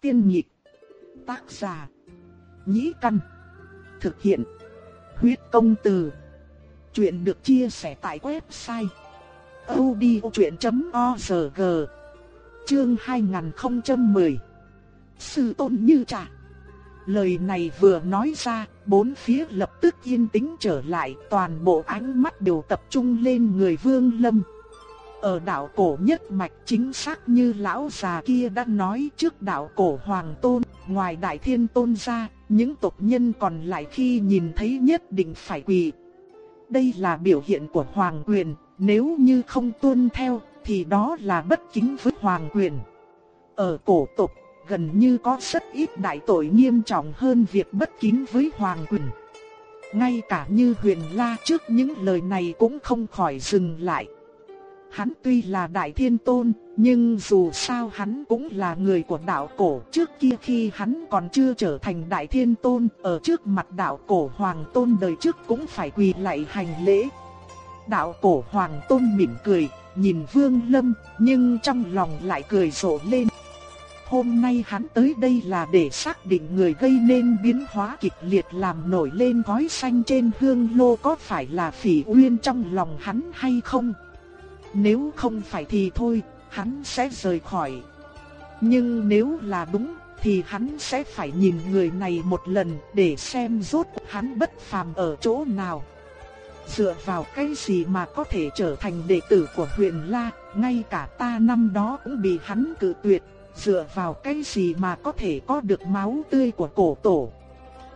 Tiên nhịp. Tác giả. Nhĩ căn. Thực hiện. Huyết công từ. Chuyện được chia sẻ tại website. odchuyện.org Chương 2010 Sư tôn như trả. Lời này vừa nói ra, bốn phía lập tức yên tĩnh trở lại, toàn bộ ánh mắt đều tập trung lên người Vương Lâm. Ở đảo cổ nhất mạch chính xác như lão già kia đã nói trước đảo cổ Hoàng Tôn, ngoài Đại Thiên Tôn ra, những tộc nhân còn lại khi nhìn thấy nhất định phải quỳ. Đây là biểu hiện của Hoàng quyền, nếu như không tuân theo thì đó là bất kính với Hoàng quyền. Ở cổ tộc, gần như có rất ít đại tội nghiêm trọng hơn việc bất kính với Hoàng quyền. Ngay cả như huyền la trước những lời này cũng không khỏi dừng lại. Hắn tuy là đại thiên tôn, nhưng dù sao hắn cũng là người của đạo cổ. Trước kia khi hắn còn chưa trở thành đại thiên tôn, ở trước mặt đạo cổ hoàng tôn đời trước cũng phải quỳ lạy hành lễ. Đạo cổ hoàng tôn mỉm cười, nhìn vương lâm, nhưng trong lòng lại cười rộ lên. Hôm nay hắn tới đây là để xác định người gây nên biến hóa kịch liệt làm nổi lên gói xanh trên hương lô có phải là phỉ uyên trong lòng hắn hay không. Nếu không phải thì thôi, hắn sẽ rời khỏi. Nhưng nếu là đúng, thì hắn sẽ phải nhìn người này một lần để xem rốt hắn bất phàm ở chỗ nào. Dựa vào cái gì mà có thể trở thành đệ tử của huyện La, ngay cả ta năm đó cũng bị hắn cự tuyệt, dựa vào cái gì mà có thể có được máu tươi của cổ tổ.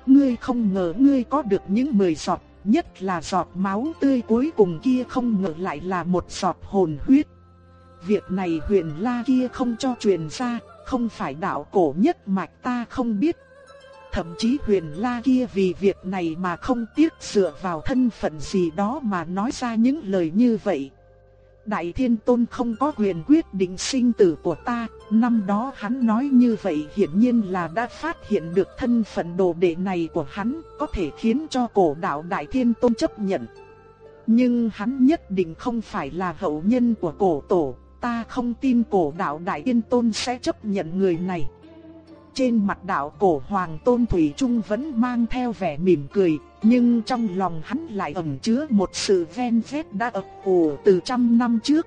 Ngươi không ngờ ngươi có được những mười giọt nhất là giọt máu tươi cuối cùng kia không ngờ lại là một giọt hồn huyết. Việc này huyền la kia không cho truyền ra, không phải đạo cổ nhất mạch ta không biết. Thậm chí huyền la kia vì việc này mà không tiếc dựa vào thân phận gì đó mà nói ra những lời như vậy. Đại Thiên Tôn không có quyền quyết định sinh tử của ta, năm đó hắn nói như vậy hiển nhiên là đã phát hiện được thân phận đồ đệ này của hắn, có thể khiến cho cổ đạo Đại Thiên Tôn chấp nhận. Nhưng hắn nhất định không phải là hậu nhân của cổ tổ, ta không tin cổ đạo Đại Thiên Tôn sẽ chấp nhận người này. Trên mặt đạo cổ Hoàng Tôn Thủy Trung vẫn mang theo vẻ mỉm cười, nhưng trong lòng hắn lại ẩn chứa một sự ven vết đã ập ủ từ trăm năm trước.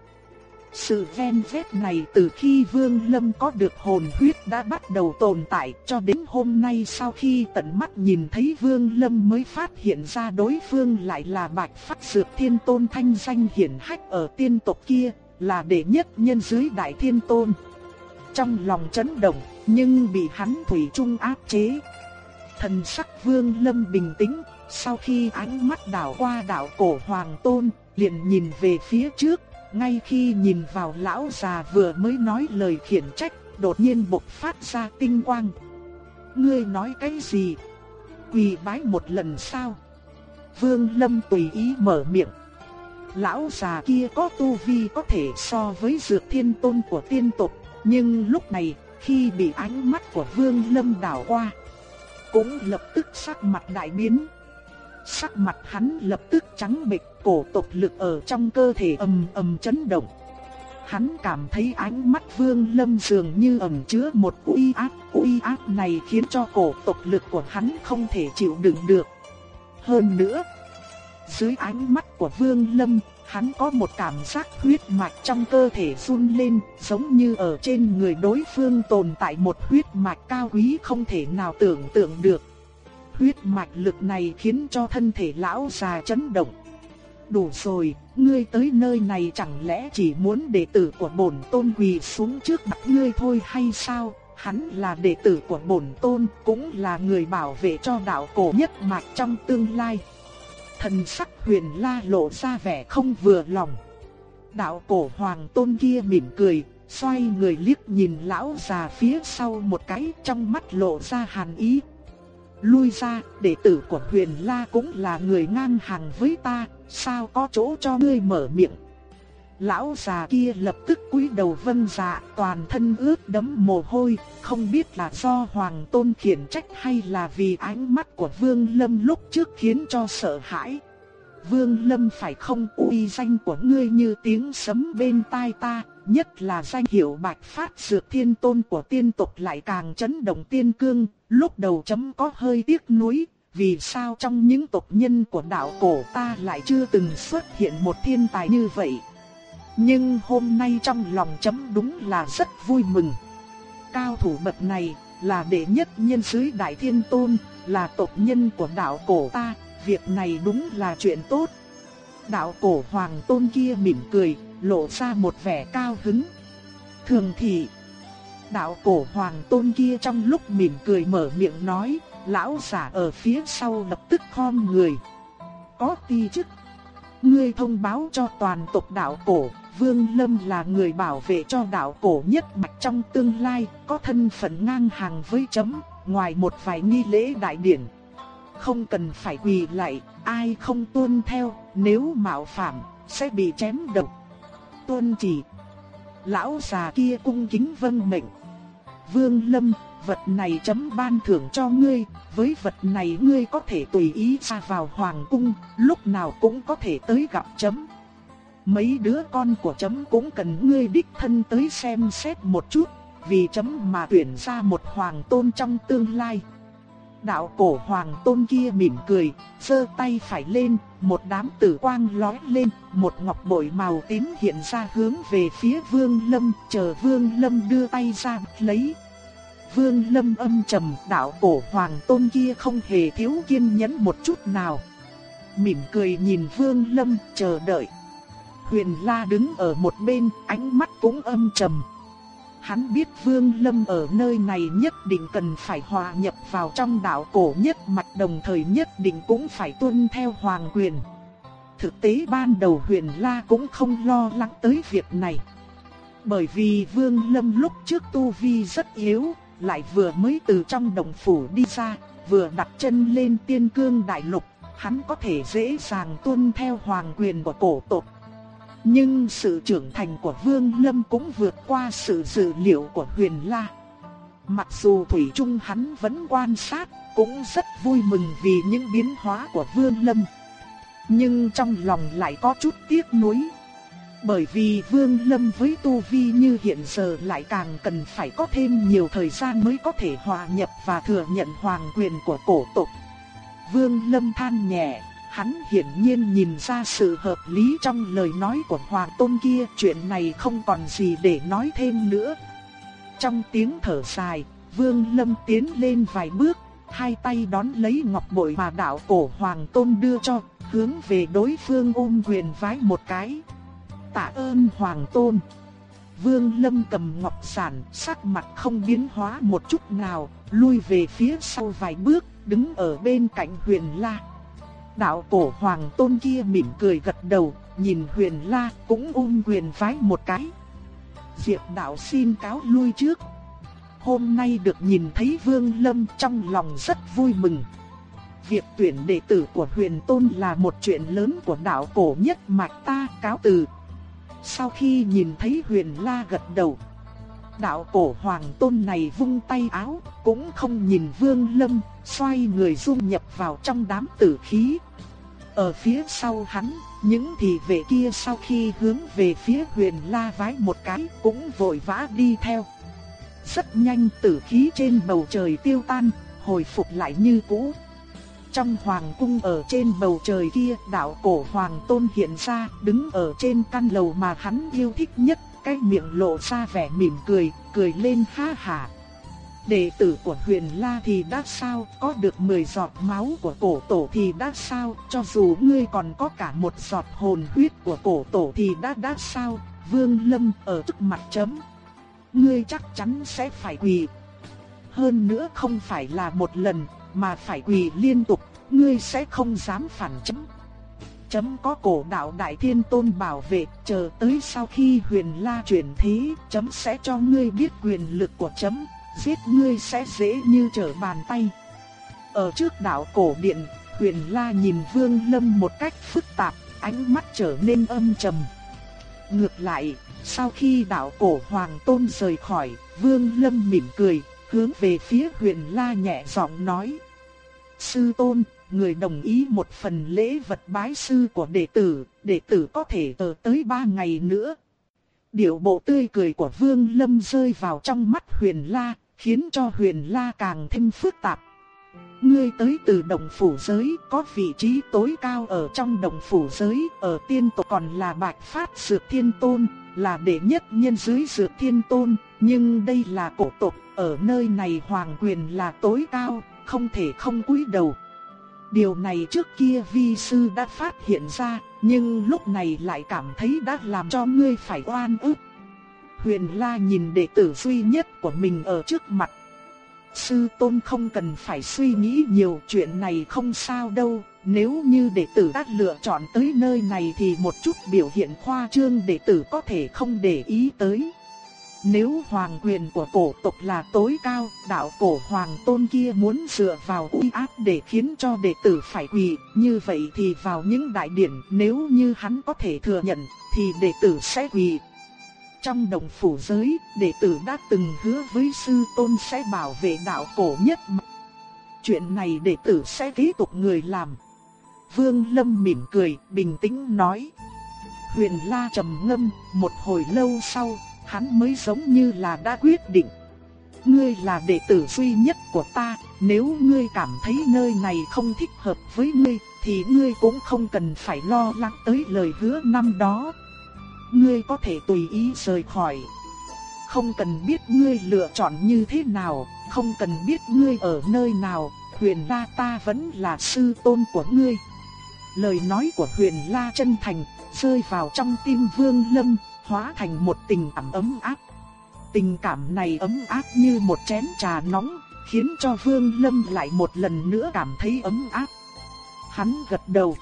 Sự ven vết này từ khi Vương Lâm có được hồn huyết đã bắt đầu tồn tại cho đến hôm nay sau khi tận mắt nhìn thấy Vương Lâm mới phát hiện ra đối phương lại là Bạch Phát Dược Thiên Tôn thanh danh hiển hách ở tiên tộc kia, là đệ nhất nhân dưới Đại Thiên Tôn. Trong lòng chấn động, nhưng bị hắn thủy chung áp chế. Thần sắc Vương Lâm bình tĩnh, sau khi ánh mắt đảo qua đảo cổ Hoàng Tôn, liền nhìn về phía trước, ngay khi nhìn vào lão già vừa mới nói lời khiển trách, đột nhiên bộc phát ra tinh quang. Ngươi nói cái gì? Quỳ bái một lần sao? Vương Lâm tùy ý mở miệng. Lão già kia có tu vi có thể so với dược thiên tôn của tiên tộc, nhưng lúc này, khi bị ánh mắt của Vương Lâm đảo qua, cũng lập tức sắc mặt đại biến. Sắc mặt hắn lập tức trắng bệch, cổ tộc lực ở trong cơ thể ầm ầm chấn động. Hắn cảm thấy ánh mắt Vương Lâm dường như ẩn chứa một uy áp, uy áp này khiến cho cổ tộc lực của hắn không thể chịu đựng được. Hơn nữa, dưới ánh mắt của Vương Lâm, hắn có một cảm giác huyết mạch trong cơ thể run lên, giống như ở trên người đối phương tồn tại một huyết mạch cao quý không thể nào tưởng tượng được. Huyết mạch lực này khiến cho thân thể lão già chấn động. Đủ rồi, ngươi tới nơi này chẳng lẽ chỉ muốn đệ tử của bổn tôn quỳ xuống trước mặt ngươi thôi hay sao? Hắn là đệ tử của bổn tôn, cũng là người bảo vệ cho đạo cổ nhất mạch trong tương lai. Thần sắc huyền la lộ ra vẻ không vừa lòng. Đạo cổ hoàng tôn kia mỉm cười, xoay người liếc nhìn lão già phía sau một cái trong mắt lộ ra hàn ý, lui ra, đệ tử của huyền la cũng là người ngang hàng với ta, sao có chỗ cho ngươi mở miệng. Lão già kia lập tức cúi đầu vâng dạ, toàn thân ướt đẫm mồ hôi, không biết là do hoàng tôn khiển trách hay là vì ánh mắt của Vương Lâm lúc trước khiến cho sợ hãi. Vương Lâm phải không uy danh của ngươi như tiếng sấm bên tai ta, nhất là danh hiệu Bạch Phát Dược Thiên Tôn của tiên tộc lại càng chấn động tiên cương, lúc đầu chấm có hơi tiếc nuối, vì sao trong những tộc nhân của đạo cổ ta lại chưa từng xuất hiện một thiên tài như vậy. Nhưng hôm nay trong lòng chấm đúng là rất vui mừng. Cao thủ bậc này là đệ nhất nhân dưới Đại Thiên Tôn, là tộc nhân của đạo cổ ta, việc này đúng là chuyện tốt. Đạo cổ hoàng tôn kia mỉm cười, lộ ra một vẻ cao hứng. Thường thì, đạo cổ hoàng tôn kia trong lúc mỉm cười mở miệng nói, lão giả ở phía sau lập tức khom người. Có ti chức. Ngươi thông báo cho toàn tộc đạo cổ, Vương Lâm là người bảo vệ cho đạo cổ nhất mạch trong tương lai, có thân phận ngang hàng với chấm, ngoài một vài nghi lễ đại điển. Không cần phải quỳ lạy, ai không tuân theo, nếu mạo phạm, sẽ bị chém đầu. Tuân chỉ. Lão già kia cung kính vâng mệnh. Vương Lâm, vật này chấm ban thưởng cho ngươi, với vật này ngươi có thể tùy ý ra vào hoàng cung, lúc nào cũng có thể tới gặp chấm. Mấy đứa con của chấm cũng cần ngươi đích thân tới xem xét một chút, vì chấm mà tuyển ra một hoàng tôn trong tương lai. Đạo cổ hoàng tôn kia mỉm cười, giơ tay phải lên, một đám tử quang lóe lên, một ngọc bội màu tím hiện ra hướng về phía Vương Lâm, chờ Vương Lâm đưa tay ra lấy. Vương Lâm âm trầm, đạo cổ hoàng tôn kia không hề thiếu kiên nhẫn một chút nào. Mỉm cười nhìn Vương Lâm, chờ đợi. Huyền La đứng ở một bên, ánh mắt cũng âm trầm. Hắn biết Vương Lâm ở nơi này nhất định cần phải hòa nhập vào trong đạo cổ nhất mạch đồng thời nhất định cũng phải tuân theo hoàng quyền. Thực tế ban đầu huyền La cũng không lo lắng tới việc này. Bởi vì Vương Lâm lúc trước tu vi rất yếu, lại vừa mới từ trong đồng phủ đi ra, vừa đặt chân lên tiên cương đại lục, hắn có thể dễ dàng tuân theo hoàng quyền của cổ tộc. Nhưng sự trưởng thành của Vương Lâm cũng vượt qua sự dự liệu của Huyền La. Mặc dù Thủy Trung hắn vẫn quan sát, cũng rất vui mừng vì những biến hóa của Vương Lâm. Nhưng trong lòng lại có chút tiếc nuối. Bởi vì Vương Lâm với tu vi như hiện giờ lại càng cần phải có thêm nhiều thời gian mới có thể hòa nhập và thừa nhận hoàng quyền của cổ tộc. Vương Lâm than nhẹ, Hắn hiển nhiên nhìn ra sự hợp lý trong lời nói của Hoàng Tôn kia, chuyện này không còn gì để nói thêm nữa. Trong tiếng thở dài, Vương Lâm tiến lên vài bước, hai tay đón lấy ngọc bội mà đạo cổ Hoàng Tôn đưa cho, hướng về đối phương ôm quyền vái một cái. Tạ ơn Hoàng Tôn. Vương Lâm cầm ngọc sản, sắc mặt không biến hóa một chút nào, lui về phía sau vài bước, đứng ở bên cạnh Huyền La. Đạo cổ hoàng tôn kia mỉm cười gật đầu, nhìn huyền la cũng ung quyền phái một cái. Diệp đạo xin cáo lui trước. Hôm nay được nhìn thấy Vương Lâm trong lòng rất vui mừng. Việc tuyển đệ tử của huyền tôn là một chuyện lớn của đạo cổ nhất mạch ta cáo từ. Sau khi nhìn thấy huyền la gật đầu, đạo cổ hoàng tôn này vung tay áo, cũng không nhìn vương lâm, xoay người dung nhập vào trong đám tử khí. Ở phía sau hắn, những thị vệ kia sau khi hướng về phía huyền la vái một cái cũng vội vã đi theo. Rất nhanh tử khí trên bầu trời tiêu tan, hồi phục lại như cũ. Trong hoàng cung ở trên bầu trời kia, đạo cổ hoàng tôn hiện ra, đứng ở trên căn lầu mà hắn yêu thích nhất, cái miệng lộ ra vẻ mỉm cười, cười lên ha hà. Đệ tử của huyền La thì đã sao, có được 10 giọt máu của cổ tổ thì đã sao, cho dù ngươi còn có cả một giọt hồn huyết của cổ tổ thì đã đã sao, Vương Lâm ở trước mặt chấm. Ngươi chắc chắn sẽ phải quỳ. Hơn nữa không phải là một lần, mà phải quỳ liên tục, ngươi sẽ không dám phản chấm. Chấm có cổ đạo Đại Thiên Tôn bảo vệ, chờ tới sau khi huyền la chuyển thế, chấm sẽ cho ngươi biết quyền lực của chấm, giết ngươi sẽ dễ như trở bàn tay. Ở trước đạo cổ điện, huyền la nhìn vương lâm một cách phức tạp, ánh mắt trở nên âm trầm. Ngược lại, sau khi đạo cổ hoàng tôn rời khỏi, vương lâm mỉm cười, hướng về phía huyền la nhẹ giọng nói. Sư tôn, người đồng ý một phần lễ vật bái sư của đệ tử, đệ tử có thể ở tới ba ngày nữa. Điệu bộ tươi cười của Vương Lâm rơi vào trong mắt Huyền La, khiến cho Huyền La càng thêm phức tạp. Ngươi tới từ đồng phủ giới, có vị trí tối cao ở trong đồng phủ giới, ở tiên tộc còn là Bạch Phát Dược Thiên Tôn, là đệ nhất nhân dưới Dược Thiên Tôn, nhưng đây là cổ tộc, ở nơi này hoàng quyền là tối cao, không thể không cúi đầu. Điều này trước kia vi sư đã phát hiện ra, nhưng lúc này lại cảm thấy đã làm cho ngươi phải oan ức. Huyền La nhìn đệ tử duy nhất của mình ở trước mặt. Sư tôn không cần phải suy nghĩ nhiều chuyện này không sao đâu, nếu như đệ tử đã lựa chọn tới nơi này thì một chút biểu hiện khoa trương đệ tử có thể không để ý tới. Nếu hoàng quyền của cổ tộc là tối cao, đạo cổ hoàng tôn kia muốn dựa vào uy áp để khiến cho đệ tử phải quỳ, như vậy thì vào những đại điển nếu như hắn có thể thừa nhận, thì đệ tử sẽ quỳ. Trong đồng phủ giới, đệ tử đã từng hứa với sư tôn sẽ bảo vệ đạo cổ nhất. Chuyện này đệ tử sẽ kế tục người làm. Vương Lâm mỉm cười, bình tĩnh nói. Huyền La trầm ngâm, một hồi lâu sau, hắn mới giống như là đã quyết định. Ngươi là đệ tử duy nhất của ta, nếu ngươi cảm thấy nơi này không thích hợp với ngươi, thì ngươi cũng không cần phải lo lắng tới lời hứa năm đó. Ngươi có thể tùy ý rời khỏi. Không cần biết ngươi lựa chọn như thế nào, không cần biết ngươi ở nơi nào, huyền la ta vẫn là sư tôn của ngươi. Lời nói của huyền la chân thành, rơi vào trong tim vương lâm, hóa thành một tình cảm ấm áp. Tình cảm này ấm áp như một chén trà nóng, khiến cho Vương Lâm lại một lần nữa cảm thấy ấm áp. Hắn gật đầu.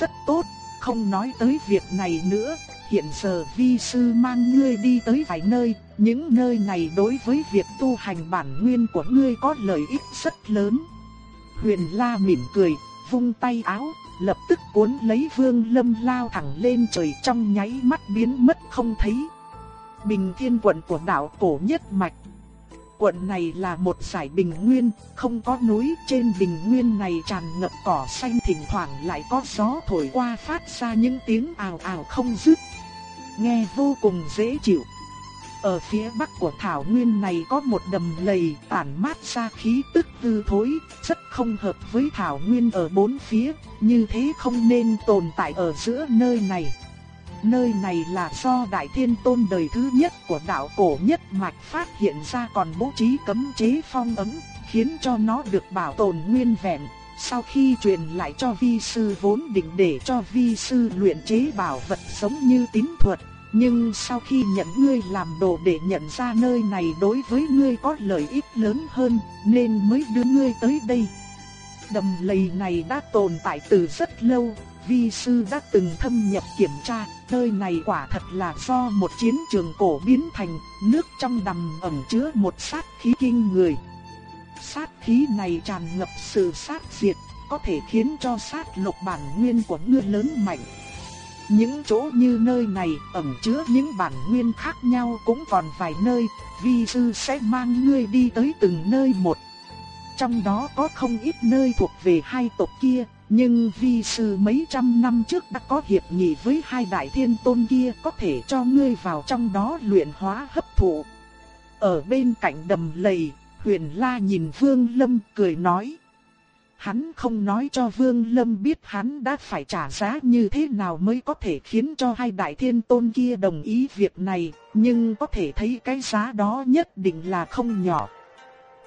Rất tốt, không nói tới việc này nữa, hiện giờ vi sư mang ngươi đi tới vài nơi, những nơi này đối với việc tu hành bản nguyên của ngươi có lợi ích rất lớn. Huyền La mỉm cười, vung tay áo, lập tức cuốn lấy Vương Lâm lao thẳng lên trời trong nháy mắt biến mất không thấy. Bình Thiên quận của đảo cổ nhất mạch. Quận này là một giải bình nguyên, không có núi, trên bình nguyên này tràn ngập cỏ xanh thỉnh thoảng lại có gió thổi qua phát ra những tiếng ào ào không dứt. Nghe vô cùng dễ chịu. Ở phía bắc của thảo nguyên này có một đầm lầy tản mát ra khí tức hư thối, rất không hợp với thảo nguyên ở bốn phía, như thế không nên tồn tại ở giữa nơi này. Nơi này là do Đại Thiên Tôn đời thứ nhất của đạo cổ nhất mạch phát hiện ra còn bố trí cấm chế phong ấn khiến cho nó được bảo tồn nguyên vẹn. Sau khi truyền lại cho vi sư vốn định để cho vi sư luyện chế bảo vật giống như tín thuật, nhưng sau khi nhận ngươi làm đồ để nhận ra nơi này đối với ngươi có lợi ích lớn hơn, nên mới đưa ngươi tới đây. Đầm lầy này đã tồn tại từ rất lâu, vi sư đã từng thâm nhập kiểm tra, nơi này quả thật là do một chiến trường cổ biến thành, nước trong đầm ẩn chứa một sát khí kinh người. Sát khí này tràn ngập sự sát diệt, có thể khiến cho sát lục bản nguyên của ngươi lớn mạnh. Những chỗ như nơi này ẩn chứa những bản nguyên khác nhau cũng còn vài nơi, vi sư sẽ mang ngươi đi tới từng nơi một. Trong đó có không ít nơi thuộc về hai tộc kia, nhưng vi sư mấy trăm năm trước đã có hiệp nghị với hai đại thiên tôn kia có thể cho ngươi vào trong đó luyện hóa hấp thụ. Ở bên cạnh đầm lầy, huyền la nhìn vương lâm cười nói. Hắn không nói cho Vương Lâm biết hắn đã phải trả giá như thế nào mới có thể khiến cho hai đại thiên tôn kia đồng ý việc này, nhưng có thể thấy cái giá đó nhất định là không nhỏ.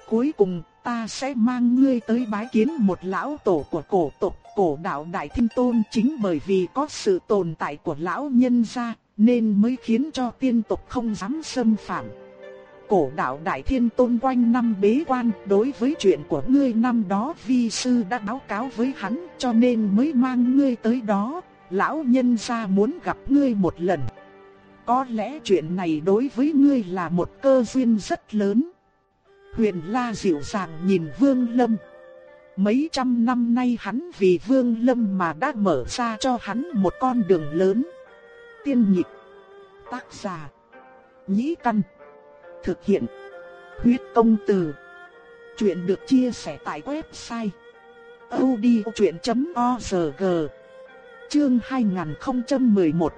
Cuối cùng, ta sẽ mang ngươi tới bái kiến một lão tổ của cổ tộc, cổ đạo đại thiên tôn chính bởi vì có sự tồn tại của lão nhân gia, nên mới khiến cho tiên tộc không dám xâm phạm cổ đạo Đại Thiên Tôn quanh năm bế quan, đối với chuyện của ngươi năm đó vi sư đã báo cáo với hắn, cho nên mới mang ngươi tới đó, lão nhân gia muốn gặp ngươi một lần. Có lẽ chuyện này đối với ngươi là một cơ duyên rất lớn. Huyền La dịu dàng nhìn Vương Lâm. Mấy trăm năm nay hắn vì Vương Lâm mà đã mở ra cho hắn một con đường lớn. Tiên nhịp. Tác giả. Nhĩ căn. Thực hiện. Huyết công từ. Chuyện được chia sẻ tại website. odchuyện.org Chương 2011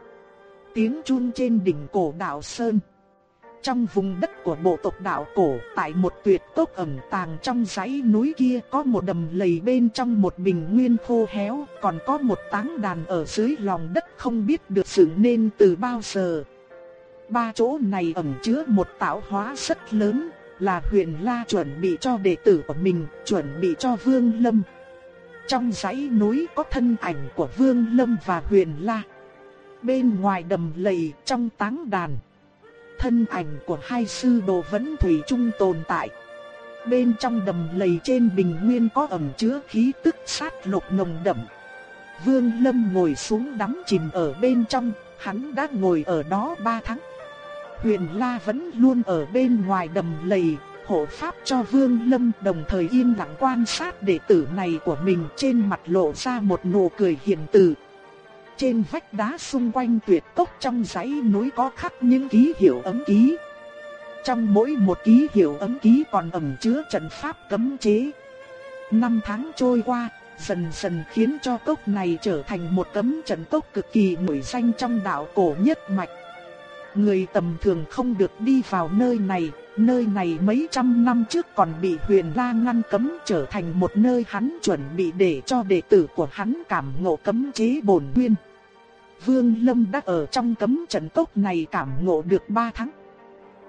tiếng chun trên đỉnh cổ đảo Sơn. Trong vùng đất của bộ tộc đạo cổ, tại một tuyệt cốc ẩn tàng trong dãy núi kia có một đầm lầy bên trong một bình nguyên khô héo, còn có một táng đàn ở dưới lòng đất không biết được dựng nên từ bao giờ. Ba chỗ này ẩn chứa một tạo hóa rất lớn, là huyền la chuẩn bị cho đệ tử của mình, chuẩn bị cho Vương Lâm. Trong dãy núi có thân ảnh của Vương Lâm và huyền la. Bên ngoài đầm lầy trong táng đàn thân ảnh của hai sư đồ vẫn thủy chung tồn tại. Bên trong đầm lầy trên bình nguyên có ẩn chứa khí tức sát lục nồng đậm. Vương Lâm ngồi xuống đắm chìm ở bên trong, hắn đã ngồi ở đó ba tháng. Huyền La vẫn luôn ở bên ngoài đầm lầy, hộ pháp cho Vương Lâm đồng thời yên lặng quan sát đệ tử này của mình trên mặt lộ ra một nụ cười hiền từ. Trên vách đá xung quanh tuyệt cốc trong dãy núi có khắc những ký hiệu ấm ký. Trong mỗi một ký hiệu ấm ký còn ẩn chứa trận pháp cấm chế. Năm tháng trôi qua, dần dần khiến cho cốc này trở thành một cấm trận cốc cực kỳ nổi danh trong đạo cổ nhất mạch. Người tầm thường không được đi vào nơi này, nơi này mấy trăm năm trước còn bị huyền la ngăn cấm trở thành một nơi hắn chuẩn bị để cho đệ tử của hắn cảm ngộ cấm chế bổn nguyên. Vương Lâm đã ở trong cấm trận cốc này cảm ngộ được 3 tháng.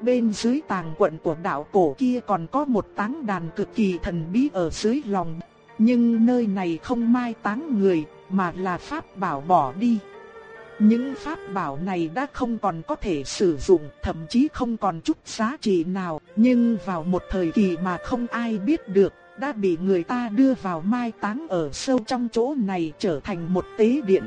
Bên dưới tàng quận của đạo cổ kia còn có một táng đàn cực kỳ thần bí ở dưới lòng. Nhưng nơi này không mai táng người, mà là pháp bảo bỏ đi. Những pháp bảo này đã không còn có thể sử dụng, thậm chí không còn chút giá trị nào, nhưng vào một thời kỳ mà không ai biết được, đã bị người ta đưa vào mai táng ở sâu trong chỗ này trở thành một tế điện.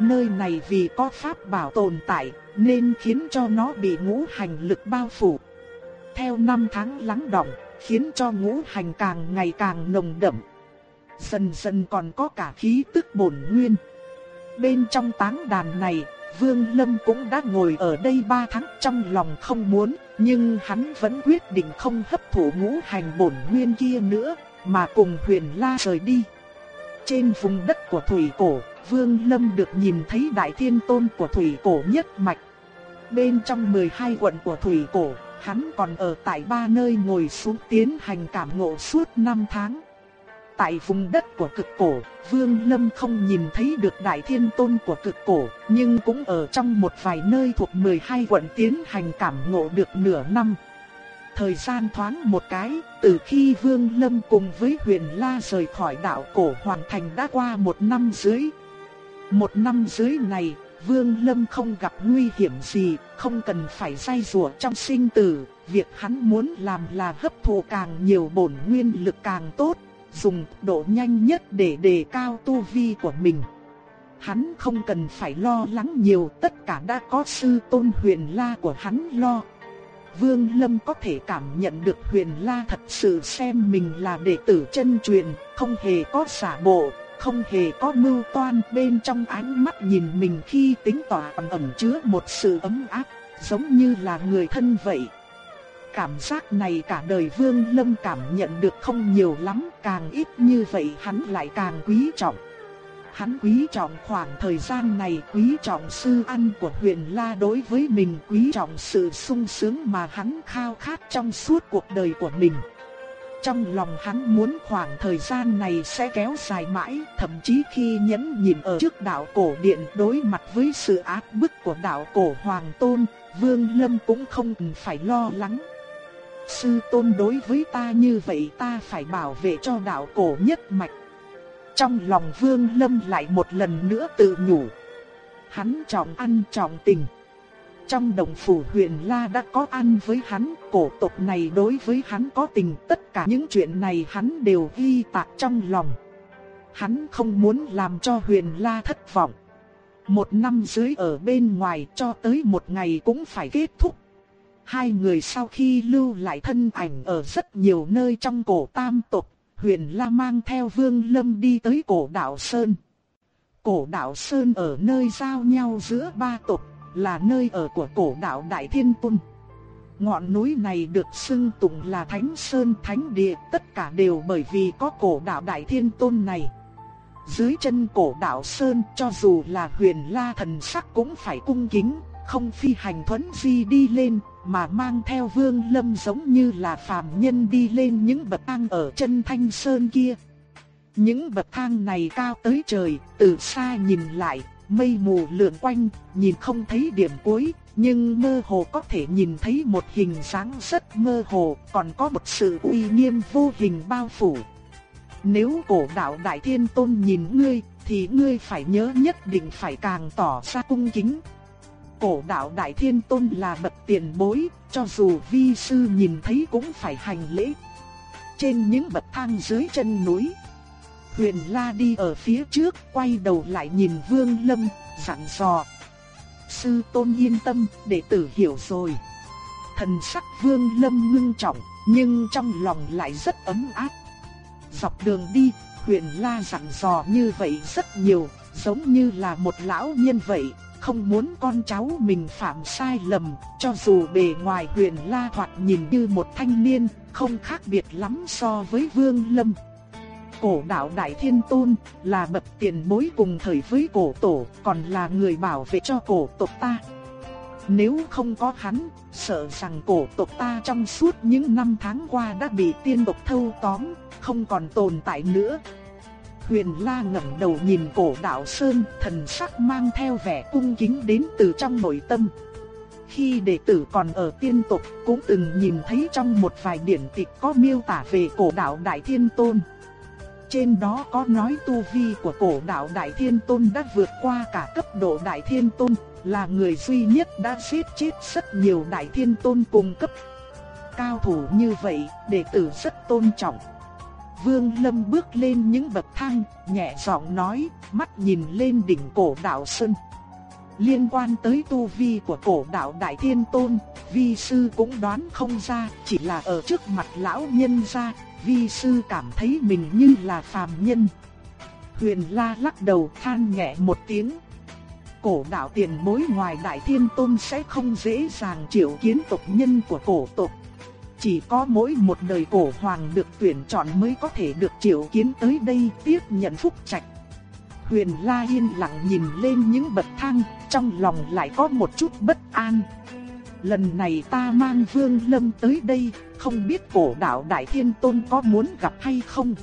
Nơi này vì có pháp bảo tồn tại, nên khiến cho nó bị ngũ hành lực bao phủ. Theo năm tháng lắng động, khiến cho ngũ hành càng ngày càng nồng đậm. Dần dần còn có cả khí tức bổn nguyên. Bên trong táng đàn này, Vương Lâm cũng đã ngồi ở đây ba tháng trong lòng không muốn, nhưng hắn vẫn quyết định không hấp thụ ngũ hành bổn nguyên kia nữa, mà cùng huyền la rời đi. Trên vùng đất của Thủy Cổ, Vương Lâm được nhìn thấy đại thiên tôn của Thủy Cổ nhất mạch. Bên trong 12 quận của Thủy Cổ, hắn còn ở tại ba nơi ngồi xuống tiến hành cảm ngộ suốt 5 tháng. Tại vùng đất của cực cổ, Vương Lâm không nhìn thấy được đại thiên tôn của cực cổ, nhưng cũng ở trong một vài nơi thuộc 12 quận tiến hành cảm ngộ được nửa năm. Thời gian thoáng một cái, từ khi Vương Lâm cùng với huyền La rời khỏi đạo cổ hoàn thành đã qua một năm dưới. Một năm dưới này, Vương Lâm không gặp nguy hiểm gì, không cần phải say rùa trong sinh tử, việc hắn muốn làm là hấp thụ càng nhiều bổn nguyên lực càng tốt, dùng độ nhanh nhất để đề cao tu vi của mình. Hắn không cần phải lo lắng nhiều, tất cả đã có sư tôn huyền la của hắn lo. Vương Lâm có thể cảm nhận được huyền la thật sự xem mình là đệ tử chân truyền, không hề có giả bộ, không hề có mưu toan bên trong ánh mắt nhìn mình khi tính tỏa ẩn chứa một sự ấm áp, giống như là người thân vậy. Cảm giác này cả đời Vương Lâm cảm nhận được không nhiều lắm, càng ít như vậy hắn lại càng quý trọng. Hắn quý trọng khoảng thời gian này, quý trọng sư ăn của huyền la đối với mình, quý trọng sự sung sướng mà hắn khao khát trong suốt cuộc đời của mình. Trong lòng hắn muốn khoảng thời gian này sẽ kéo dài mãi, thậm chí khi nhẫn nhìn ở trước đạo cổ điện đối mặt với sự áp bức của đạo cổ hoàng tôn, Vương Lâm cũng không cần phải lo lắng. Sư tôn đối với ta như vậy ta phải bảo vệ cho đạo cổ nhất mạch. Trong lòng Vương Lâm lại một lần nữa tự nhủ. Hắn trọng ăn trọng tình. Trong đồng phủ huyền La đã có ăn với hắn, cổ tộc này đối với hắn có tình, tất cả những chuyện này hắn đều ghi tạc trong lòng. Hắn không muốn làm cho huyền La thất vọng. Một năm dưới ở bên ngoài cho tới một ngày cũng phải kết thúc. Hai người sau khi lưu lại thân ảnh ở rất nhiều nơi trong cổ tam tộc, huyền La mang theo vương lâm đi tới cổ đạo Sơn. Cổ đạo Sơn ở nơi giao nhau giữa ba tộc là nơi ở của cổ đạo Đại Thiên Tôn. Ngọn núi này được xưng tụng là Thánh Sơn Thánh Địa, tất cả đều bởi vì có cổ đạo Đại Thiên Tôn này. dưới chân cổ đạo Sơn cho dù là huyền la thần sắc cũng phải cung kính, không phi hành thuấn di đi lên, mà mang theo vương lâm giống như là phàm nhân đi lên những bậc thang ở chân thanh sơn kia. Những bậc thang này cao tới trời, từ xa nhìn lại, mây mù lượn quanh, nhìn không thấy điểm cuối, nhưng mơ hồ có thể nhìn thấy một hình dáng rất mơ hồ, còn có một sự uy nghiêm vô hình bao phủ. Nếu cổ đạo Đại Thiên Tôn nhìn ngươi, thì ngươi phải nhớ nhất định phải càng tỏ ra cung kính. Cổ đạo Đại Thiên Tôn là bậc tiền bối, cho dù vi sư nhìn thấy cũng phải hành lễ. Trên những bậc thang dưới chân núi, Huyền La đi ở phía trước, quay đầu lại nhìn Vương Lâm, dặn dò. Sư tôn yên tâm, đệ tử hiểu rồi. Thần sắc Vương Lâm ngưng trọng, nhưng trong lòng lại rất ấm áp. Dọc đường đi, Huyền La dặn dò như vậy rất nhiều, giống như là một lão nhân vậy, không muốn con cháu mình phạm sai lầm, cho dù bề ngoài Huyền La thoạt nhìn như một thanh niên, không khác biệt lắm so với Vương Lâm. Cổ đạo Đại Thiên Tôn là bậc tiền bối cùng thời với cổ tổ, còn là người bảo vệ cho cổ tộc ta. Nếu không có hắn, sợ rằng cổ tộc ta trong suốt những năm tháng qua đã bị tiên tộc thâu tóm, không còn tồn tại nữa. Huyền La ngẩng đầu nhìn cổ đạo Sơn, thần sắc mang theo vẻ cung kính đến từ trong nội tâm. Khi đệ tử còn ở tiên tộc, cũng từng nhìn thấy trong một vài điển tịch có miêu tả về cổ đạo Đại Thiên Tôn. Trên đó có nói tu vi của cổ đạo Đại Thiên Tôn đã vượt qua cả cấp độ Đại Thiên Tôn, là người duy nhất đã giết chết rất nhiều Đại Thiên Tôn cùng cấp. Cao thủ như vậy, đệ tử rất tôn trọng. Vương Lâm bước lên những bậc thang, nhẹ giọng nói, mắt nhìn lên đỉnh cổ đạo Sơn. Liên quan tới tu vi của cổ đạo Đại Thiên Tôn, vi sư cũng đoán không ra, chỉ là ở trước mặt lão nhân gia, vi sư cảm thấy mình như là phàm nhân. Huyền La lắc đầu than nhẹ một tiếng. Cổ đạo tiền bối ngoài Đại Thiên Tôn sẽ không dễ dàng chịu kiến tộc nhân của cổ tộc. Chỉ có mỗi một đời cổ hoàng được tuyển chọn mới có thể được triệu kiến tới đây tiếp nhận phúc trạch. Huyền La yên lặng nhìn lên những bậc thang, trong lòng lại có một chút bất an. Lần này ta mang Vương Lâm tới đây, không biết cổ đạo Đại Thiên Tôn có muốn gặp hay không?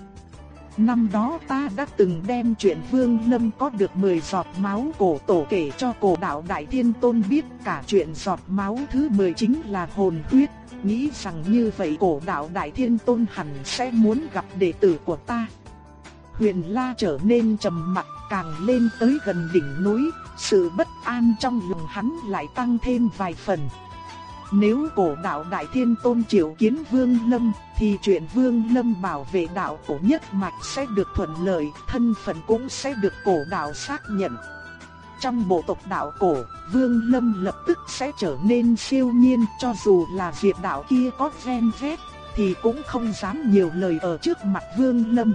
Năm đó ta đã từng đem chuyện Vương Lâm có được 10 giọt máu cổ tổ kể cho cổ đạo Đại Thiên Tôn biết cả chuyện giọt máu thứ 10 chính là hồn huyết. Nghĩ rằng như vậy cổ đạo Đại Thiên Tôn hẳn sẽ muốn gặp đệ tử của ta. Huyền La trở nên trầm mặc càng lên tới gần đỉnh núi, sự bất an trong lòng hắn lại tăng thêm vài phần. Nếu cổ đạo Đại Thiên Tôn triệu kiến Vương Lâm, thì chuyện Vương Lâm bảo vệ đạo cổ nhất mạch sẽ được thuận lợi, thân phận cũng sẽ được cổ đạo xác nhận. Trong bộ tộc đạo cổ, Vương Lâm lập tức sẽ trở nên siêu nhiên cho dù là diệt đạo kia có gen ghét thì cũng không dám nhiều lời ở trước mặt Vương Lâm.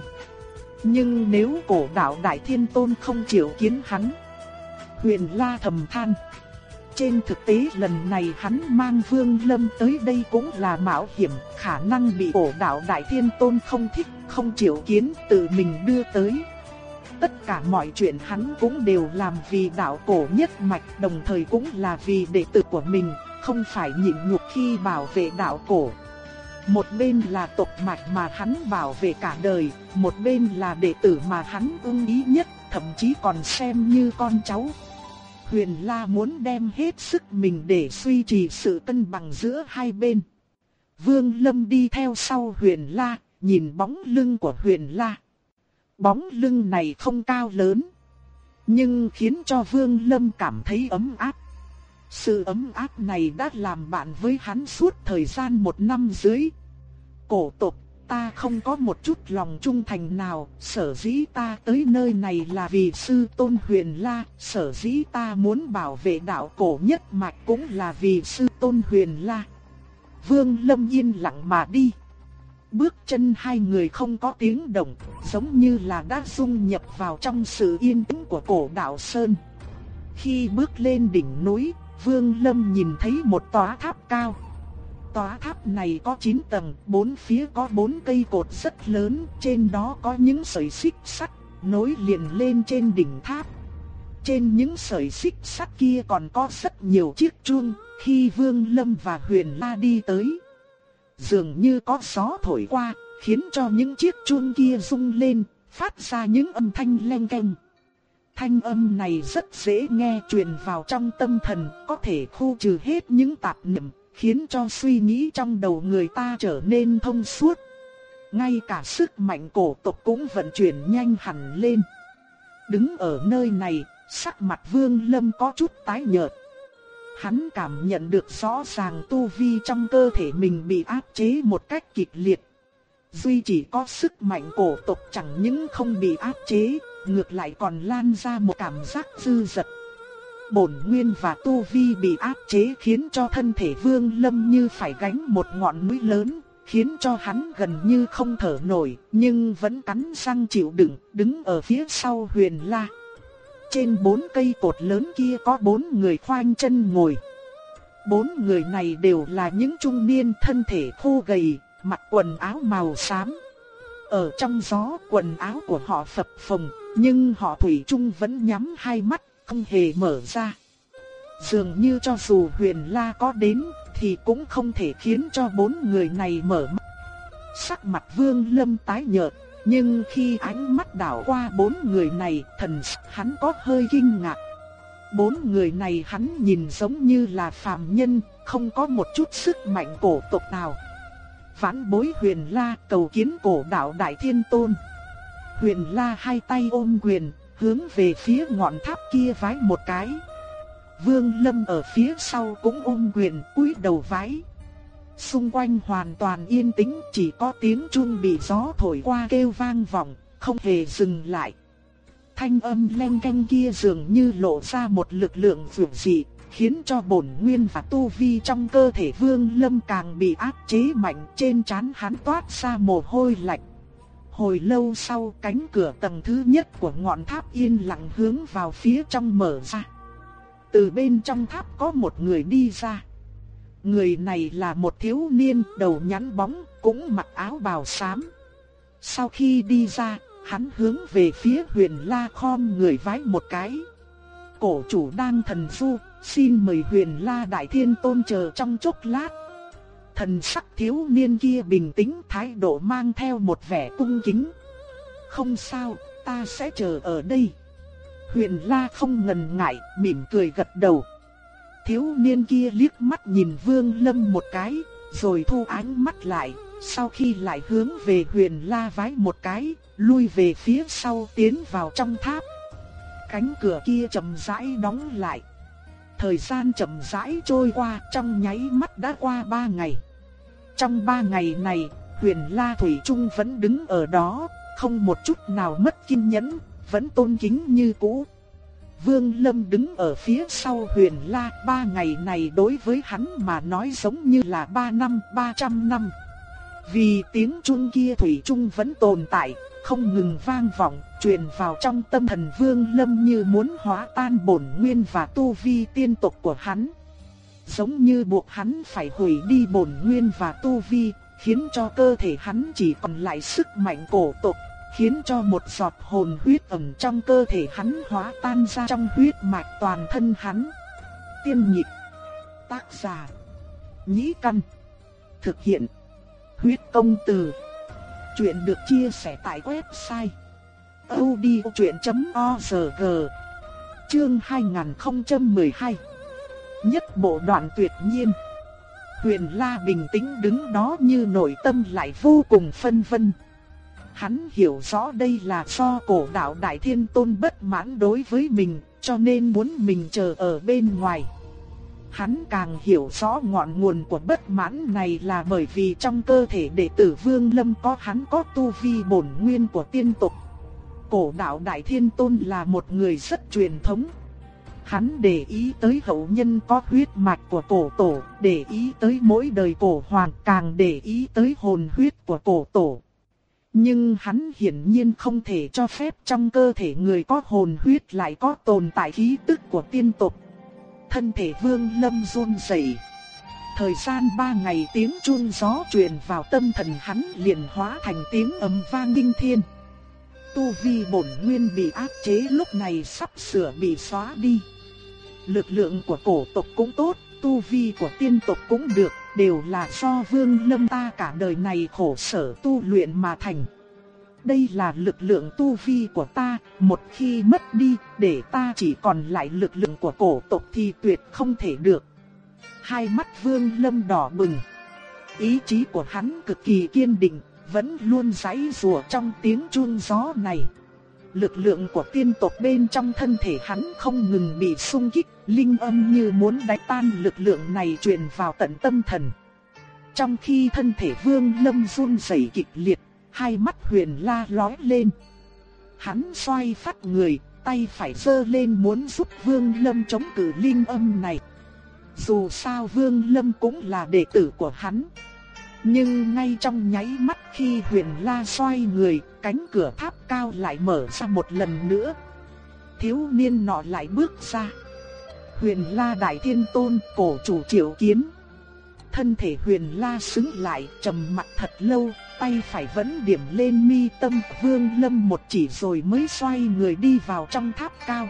Nhưng nếu cổ đạo Đại Thiên Tôn không chịu kiến hắn, huyền la thầm than. Trên thực tế lần này hắn mang Vương Lâm tới đây cũng là mạo hiểm, khả năng bị cổ đạo Đại Thiên Tôn không thích, không chịu kiến, tự mình đưa tới. Tất cả mọi chuyện hắn cũng đều làm vì đạo cổ nhất mạch, đồng thời cũng là vì đệ tử của mình, không phải nhịn nhục khi bảo vệ đạo cổ. Một bên là tộc mạch mà hắn bảo vệ cả đời, một bên là đệ tử mà hắn ưng ý nhất, thậm chí còn xem như con cháu. Huyền La muốn đem hết sức mình để duy trì sự cân bằng giữa hai bên. Vương Lâm đi theo sau Huyền La, nhìn bóng lưng của Huyền La. Bóng lưng này không cao lớn, nhưng khiến cho Vương Lâm cảm thấy ấm áp. Sự ấm áp này đã làm bạn với hắn suốt thời gian một năm dưới. Cổ tộc ta không có một chút lòng trung thành nào, sở dĩ ta tới nơi này là vì sư tôn huyền la, sở dĩ ta muốn bảo vệ đạo cổ nhất mạch cũng là vì sư tôn huyền la. Vương Lâm yên lặng mà đi. Bước chân hai người không có tiếng động, giống như là đã dung nhập vào trong sự yên tĩnh của cổ đạo Sơn. Khi bước lên đỉnh núi, Vương Lâm nhìn thấy một tòa tháp cao. Tòa tháp này có 9 tầng, bốn phía có bốn cây cột rất lớn, trên đó có những sợi xích sắt, nối liền lên trên đỉnh tháp. Trên những sợi xích sắt kia còn có rất nhiều chiếc chuông, khi Vương Lâm và Huyền La đi tới. Dường như có gió thổi qua, khiến cho những chiếc chuông kia rung lên, phát ra những âm thanh leng keng. Thanh âm này rất dễ nghe truyền vào trong tâm thần, có thể khu trừ hết những tạp niệm, khiến cho suy nghĩ trong đầu người ta trở nên thông suốt. Ngay cả sức mạnh cổ tộc cũng vận chuyển nhanh hẳn lên. Đứng ở nơi này, sắc mặt Vương Lâm có chút tái nhợt. Hắn cảm nhận được rõ ràng tu vi trong cơ thể mình bị áp chế một cách kịch liệt. Duy chỉ có sức mạnh cổ tộc chẳng những không bị áp chế, ngược lại còn lan ra một cảm giác dư dật. Bổn nguyên và tu vi bị áp chế khiến cho thân thể Vương Lâm như phải gánh một ngọn núi lớn, khiến cho hắn gần như không thở nổi, nhưng vẫn cắn răng chịu đựng, đứng ở phía sau Huyền La. Trên bốn cây cột lớn kia có bốn người khoanh chân ngồi. Bốn người này đều là những trung niên thân thể khô gầy, mặc quần áo màu xám. Ở trong gió quần áo của họ phập phồng, nhưng họ thủy chung vẫn nhắm hai mắt, không hề mở ra. Dường như cho dù huyền la có đến, thì cũng không thể khiến cho bốn người này mở mắt. Sắc mặt vương lâm tái nhợt, nhưng khi ánh mắt đảo qua bốn người này, thần hắn có hơi kinh ngạc. Bốn người này hắn nhìn giống như là phàm nhân, không có một chút sức mạnh cổ tộc nào. Vãn bối huyền la cầu kiến cổ đạo Đại Thiên Tôn. Huyền la hai tay ôm quyền, hướng về phía ngọn tháp kia vái một cái. Vương Lâm ở phía sau cũng ôm quyền cúi đầu vái. Xung quanh hoàn toàn yên tĩnh, chỉ có tiếng chuông bị gió thổi qua kêu vang vọng, không hề dừng lại. Thanh âm len keng kia dường như lộ ra một lực lượng vượt dị, khiến cho bổn nguyên và tu vi trong cơ thể Vương Lâm càng bị áp chế mạnh, trên trán hắn toát ra mồ hôi lạnh. Hồi lâu sau, cánh cửa tầng thứ nhất của ngọn tháp yên lặng hướng vào phía trong mở ra. Từ bên trong tháp có một người đi ra. Người này là một thiếu niên đầu nhắn bóng, cũng mặc áo bào xám. Sau khi đi ra, hắn hướng về phía huyền la khom người vái một cái. Cổ chủ đang thần du, xin mời huyền la đại thiên tôn chờ trong chốc lát. Thần sắc thiếu niên kia bình tĩnh thái độ mang theo một vẻ cung kính. Không sao, ta sẽ chờ ở đây. Huyền la không ngần ngại, mỉm cười gật đầu thiếu niên kia liếc mắt nhìn Vương Lâm một cái, rồi thu ánh mắt lại, sau khi lại hướng về huyền la vái một cái, lui về phía sau tiến vào trong tháp. Cánh cửa kia chậm rãi đóng lại. Thời gian chậm rãi trôi qua trong nháy mắt đã qua ba ngày. Trong ba ngày này, huyền la Thủy Trung vẫn đứng ở đó, không một chút nào mất kiên nhẫn, vẫn tôn kính như cũ. Vương Lâm đứng ở phía sau huyền la ba ngày này đối với hắn mà nói giống như là ba năm, ba trăm năm. Vì tiếng chuông kia thủy chung vẫn tồn tại, không ngừng vang vọng, truyền vào trong tâm thần Vương Lâm như muốn hóa tan bổn nguyên và tu vi tiên tộc của hắn. Giống như buộc hắn phải hủy đi bổn nguyên và tu vi, khiến cho cơ thể hắn chỉ còn lại sức mạnh cổ tộc khiến cho một giọt hồn huyết ẩn trong cơ thể hắn hóa tan ra trong huyết mạch toàn thân hắn. Tiên nhịp, tác giả, nhĩ căn, thực hiện, huyết công từ. Chuyện được chia sẻ tại website. odchuyện.org Chương 2012 Nhất bộ đoạn tuyệt nhiên. Huyền La bình tĩnh đứng đó như nội tâm lại vô cùng phân vân. Hắn hiểu rõ đây là do cổ đạo Đại Thiên Tôn bất mãn đối với mình, cho nên muốn mình chờ ở bên ngoài. Hắn càng hiểu rõ ngọn nguồn của bất mãn này là bởi vì trong cơ thể đệ tử Vương Lâm có hắn có tu vi bổn nguyên của tiên tộc. Cổ đạo Đại Thiên Tôn là một người rất truyền thống. Hắn để ý tới hậu nhân có huyết mạch của cổ tổ, để ý tới mỗi đời cổ hoàng, càng để ý tới hồn huyết của cổ tổ. Nhưng hắn hiển nhiên không thể cho phép trong cơ thể người có hồn huyết lại có tồn tại khí tức của tiên tộc. Thân thể vương lâm run rẩy. Thời gian ba ngày tiếng chuông gió truyền vào tâm thần hắn liền hóa thành tiếng ầm vang kinh thiên. tu vi bổn nguyên bị áp chế lúc này sắp sửa bị xóa đi. Lực lượng của cổ tộc cũng tốt, tu vi của tiên tộc cũng được, đều là do vương lâm ta cả đời này khổ sở tu luyện mà thành. Đây là lực lượng tu vi của ta, một khi mất đi, để ta chỉ còn lại lực lượng của cổ tộc thì tuyệt không thể được. Hai mắt vương lâm đỏ bừng. Ý chí của hắn cực kỳ kiên định, vẫn luôn giãy rùa trong tiếng chuông gió này. Lực lượng của tiên tộc bên trong thân thể hắn không ngừng bị xung kích, linh âm như muốn đánh tan lực lượng này truyền vào tận tâm thần. Trong khi thân thể vương lâm run rẩy kịch liệt, hai mắt huyền la lóe lên. Hắn xoay phát người, tay phải giơ lên muốn giúp vương lâm chống cự linh âm này. Dù sao vương lâm cũng là đệ tử của hắn. Nhưng ngay trong nháy mắt khi huyền la xoay người, cánh cửa tháp cao lại mở ra một lần nữa. Thiếu niên nọ lại bước ra. Huyền la đại thiên tôn cổ chủ triệu kiến. Thân thể huyền la xứng lại trầm mặt thật lâu, tay phải vẫn điểm lên mi tâm vương lâm một chỉ rồi mới xoay người đi vào trong tháp cao.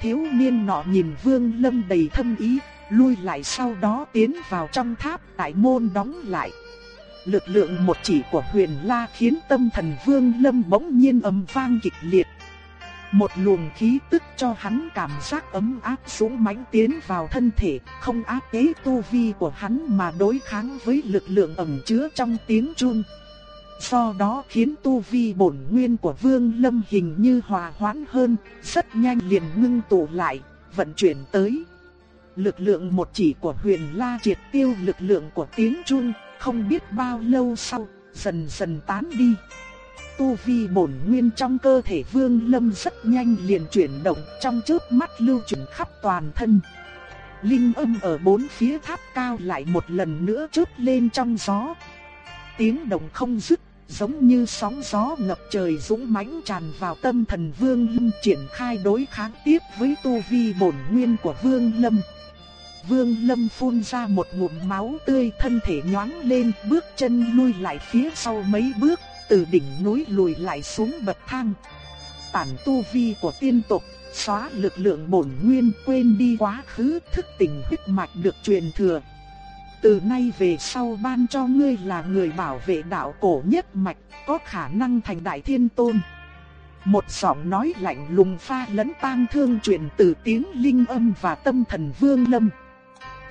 Thiếu niên nọ nhìn vương lâm đầy thâm ý, lui lại sau đó tiến vào trong tháp đại môn đóng lại. Lực lượng một chỉ của huyền la khiến tâm thần vương lâm bỗng nhiên ầm vang kịch liệt. Một luồng khí tức cho hắn cảm giác ấm áp xuống mãnh tiến vào thân thể, không áp chế tu vi của hắn mà đối kháng với lực lượng ẩn chứa trong tiếng chuông. Do đó khiến tu vi bổn nguyên của Vương Lâm hình như hòa hoãn hơn, rất nhanh liền ngưng tụ lại, vận chuyển tới. Lực lượng một chỉ của huyền la triệt tiêu lực lượng của tiếng chuông, không biết bao lâu sau, dần dần tán đi. Tu vi bổn nguyên trong cơ thể Vương Lâm rất nhanh liền chuyển động trong chớp mắt lưu chuyển khắp toàn thân. Linh âm ở bốn phía tháp cao lại một lần nữa chớp lên trong gió. Tiếng động không dứt, giống như sóng gió ngập trời dũng mãnh tràn vào tâm thần Vương Lâm triển khai đối kháng tiếp với tu vi bổn nguyên của Vương Lâm. Vương Lâm phun ra một ngụm máu tươi thân thể nhoáng lên bước chân lui lại phía sau mấy bước, từ đỉnh núi lùi lại xuống bậc thang. Tản tu vi của tiên tộc, xóa lực lượng bổn nguyên quên đi quá khứ thức tỉnh huyết mạch được truyền thừa. Từ nay về sau ban cho ngươi là người bảo vệ đạo cổ nhất mạch, có khả năng thành đại thiên tôn. Một giọng nói lạnh lùng pha lẫn tang thương truyền từ tiếng linh âm và tâm thần vương lâm.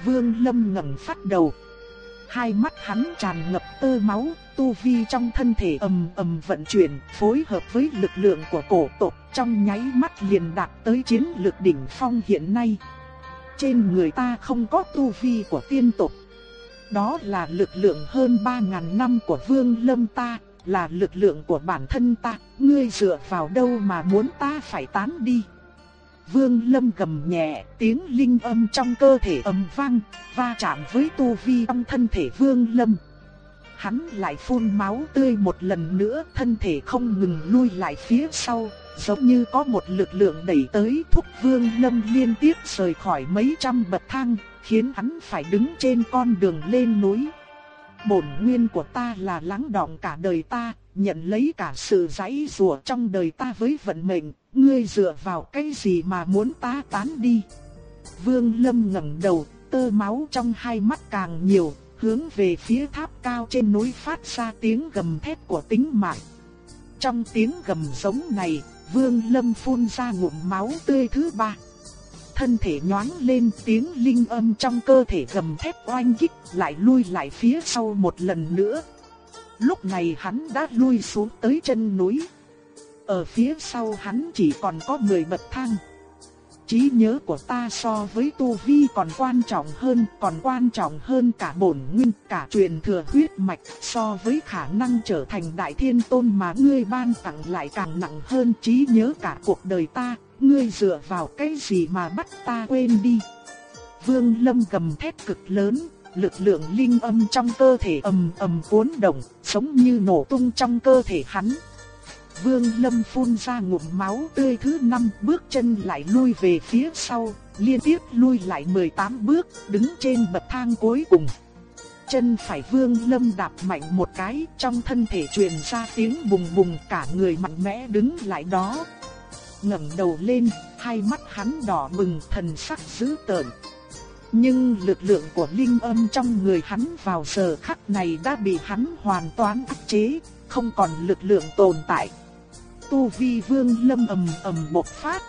Vương Lâm ngẩng phát đầu. Hai mắt hắn tràn ngập tơ máu, tu vi trong thân thể ầm ầm vận chuyển, phối hợp với lực lượng của cổ tộc, trong nháy mắt liền đạt tới chiến lực đỉnh phong hiện nay. Trên người ta không có tu vi của tiên tộc. Đó là lực lượng hơn 3.000 năm của Vương Lâm ta, là lực lượng của bản thân ta, ngươi dựa vào đâu mà muốn ta phải tán đi. Vương Lâm gầm nhẹ, tiếng linh âm trong cơ thể ầm vang, va chạm với tu vi trong thân thể Vương Lâm. Hắn lại phun máu tươi một lần nữa, thân thể không ngừng lui lại phía sau, giống như có một lực lượng đẩy tới thúc Vương Lâm liên tiếp rời khỏi mấy trăm bậc thang, khiến hắn phải đứng trên con đường lên núi. Bổn nguyên của ta là lắng đọng cả đời ta, nhận lấy cả sự giãy giụa trong đời ta với vận mệnh, ngươi dựa vào cái gì mà muốn ta tán đi? Vương Lâm ngẩng đầu, tơ máu trong hai mắt càng nhiều, hướng về phía tháp cao trên núi phát ra tiếng gầm thét của tính mạng. Trong tiếng gầm giống này, Vương Lâm phun ra ngụm máu tươi thứ ba. Thân thể nhoáng lên tiếng linh âm trong cơ thể gầm thét oanh kích lại lui lại phía sau một lần nữa. Lúc này hắn đã lui xuống tới chân núi. Ở phía sau hắn chỉ còn có 10 bậc thang. Trí nhớ của ta so với tu vi còn quan trọng hơn, còn quan trọng hơn cả bổn nguyên, cả truyền thừa huyết mạch, so với khả năng trở thành đại thiên tôn mà ngươi ban tặng lại càng nặng hơn trí nhớ cả cuộc đời ta, ngươi dựa vào cái gì mà bắt ta quên đi. Vương Lâm gầm thét cực lớn, lực lượng linh âm trong cơ thể ầm ầm cuốn động, giống như nổ tung trong cơ thể hắn. Vương Lâm phun ra ngụm máu tươi thứ năm bước chân lại lui về phía sau, liên tiếp lui lại 18 bước, đứng trên bậc thang cuối cùng. chân phải Vương Lâm đạp mạnh một cái, trong thân thể truyền ra tiếng bùng bùng cả người mạnh mẽ đứng lại đó. ngẩng đầu lên, hai mắt hắn đỏ bừng thần sắc dữ tợn. Nhưng lực lượng của linh âm trong người hắn vào giờ khắc này đã bị hắn hoàn toàn áp chế, không còn lực lượng tồn tại. Tu vi vương lâm ầm ầm bộc phát.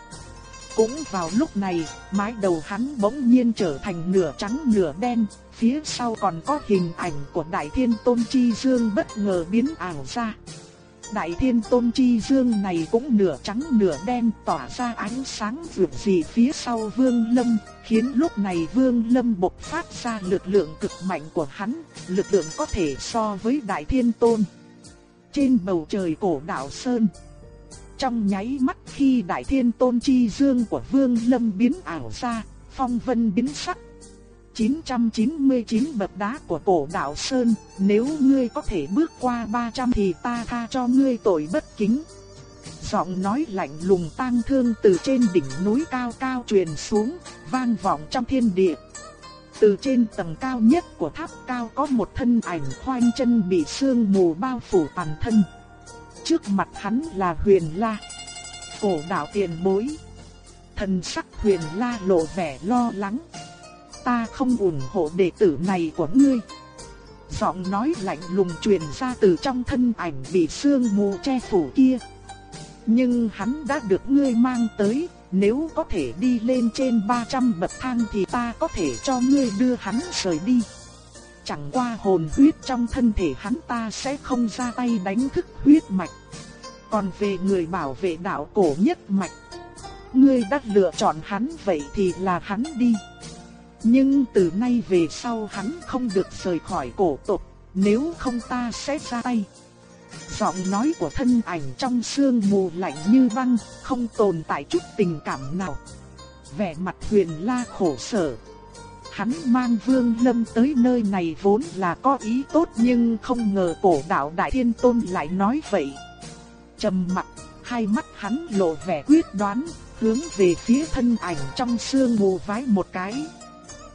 Cũng vào lúc này, mái đầu hắn bỗng nhiên trở thành nửa trắng nửa đen, phía sau còn có hình ảnh của Đại Thiên Tôn Chi Dương bất ngờ biến ảo ra. Đại Thiên Tôn Chi Dương này cũng nửa trắng nửa đen tỏa ra ánh sáng vượt dị phía sau Vương Lâm, khiến lúc này Vương Lâm bộc phát ra lực lượng cực mạnh của hắn, lực lượng có thể so với Đại Thiên Tôn. Trên bầu trời cổ đảo Sơn trong nháy mắt khi Đại Thiên Tôn Chi Dương của Vương Lâm biến ảo ra, phong vân biến sắc 999 bậc đá của cổ đạo Sơn, nếu ngươi có thể bước qua 300 thì ta tha cho ngươi tội bất kính. Giọng nói lạnh lùng tang thương từ trên đỉnh núi cao cao truyền xuống, vang vọng trong thiên địa. Từ trên tầng cao nhất của tháp cao có một thân ảnh khoanh chân bị sương mù bao phủ toàn thân. Trước mặt hắn là huyền la. Cổ đạo tiền bối. Thần sắc huyền la lộ vẻ lo lắng ta không ủng hộ đệ tử này của ngươi. Giọng nói lạnh lùng truyền ra từ trong thân ảnh bị sương mù che phủ kia. Nhưng hắn đã được ngươi mang tới, nếu có thể đi lên trên 300 bậc thang thì ta có thể cho ngươi đưa hắn rời đi. Chẳng qua hồn huyết trong thân thể hắn ta sẽ không ra tay đánh thức huyết mạch. Còn về người bảo vệ đạo cổ nhất mạch, ngươi đã lựa chọn hắn vậy thì là hắn đi. Nhưng từ nay về sau hắn không được rời khỏi cổ tộc, nếu không ta sẽ ra tay. Giọng nói của thân ảnh trong sương mù lạnh như băng, không tồn tại chút tình cảm nào. Vẻ mặt huyền la khổ sở. Hắn mang vương lâm tới nơi này vốn là có ý tốt nhưng không ngờ cổ đạo đại thiên tôn lại nói vậy. trầm mặt, hai mắt hắn lộ vẻ quyết đoán, hướng về phía thân ảnh trong sương mù vái một cái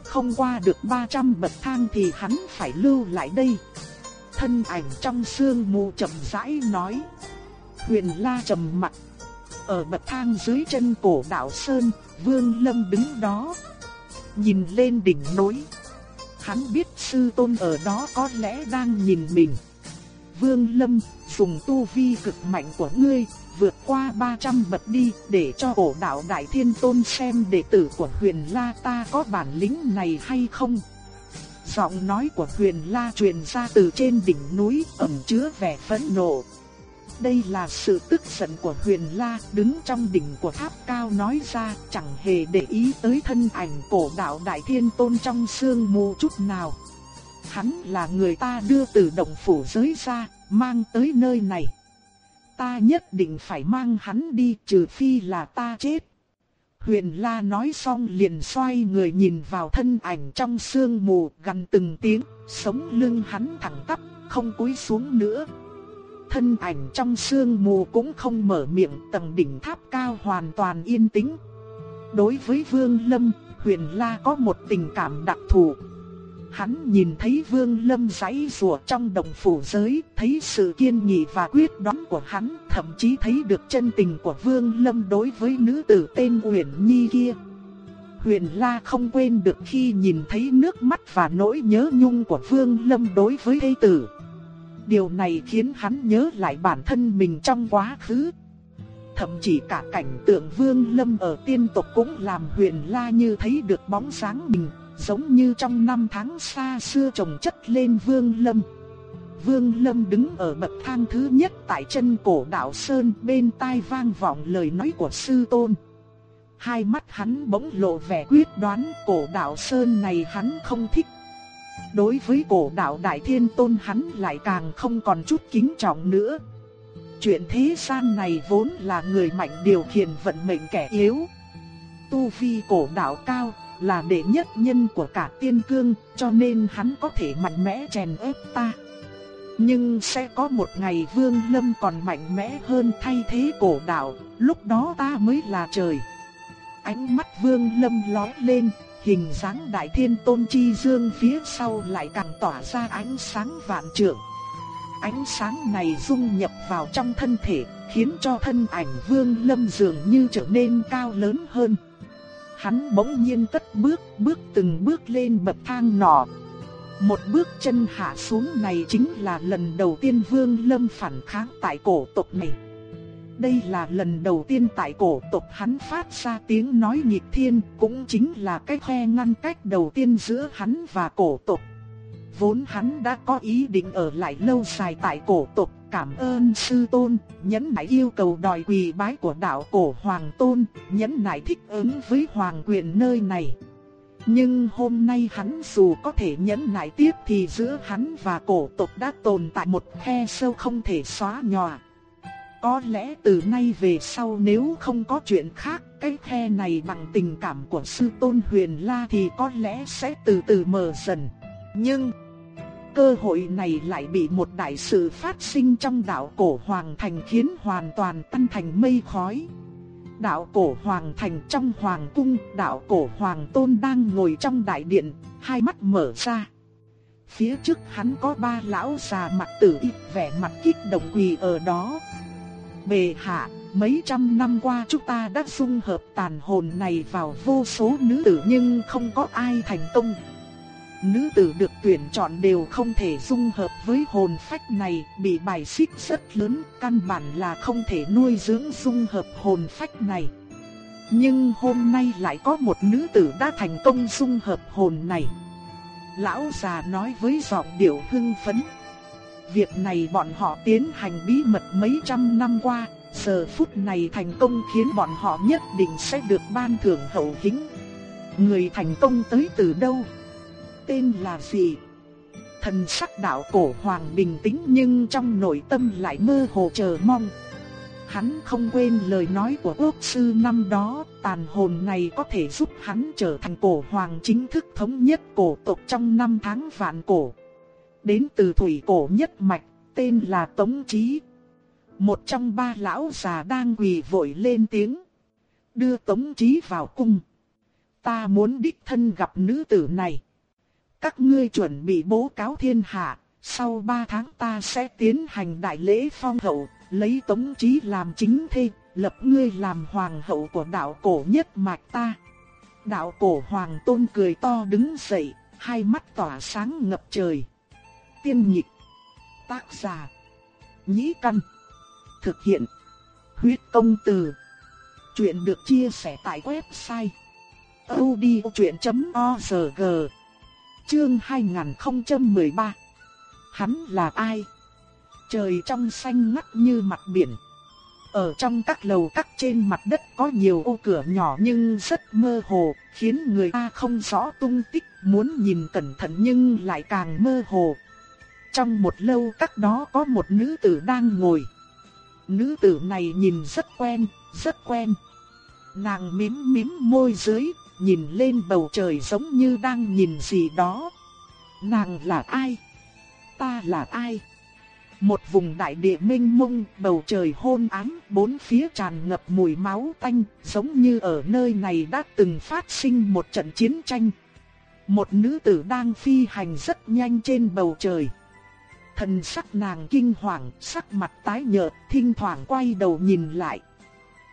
không qua được 300 bậc thang thì hắn phải lưu lại đây. Thân ảnh trong sương mù chậm rãi nói. Huyền La trầm mặt. Ở bậc thang dưới chân cổ đạo Sơn, Vương Lâm đứng đó. Nhìn lên đỉnh núi. Hắn biết sư tôn ở đó có lẽ đang nhìn mình. Vương Lâm, dùng tu vi cực mạnh của ngươi, vượt qua 300 bậc đi để cho cổ đạo Đại Thiên Tôn xem đệ tử của huyền La ta có bản lĩnh này hay không. Giọng nói của huyền La truyền ra từ trên đỉnh núi ẩm chứa vẻ phẫn nộ. Đây là sự tức giận của huyền La đứng trong đỉnh của tháp cao nói ra chẳng hề để ý tới thân ảnh cổ đạo Đại Thiên Tôn trong sương mù chút nào. Hắn là người ta đưa từ động phủ giới ra, mang tới nơi này ta nhất định phải mang hắn đi trừ phi là ta chết. Huyền La nói xong liền xoay người nhìn vào thân ảnh trong sương mù gần từng tiếng, sống lưng hắn thẳng tắp, không cúi xuống nữa. Thân ảnh trong sương mù cũng không mở miệng tầng đỉnh tháp cao hoàn toàn yên tĩnh. Đối với Vương Lâm, Huyền La có một tình cảm đặc thù, Hắn nhìn thấy Vương Lâm giãy rùa trong đồng phủ giới, thấy sự kiên nghị và quyết đoán của hắn, thậm chí thấy được chân tình của Vương Lâm đối với nữ tử tên Uyển Nhi kia. Huyền La không quên được khi nhìn thấy nước mắt và nỗi nhớ nhung của Vương Lâm đối với thê tử. Điều này khiến hắn nhớ lại bản thân mình trong quá khứ. Thậm chí cả cảnh tượng Vương Lâm ở tiên tộc cũng làm Huyền La như thấy được bóng sáng mình, giống như trong năm tháng xa xưa trồng chất lên Vương Lâm. Vương Lâm đứng ở bậc thang thứ nhất tại chân cổ đạo Sơn bên tai vang vọng lời nói của sư tôn. Hai mắt hắn bỗng lộ vẻ quyết đoán cổ đạo Sơn này hắn không thích. Đối với cổ đạo Đại Thiên Tôn hắn lại càng không còn chút kính trọng nữa. Chuyện thế gian này vốn là người mạnh điều khiển vận mệnh kẻ yếu. Tu vi cổ đạo cao, là đệ nhất nhân của cả tiên cương, cho nên hắn có thể mạnh mẽ chèn ép ta. Nhưng sẽ có một ngày Vương Lâm còn mạnh mẽ hơn thay thế cổ đạo, lúc đó ta mới là trời. Ánh mắt Vương Lâm lóe lên, hình dáng đại thiên tôn chi dương phía sau lại càng tỏa ra ánh sáng vạn trượng. Ánh sáng này dung nhập vào trong thân thể, khiến cho thân ảnh Vương Lâm dường như trở nên cao lớn hơn. Hắn bỗng nhiên cất bước, bước từng bước lên bậc thang nọ. Một bước chân hạ xuống này chính là lần đầu tiên Vương Lâm phản kháng tại cổ tộc này. Đây là lần đầu tiên tại cổ tộc hắn phát ra tiếng nói nghịch thiên, cũng chính là cái khe ngăn cách đầu tiên giữa hắn và cổ tộc. Vốn hắn đã có ý định ở lại lâu dài tại cổ tộc, cảm ơn sư tôn, nhẫn nại yêu cầu đòi quỳ bái của đạo cổ hoàng tôn, nhẫn nại thích ứng với hoàng quyền nơi này. Nhưng hôm nay hắn dù có thể nhẫn nại tiếp thì giữa hắn và cổ tộc đã tồn tại một khe sâu không thể xóa nhòa. Có lẽ từ nay về sau nếu không có chuyện khác, cái khe này bằng tình cảm của sư tôn huyền la thì có lẽ sẽ từ từ mở dần. Nhưng, cơ hội này lại bị một đại sự phát sinh trong đạo cổ Hoàng Thành khiến hoàn toàn tan thành mây khói. Đạo cổ Hoàng Thành trong Hoàng Cung, đạo cổ Hoàng Tôn đang ngồi trong đại điện, hai mắt mở ra. Phía trước hắn có ba lão già mặt tử y, vẻ mặt kích động quỳ ở đó, Bề hạ, mấy trăm năm qua chúng ta đã dung hợp tàn hồn này vào vô số nữ tử nhưng không có ai thành công. Nữ tử được tuyển chọn đều không thể dung hợp với hồn phách này, bị bài xích rất lớn, căn bản là không thể nuôi dưỡng dung hợp hồn phách này. Nhưng hôm nay lại có một nữ tử đã thành công dung hợp hồn này. Lão già nói với giọng điệu hưng phấn. Việc này bọn họ tiến hành bí mật mấy trăm năm qua, giờ phút này thành công khiến bọn họ nhất định sẽ được ban thưởng hậu hĩnh. Người thành công tới từ đâu? Tên là gì? Thần sắc đạo cổ hoàng bình tĩnh nhưng trong nội tâm lại mơ hồ chờ mong. Hắn không quên lời nói của quốc sư năm đó, tàn hồn này có thể giúp hắn trở thành cổ hoàng chính thức thống nhất cổ tộc trong năm tháng vạn cổ đến từ thủy cổ nhất mạch, tên là Tống Chí. Một trong ba lão già đang quỳ vội lên tiếng. Đưa Tống Chí vào cung. Ta muốn đích thân gặp nữ tử này. Các ngươi chuẩn bị bố cáo thiên hạ, sau ba tháng ta sẽ tiến hành đại lễ phong hậu, lấy Tống Chí làm chính thê, lập ngươi làm hoàng hậu của đạo cổ nhất mạch ta. Đạo cổ hoàng tôn cười to đứng dậy, hai mắt tỏa sáng ngập trời tiên nhị Tác giả. Nhĩ căn. Thực hiện. Huyết công từ. Chuyện được chia sẻ tại website. odchuyện.org Chương 2013 Hắn là ai? Trời trong xanh ngắt như mặt biển. Ở trong các lầu các trên mặt đất có nhiều ô cửa nhỏ nhưng rất mơ hồ, khiến người ta không rõ tung tích, muốn nhìn cẩn thận nhưng lại càng mơ hồ. Trong một lâu các đó có một nữ tử đang ngồi. Nữ tử này nhìn rất quen, rất quen. Nàng mím mím môi dưới, nhìn lên bầu trời giống như đang nhìn gì đó. Nàng là ai? Ta là ai? Một vùng đại địa mênh mông, bầu trời hôn ám, bốn phía tràn ngập mùi máu tanh, giống như ở nơi này đã từng phát sinh một trận chiến tranh. Một nữ tử đang phi hành rất nhanh trên bầu trời. Thần sắc nàng kinh hoàng, sắc mặt tái nhợt, thỉnh thoảng quay đầu nhìn lại.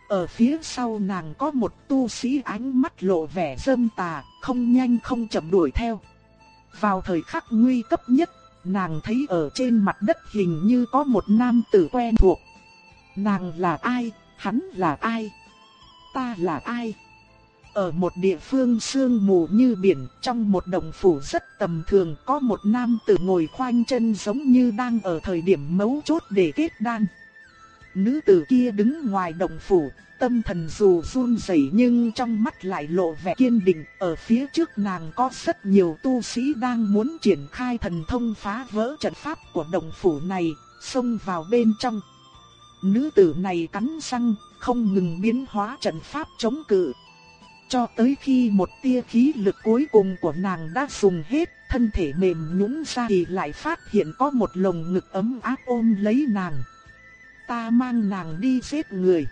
Ở phía sau nàng có một tu sĩ ánh mắt lộ vẻ dâm tà, không nhanh không chậm đuổi theo. Vào thời khắc nguy cấp nhất, nàng thấy ở trên mặt đất hình như có một nam tử quen thuộc. Nàng là ai? Hắn là ai? Ta là ai? Ở một địa phương sương mù như biển, trong một đồng phủ rất tầm thường có một nam tử ngồi khoanh chân giống như đang ở thời điểm mấu chốt để kết đan. Nữ tử kia đứng ngoài đồng phủ, tâm thần dù run rẩy nhưng trong mắt lại lộ vẻ kiên định, ở phía trước nàng có rất nhiều tu sĩ đang muốn triển khai thần thông phá vỡ trận pháp của đồng phủ này, xông vào bên trong. Nữ tử này cắn răng, không ngừng biến hóa trận pháp chống cự, cho tới khi một tia khí lực cuối cùng của nàng đã dùng hết, thân thể mềm nhũn ra thì lại phát hiện có một lồng ngực ấm áp ôm lấy nàng. Ta mang nàng đi giết người.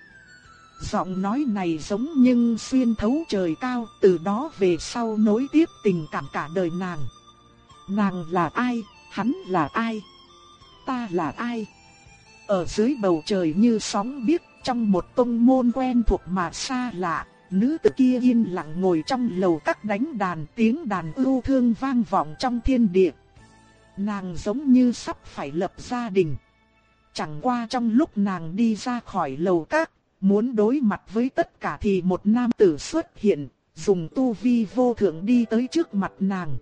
Giọng nói này giống nhưng xuyên thấu trời cao, từ đó về sau nối tiếp tình cảm cả đời nàng. Nàng là ai, hắn là ai, ta là ai? Ở dưới bầu trời như sóng biếc, trong một tông môn quen thuộc mà xa lạ, nữ tử kia yên lặng ngồi trong lầu các đánh đàn, tiếng đàn ưu thương vang vọng trong thiên địa. Nàng giống như sắp phải lập gia đình. Chẳng qua trong lúc nàng đi ra khỏi lầu các, muốn đối mặt với tất cả thì một nam tử xuất hiện, dùng tu vi vô thượng đi tới trước mặt nàng.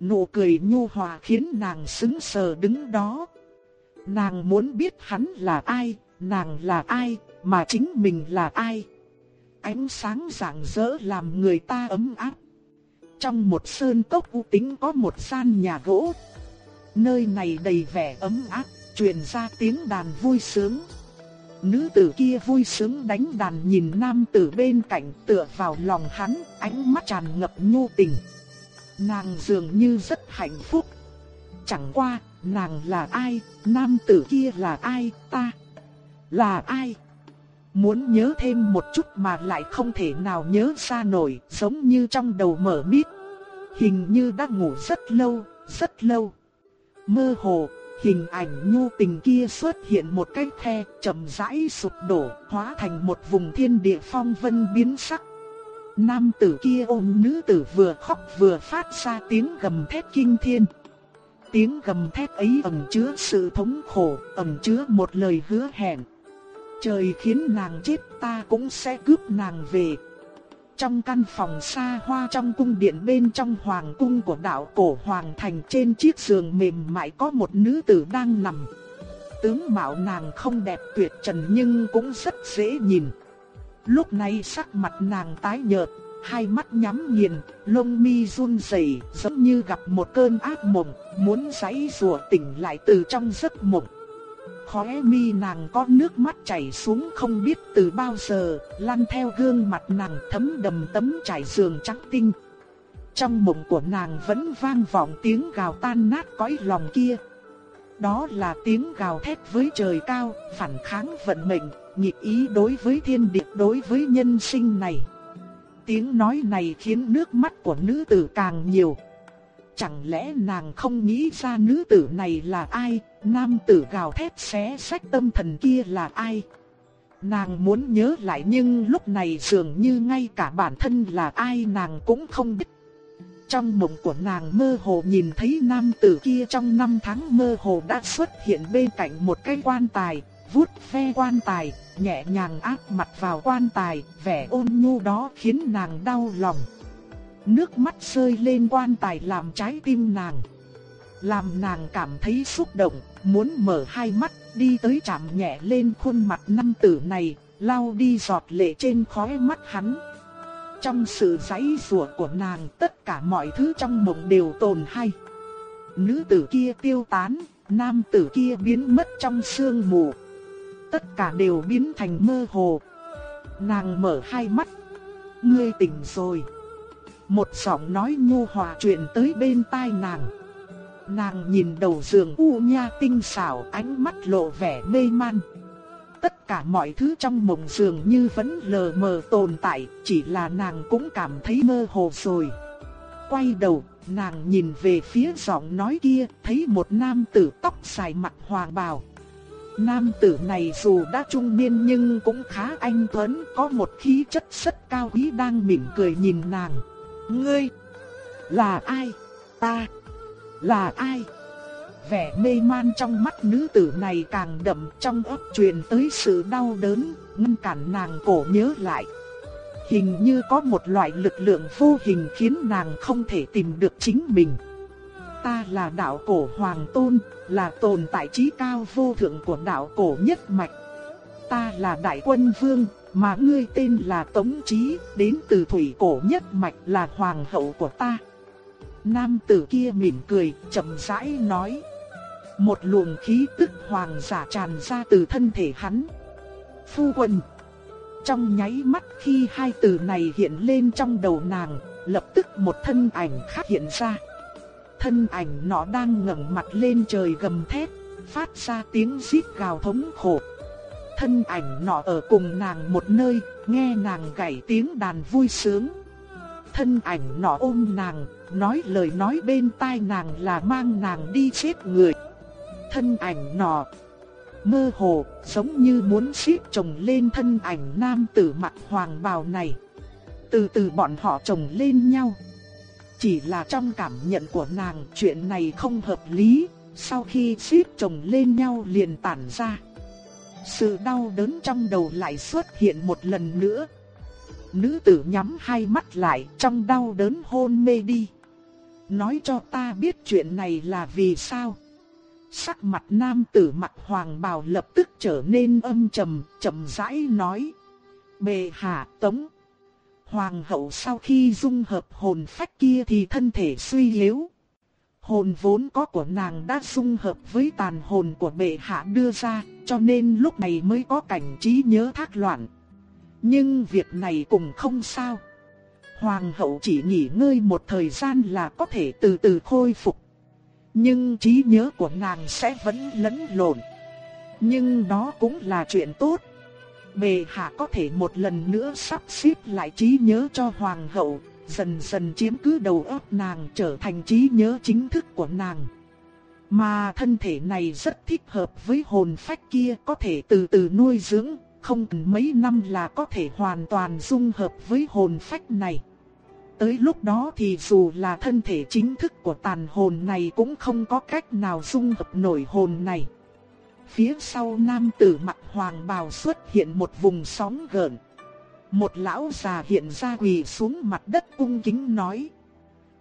Nụ cười nhu hòa khiến nàng sững sờ đứng đó. Nàng muốn biết hắn là ai, nàng là ai, mà chính mình là ai. Ánh sáng rạng rỡ làm người ta ấm áp. Trong một sơn cốc u tính có một gian nhà gỗ. Nơi này đầy vẻ ấm áp, truyền ra tiếng đàn vui sướng. Nữ tử kia vui sướng đánh đàn nhìn nam tử bên cạnh tựa vào lòng hắn, ánh mắt tràn ngập nhu tình. Nàng dường như rất hạnh phúc. Chẳng qua, nàng là ai, nam tử kia là ai, ta là ai? Muốn nhớ thêm một chút mà lại không thể nào nhớ ra nổi, giống như trong đầu mở mít. Hình như đã ngủ rất lâu, rất lâu. Mơ hồ, hình ảnh nhu tình kia xuất hiện một cái khe, chậm rãi sụp đổ, hóa thành một vùng thiên địa phong vân biến sắc. Nam tử kia ôm nữ tử vừa khóc vừa phát ra tiếng gầm thét kinh thiên. Tiếng gầm thét ấy ẩn chứa sự thống khổ, ẩn chứa một lời hứa hẹn. Trời khiến nàng chết ta cũng sẽ cướp nàng về. Trong căn phòng xa hoa trong cung điện bên trong hoàng cung của đạo cổ hoàng thành trên chiếc giường mềm mại có một nữ tử đang nằm. Tướng mạo nàng không đẹp tuyệt trần nhưng cũng rất dễ nhìn. Lúc này sắc mặt nàng tái nhợt, hai mắt nhắm nghiền, lông mi run rẩy, giống như gặp một cơn ác mộng, muốn giãy rủa tỉnh lại từ trong giấc mộng. Khóe mi nàng có nước mắt chảy xuống không biết từ bao giờ, lăn theo gương mặt nàng thấm đầm tấm trải giường trắng tinh. Trong mộng của nàng vẫn vang vọng tiếng gào tan nát cõi lòng kia. Đó là tiếng gào thét với trời cao, phản kháng vận mệnh, nghịch ý đối với thiên địa đối với nhân sinh này. Tiếng nói này khiến nước mắt của nữ tử càng nhiều. Chẳng lẽ nàng không nghĩ ra nữ tử này là ai, nam tử gào thét xé sách tâm thần kia là ai? Nàng muốn nhớ lại nhưng lúc này dường như ngay cả bản thân là ai nàng cũng không biết. Trong mộng của nàng mơ hồ nhìn thấy nam tử kia trong năm tháng mơ hồ đã xuất hiện bên cạnh một cái quan tài, vuốt ve quan tài, nhẹ nhàng áp mặt vào quan tài, vẻ ôn nhu đó khiến nàng đau lòng. Nước mắt rơi lên quan tài làm trái tim nàng. Làm nàng cảm thấy xúc động, muốn mở hai mắt, đi tới chạm nhẹ lên khuôn mặt nam tử này, lau đi giọt lệ trên khóe mắt hắn. Trong sự giãy giụa của nàng, tất cả mọi thứ trong mộng đều tồn hay. Nữ tử kia tiêu tán, nam tử kia biến mất trong sương mù. Tất cả đều biến thành mơ hồ. Nàng mở hai mắt. Ngươi tỉnh rồi. Một giọng nói nhu hòa truyền tới bên tai nàng. Nàng nhìn đầu giường u nha tinh xảo ánh mắt lộ vẻ mê man. Tất cả mọi thứ trong mộng giường như vẫn lờ mờ tồn tại, chỉ là nàng cũng cảm thấy mơ hồ rồi. Quay đầu, nàng nhìn về phía giọng nói kia, thấy một nam tử tóc dài mặt hoàng bào. Nam tử này dù đã trung niên nhưng cũng khá anh tuấn, có một khí chất rất cao quý đang mỉm cười nhìn nàng. Ngươi là ai? Ta là ai? Vẻ mê man trong mắt nữ tử này càng đậm trong ấp truyền tới sự đau đớn, ngăn cản nàng cổ nhớ lại. Hình như có một loại lực lượng vô hình khiến nàng không thể tìm được chính mình. Ta là đạo cổ hoàng tôn, là tồn tại trí cao vô thượng của đạo cổ nhất mạch. Ta là đại quân vương, mà ngươi tên là Tống trí đến từ thủy cổ nhất mạch là hoàng hậu của ta. Nam tử kia mỉm cười, chậm rãi nói. Một luồng khí tức hoàng giả tràn ra từ thân thể hắn. Phu quân. Trong nháy mắt khi hai từ này hiện lên trong đầu nàng, lập tức một thân ảnh khác hiện ra. Thân ảnh nó đang ngẩng mặt lên trời gầm thét, phát ra tiếng rít gào thống khổ thân ảnh nó ở cùng nàng một nơi, nghe nàng gảy tiếng đàn vui sướng. Thân ảnh nọ ôm nàng, nói lời nói bên tai nàng là mang nàng đi chết người. Thân ảnh nọ mơ hồ, giống như muốn xếp chồng lên thân ảnh nam tử mặt hoàng bào này. Từ từ bọn họ chồng lên nhau. Chỉ là trong cảm nhận của nàng chuyện này không hợp lý, sau khi xếp chồng lên nhau liền tản ra. Sự đau đớn trong đầu lại xuất hiện một lần nữa. Nữ tử nhắm hai mắt lại trong đau đớn hôn mê đi. Nói cho ta biết chuyện này là vì sao. Sắc mặt nam tử mặt hoàng bào lập tức trở nên âm trầm, chậm rãi nói. Bề hạ tống. Hoàng hậu sau khi dung hợp hồn phách kia thì thân thể suy yếu. Hồn vốn có của nàng đã dung hợp với tàn hồn của bệ hạ đưa ra, cho nên lúc này mới có cảnh trí nhớ thác loạn. Nhưng việc này cũng không sao. Hoàng hậu chỉ nghỉ ngơi một thời gian là có thể từ từ khôi phục. Nhưng trí nhớ của nàng sẽ vẫn lẫn lộn. Nhưng đó cũng là chuyện tốt. Bề hạ có thể một lần nữa sắp xếp lại trí nhớ cho hoàng hậu, dần dần chiếm cứ đầu óc nàng trở thành trí nhớ chính thức của nàng. Mà thân thể này rất thích hợp với hồn phách kia có thể từ từ nuôi dưỡng, không cần mấy năm là có thể hoàn toàn dung hợp với hồn phách này. Tới lúc đó thì dù là thân thể chính thức của tàn hồn này cũng không có cách nào dung hợp nổi hồn này. Phía sau nam tử mặt hoàng bào xuất hiện một vùng sóng gợn. Một lão già hiện ra quỳ xuống mặt đất cung kính nói.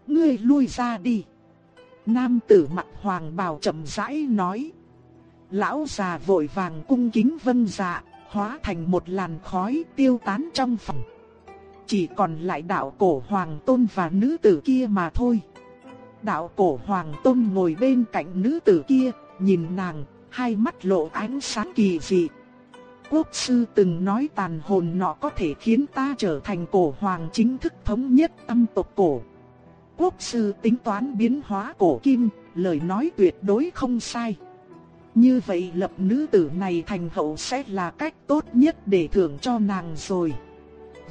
Ngươi lui ra đi. Nam tử mặt hoàng bào chậm rãi nói. Lão già vội vàng cung kính vân dạ, hóa thành một làn khói tiêu tán trong phòng. Chỉ còn lại đạo cổ hoàng tôn và nữ tử kia mà thôi. Đạo cổ hoàng tôn ngồi bên cạnh nữ tử kia, nhìn nàng, hai mắt lộ ánh sáng kỳ dị. Quốc sư từng nói tàn hồn nọ có thể khiến ta trở thành cổ hoàng chính thức thống nhất âm tộc cổ. Quốc sư tính toán biến hóa cổ kim, lời nói tuyệt đối không sai. Như vậy lập nữ tử này thành hậu sẽ là cách tốt nhất để thưởng cho nàng rồi.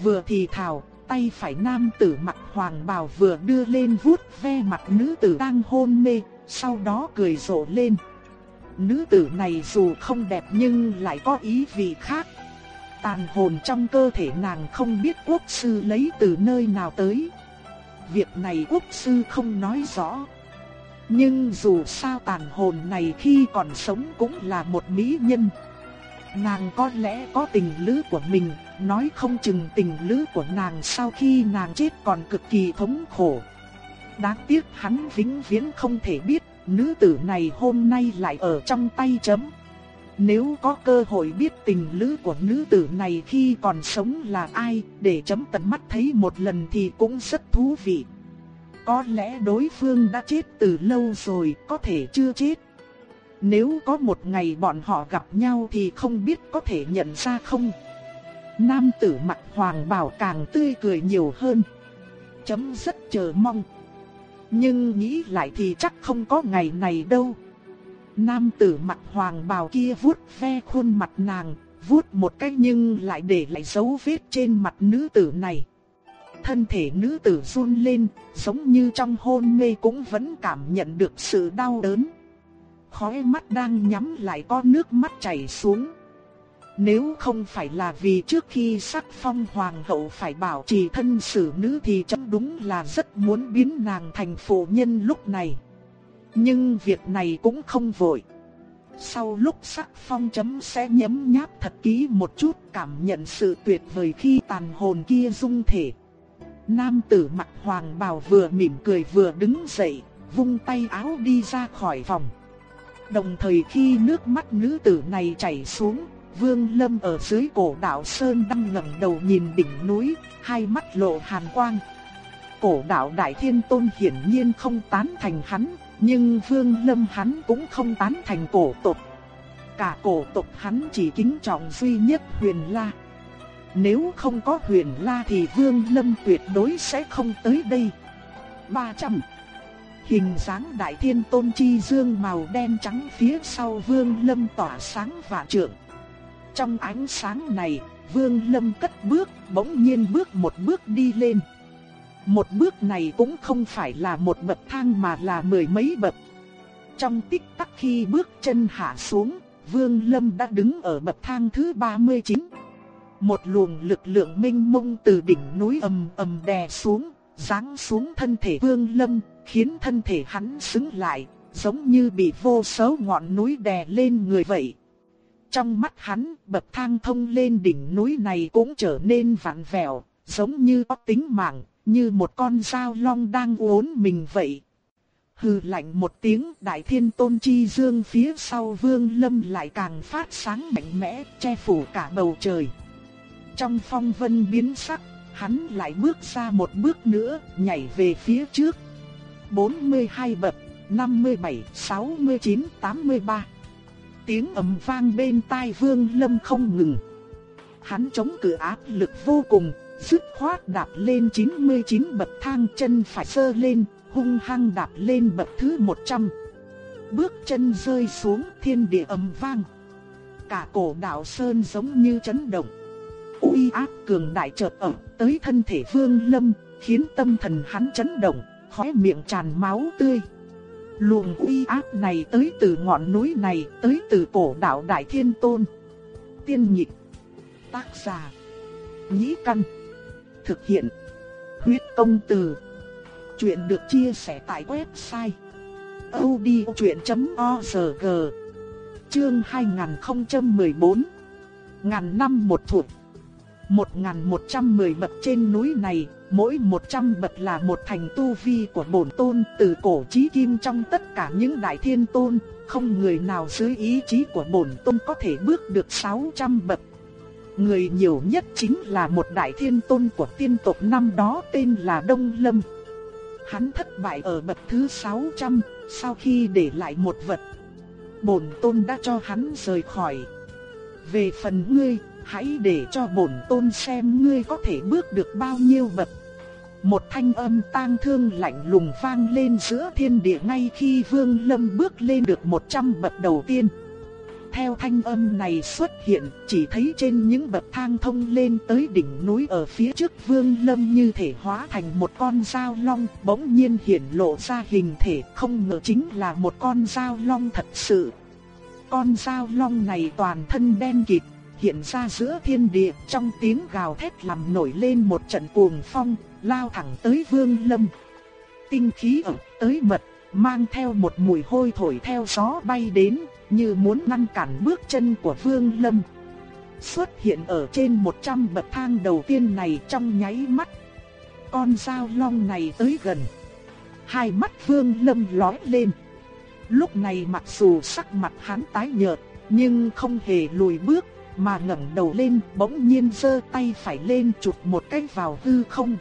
Vừa thì thào, tay phải nam tử mặt hoàng bào vừa đưa lên vuốt ve mặt nữ tử đang hôn mê, sau đó cười rộ lên. Nữ tử này dù không đẹp nhưng lại có ý vị khác. Tàn hồn trong cơ thể nàng không biết quốc sư lấy từ nơi nào tới. Việc này quốc sư không nói rõ. Nhưng dù sao tàn hồn này khi còn sống cũng là một mỹ nhân. Nàng có lẽ có tình lữ của mình, nói không chừng tình lữ của nàng sau khi nàng chết còn cực kỳ thống khổ. Đáng tiếc hắn vĩnh viễn không thể biết, nữ tử này hôm nay lại ở trong tay chấm. Nếu có cơ hội biết tình lữ của nữ tử này khi còn sống là ai, để chấm tận mắt thấy một lần thì cũng rất thú vị. Có lẽ đối phương đã chết từ lâu rồi, có thể chưa chết. Nếu có một ngày bọn họ gặp nhau thì không biết có thể nhận ra không. Nam tử mặt hoàng bảo càng tươi cười nhiều hơn. Chấm rất chờ mong. Nhưng nghĩ lại thì chắc không có ngày này đâu. Nam tử mặt hoàng bào kia vuốt ve khuôn mặt nàng, vuốt một cái nhưng lại để lại dấu vết trên mặt nữ tử này. Thân thể nữ tử run lên, giống như trong hôn mê cũng vẫn cảm nhận được sự đau đớn. Khóe mắt đang nhắm lại có nước mắt chảy xuống. Nếu không phải là vì trước khi sắc phong hoàng hậu phải bảo trì thân xử nữ thì chấm đúng là rất muốn biến nàng thành phụ nhân lúc này. Nhưng việc này cũng không vội. Sau lúc sắc phong chấm sẽ nhấm nháp thật kỹ một chút cảm nhận sự tuyệt vời khi tàn hồn kia dung thể. Nam tử mặt hoàng bào vừa mỉm cười vừa đứng dậy, vung tay áo đi ra khỏi phòng. Đồng thời khi nước mắt nữ tử này chảy xuống, Vương Lâm ở dưới cổ đạo Sơn đang ngẩng đầu nhìn đỉnh núi, hai mắt lộ hàn quang. Cổ đạo Đại Thiên Tôn hiển nhiên không tán thành hắn, nhưng Vương Lâm hắn cũng không tán thành cổ tộc. Cả cổ tộc hắn chỉ kính trọng duy nhất Huyền La. Nếu không có Huyền La thì Vương Lâm tuyệt đối sẽ không tới đây. 300 Hình dáng đại thiên tôn chi dương màu đen trắng phía sau vương lâm tỏa sáng và trượng Trong ánh sáng này, Vương Lâm cất bước, bỗng nhiên bước một bước đi lên. Một bước này cũng không phải là một bậc thang mà là mười mấy bậc. Trong tích tắc khi bước chân hạ xuống, Vương Lâm đã đứng ở bậc thang thứ 39. Một luồng lực lượng minh mông từ đỉnh núi ầm ầm đè xuống, giáng xuống thân thể Vương Lâm, khiến thân thể hắn sững lại, giống như bị vô số ngọn núi đè lên người vậy. Trong mắt hắn, bậc thang thông lên đỉnh núi này cũng trở nên vặn vẹo, giống như có tính mạng, như một con dao long đang uốn mình vậy. Hừ lạnh một tiếng đại thiên tôn chi dương phía sau vương lâm lại càng phát sáng mạnh mẽ che phủ cả bầu trời. Trong phong vân biến sắc, hắn lại bước ra một bước nữa nhảy về phía trước. 42 bậc, 57, 69, 83. Tiếng ầm vang bên tai vương lâm không ngừng. Hắn chống cự áp lực vô cùng, dứt khoát đạp lên 99 bậc thang chân phải sơ lên, hung hăng đạp lên bậc thứ 100. Bước chân rơi xuống thiên địa ầm vang. Cả cổ đạo sơn giống như chấn động. Uy áp cường đại chợt ập tới thân thể Vương Lâm, khiến tâm thần hắn chấn động, khóe miệng tràn máu tươi. Luồng uy áp này tới từ ngọn núi này, tới từ cổ đạo Đại Thiên Tôn. Tiên nhịp, tác giả, nhĩ căn, thực hiện, huyết công từ. Chuyện được chia sẻ tại website odchuyện.org Chương 2014 Ngàn năm một thuộc 1110 bậc trên núi này, mỗi 100 bậc là một thành tu vi của bổn tôn từ cổ chí kim trong tất cả những đại thiên tôn, không người nào dưới ý chí của bổn tôn có thể bước được 600 bậc. Người nhiều nhất chính là một đại thiên tôn của tiên tộc năm đó tên là Đông Lâm. Hắn thất bại ở bậc thứ 600, sau khi để lại một vật. Bổn tôn đã cho hắn rời khỏi. Về phần ngươi, hãy để cho bổn tôn xem ngươi có thể bước được bao nhiêu bậc. Một thanh âm tang thương lạnh lùng vang lên giữa thiên địa ngay khi Vương Lâm bước lên được 100 bậc đầu tiên. Theo thanh âm này xuất hiện, chỉ thấy trên những bậc thang thông lên tới đỉnh núi ở phía trước Vương Lâm như thể hóa thành một con dao long, bỗng nhiên hiển lộ ra hình thể, không ngờ chính là một con dao long thật sự. Con dao long này toàn thân đen kịt, hiện ra giữa thiên địa, trong tiếng gào thét làm nổi lên một trận cuồng phong, lao thẳng tới Vương Lâm. Tinh khí ập tới mật, mang theo một mùi hôi thổi theo gió bay đến, như muốn ngăn cản bước chân của Vương Lâm. Xuất hiện ở trên 100 bậc thang đầu tiên này trong nháy mắt. Con dao long này tới gần. Hai mắt Vương Lâm lóe lên. Lúc này mặc dù sắc mặt hắn tái nhợt, nhưng không hề lùi bước, mà ngẩng đầu lên, bỗng nhiên giơ tay phải lên chụp một cái vào hư không.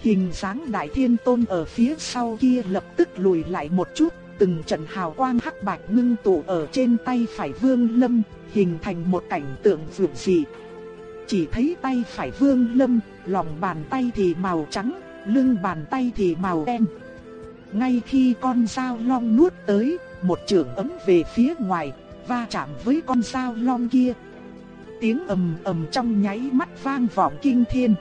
Hình dáng đại thiên tôn ở phía sau kia lập tức lùi lại một chút, từng trận hào quang hắc bạch ngưng tụ ở trên tay phải Vương Lâm, hình thành một cảnh tượng vượt dị. Chỉ thấy tay phải Vương Lâm, lòng bàn tay thì màu trắng, lưng bàn tay thì màu đen. Ngay khi con dao long nuốt tới, một trường ấm về phía ngoài, va chạm với con dao long kia. Tiếng ầm ầm trong nháy mắt vang vọng kinh thiên.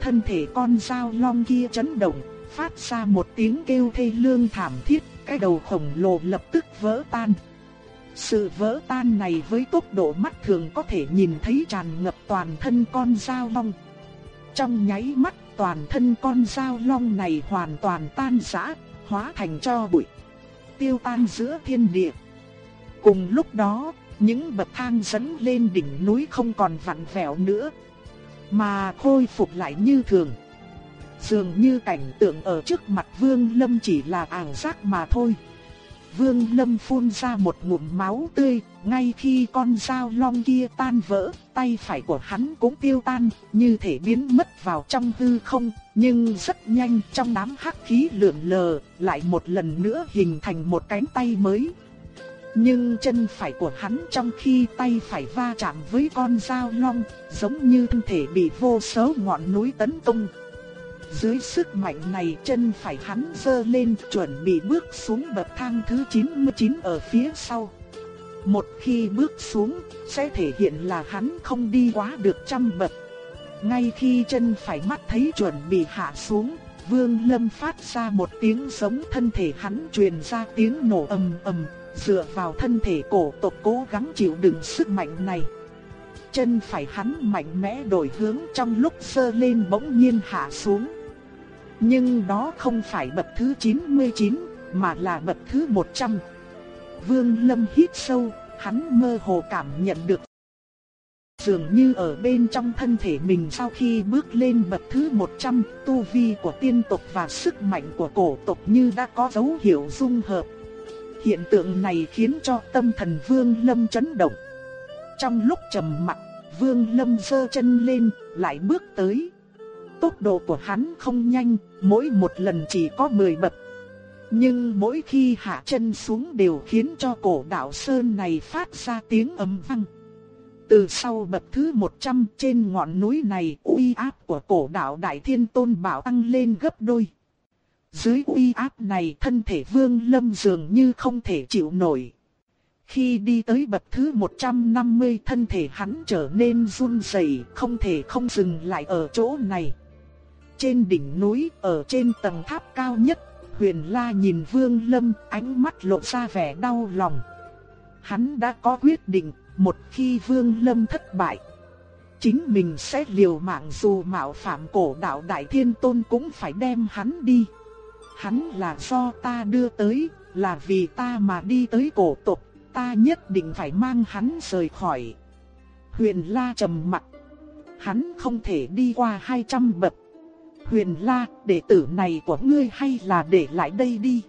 Thân thể con dao long kia chấn động, phát ra một tiếng kêu thê lương thảm thiết cái đầu khổng lồ lập tức vỡ tan. Sự vỡ tan này với tốc độ mắt thường có thể nhìn thấy tràn ngập toàn thân con dao long. Trong nháy mắt toàn thân con dao long này hoàn toàn tan rã, hóa thành cho bụi, tiêu tan giữa thiên địa. Cùng lúc đó, những bậc thang dẫn lên đỉnh núi không còn vặn vẹo nữa, mà khôi phục lại như thường. Dường như cảnh tượng ở trước mặt Vương Lâm chỉ là ảo giác mà thôi. Vương Lâm phun ra một ngụm máu tươi, ngay khi con dao long kia tan vỡ, tay phải của hắn cũng tiêu tan, như thể biến mất vào trong hư không, nhưng rất nhanh trong đám hắc khí lượn lờ, lại một lần nữa hình thành một cánh tay mới. Nhưng chân phải của hắn trong khi tay phải va chạm với con dao long, giống như thân thể bị vô số ngọn núi tấn công. Dưới sức mạnh này chân phải hắn giơ lên chuẩn bị bước xuống bậc thang thứ 99 ở phía sau. Một khi bước xuống, sẽ thể hiện là hắn không đi quá được trăm bậc. Ngay khi chân phải mắt thấy chuẩn bị hạ xuống, Vương Lâm phát ra một tiếng giống thân thể hắn truyền ra tiếng nổ ầm ầm, dựa vào thân thể cổ tộc cố gắng chịu đựng sức mạnh này. Chân phải hắn mạnh mẽ đổi hướng trong lúc sơ lên bỗng nhiên hạ xuống. Nhưng đó không phải bậc thứ 99, mà là bậc thứ 100. Vương Lâm hít sâu, hắn mơ hồ cảm nhận được Dường như ở bên trong thân thể mình sau khi bước lên bậc thứ 100, tu vi của tiên tộc và sức mạnh của cổ tộc như đã có dấu hiệu dung hợp. Hiện tượng này khiến cho tâm thần Vương Lâm chấn động. Trong lúc trầm mặc, Vương Lâm giơ chân lên, lại bước tới. Tốc độ của hắn không nhanh, mỗi một lần chỉ có 10 bậc. Nhưng mỗi khi hạ chân xuống đều khiến cho cổ đạo sơn này phát ra tiếng ầm vang. Từ sau bậc thứ 100 trên ngọn núi này uy áp của cổ đạo Đại Thiên Tôn Bảo tăng lên gấp đôi. Dưới uy áp này thân thể vương lâm dường như không thể chịu nổi. Khi đi tới bậc thứ 150 thân thể hắn trở nên run rẩy, không thể không dừng lại ở chỗ này. Trên đỉnh núi, ở trên tầng tháp cao nhất, Huyền La nhìn Vương Lâm, ánh mắt lộ ra vẻ đau lòng. Hắn đã có quyết định, một khi Vương Lâm thất bại, chính mình sẽ liều mạng dù mạo phạm cổ đạo Đại Thiên Tôn cũng phải đem hắn đi. Hắn là do ta đưa tới, là vì ta mà đi tới cổ tộc, ta nhất định phải mang hắn rời khỏi. Huyền La trầm mặt, hắn không thể đi qua 200 bậc. Huyền La, đệ tử này của ngươi hay là để lại đây đi.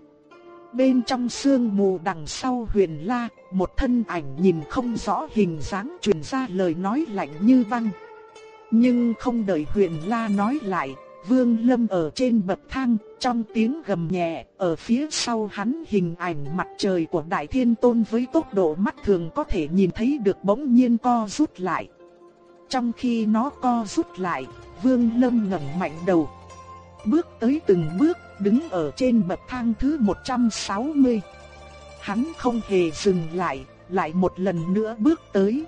Bên trong sương mù đằng sau huyền la, một thân ảnh nhìn không rõ hình dáng truyền ra lời nói lạnh như băng. Nhưng không đợi huyền la nói lại, vương lâm ở trên bậc thang, trong tiếng gầm nhẹ, ở phía sau hắn hình ảnh mặt trời của đại thiên tôn với tốc độ mắt thường có thể nhìn thấy được bỗng nhiên co rút lại. Trong khi nó co rút lại, vương lâm ngẩng mạnh đầu. Bước tới từng bước đứng ở trên bậc thang thứ 160. Hắn không hề dừng lại, lại một lần nữa bước tới.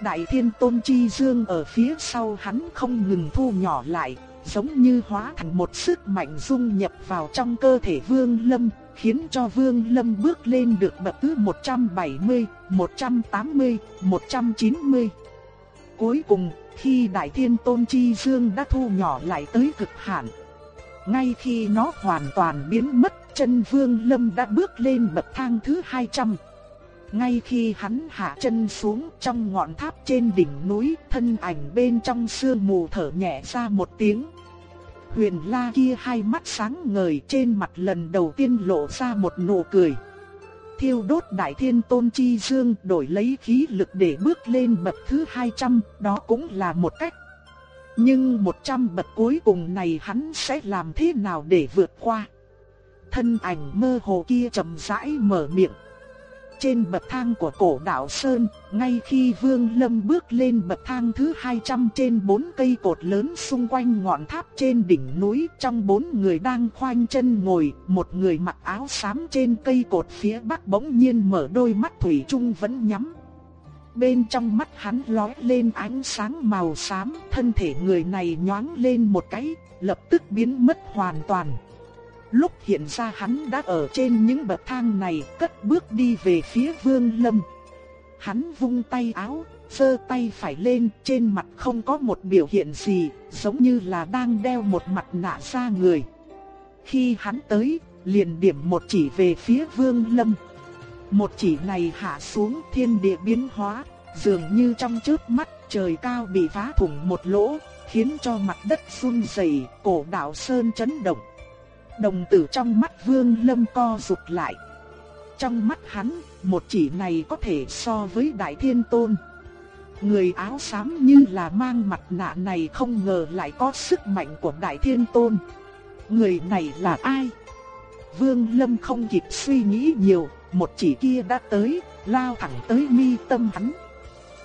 Đại thiên tôn chi dương ở phía sau hắn không ngừng thu nhỏ lại, giống như hóa thành một sức mạnh dung nhập vào trong cơ thể vương lâm, khiến cho vương lâm bước lên được bậc thứ 170, 180, 190. Cuối cùng, khi đại thiên tôn chi dương đã thu nhỏ lại tới cực hạn, ngay khi nó hoàn toàn biến mất, chân Vương Lâm đã bước lên bậc thang thứ 200. Ngay khi hắn hạ chân xuống trong ngọn tháp trên đỉnh núi, thân ảnh bên trong sương mù thở nhẹ ra một tiếng. Huyền La kia hai mắt sáng ngời trên mặt lần đầu tiên lộ ra một nụ cười. Thiêu đốt đại thiên tôn chi dương đổi lấy khí lực để bước lên bậc thứ 200, đó cũng là một cách nhưng 100 bậc cuối cùng này hắn sẽ làm thế nào để vượt qua? Thân ảnh mơ hồ kia chậm rãi mở miệng. Trên bậc thang của cổ đạo Sơn, ngay khi Vương Lâm bước lên bậc thang thứ 200 trên bốn cây cột lớn xung quanh ngọn tháp trên đỉnh núi, trong bốn người đang khoanh chân ngồi, một người mặc áo xám trên cây cột phía bắc bỗng nhiên mở đôi mắt thủy chung vẫn nhắm bên trong mắt hắn lóe lên ánh sáng màu xám, thân thể người này nhoáng lên một cái, lập tức biến mất hoàn toàn. Lúc hiện ra hắn đã ở trên những bậc thang này, cất bước đi về phía Vương Lâm. Hắn vung tay áo, giơ tay phải lên, trên mặt không có một biểu hiện gì, giống như là đang đeo một mặt nạ ra người. Khi hắn tới, liền điểm một chỉ về phía Vương Lâm. Một chỉ này hạ xuống thiên địa biến hóa, dường như trong chớp mắt trời cao bị phá thủng một lỗ, khiến cho mặt đất run rẩy, cổ đạo sơn chấn động. Đồng tử trong mắt Vương Lâm co rụt lại. Trong mắt hắn, một chỉ này có thể so với Đại Thiên Tôn. Người áo xám như là mang mặt nạ này không ngờ lại có sức mạnh của Đại Thiên Tôn. Người này là ai? Vương Lâm không kịp suy nghĩ nhiều, một chỉ kia đã tới, lao thẳng tới mi tâm hắn.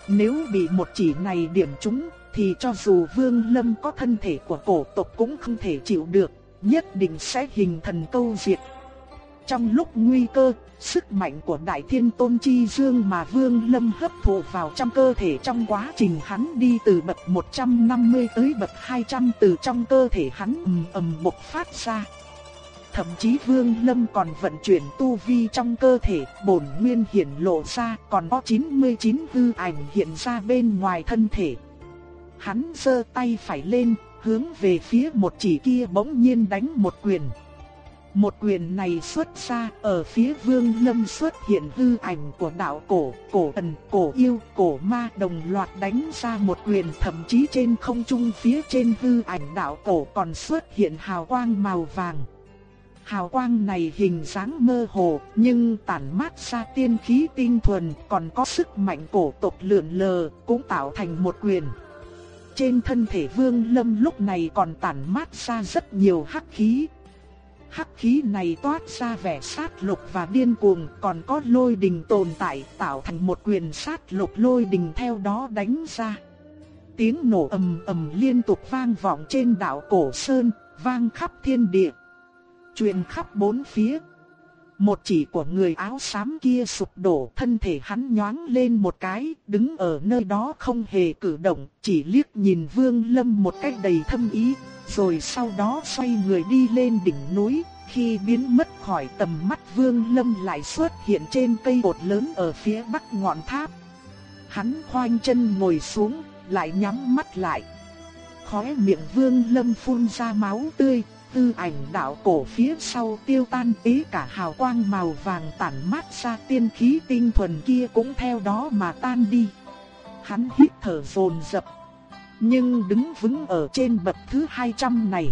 Nếu bị một chỉ này điểm trúng, thì cho dù Vương Lâm có thân thể của cổ tộc cũng không thể chịu được, nhất định sẽ hình thần câu diệt. Trong lúc nguy cơ, Sức mạnh của Đại Thiên Tôn Chi Dương mà Vương Lâm hấp thụ vào trong cơ thể trong quá trình hắn đi từ bậc 150 tới bậc 200 từ trong cơ thể hắn ầm ầm bộc phát ra. Thậm chí Vương Lâm còn vận chuyển tu vi trong cơ thể, bổn nguyên hiển lộ ra, còn có 99 hư ảnh hiện ra bên ngoài thân thể. Hắn giơ tay phải lên, hướng về phía một chỉ kia bỗng nhiên đánh một quyền. Một quyền này xuất ra, ở phía Vương Lâm xuất hiện hư ảnh của đạo cổ, cổ thần, cổ yêu, cổ ma đồng loạt đánh ra một quyền, thậm chí trên không trung phía trên hư ảnh đạo cổ còn xuất hiện hào quang màu vàng. Hào quang này hình dáng mơ hồ, nhưng tản mát ra tiên khí tinh thuần, còn có sức mạnh cổ tộc lượn lờ, cũng tạo thành một quyền. Trên thân thể Vương Lâm lúc này còn tản mát ra rất nhiều hắc khí. Hắc khí này toát ra vẻ sát lục và điên cuồng, còn có lôi đình tồn tại, tạo thành một quyền sát lục lôi đình theo đó đánh ra. Tiếng nổ ầm ầm liên tục vang vọng trên đảo Cổ Sơn, vang khắp thiên địa truyền khắp bốn phía. Một chỉ của người áo xám kia sụp đổ, thân thể hắn nhoáng lên một cái, đứng ở nơi đó không hề cử động, chỉ liếc nhìn Vương Lâm một cách đầy thâm ý, rồi sau đó xoay người đi lên đỉnh núi, khi biến mất khỏi tầm mắt Vương Lâm lại xuất hiện trên cây cột lớn ở phía bắc ngọn tháp. Hắn khoanh chân ngồi xuống, lại nhắm mắt lại. Khóe miệng Vương Lâm phun ra máu tươi, tư ảnh đạo cổ phía sau tiêu tan ý cả hào quang màu vàng tản mát ra tiên khí tinh thuần kia cũng theo đó mà tan đi. Hắn hít thở dồn dập, nhưng đứng vững ở trên bậc thứ 200 này.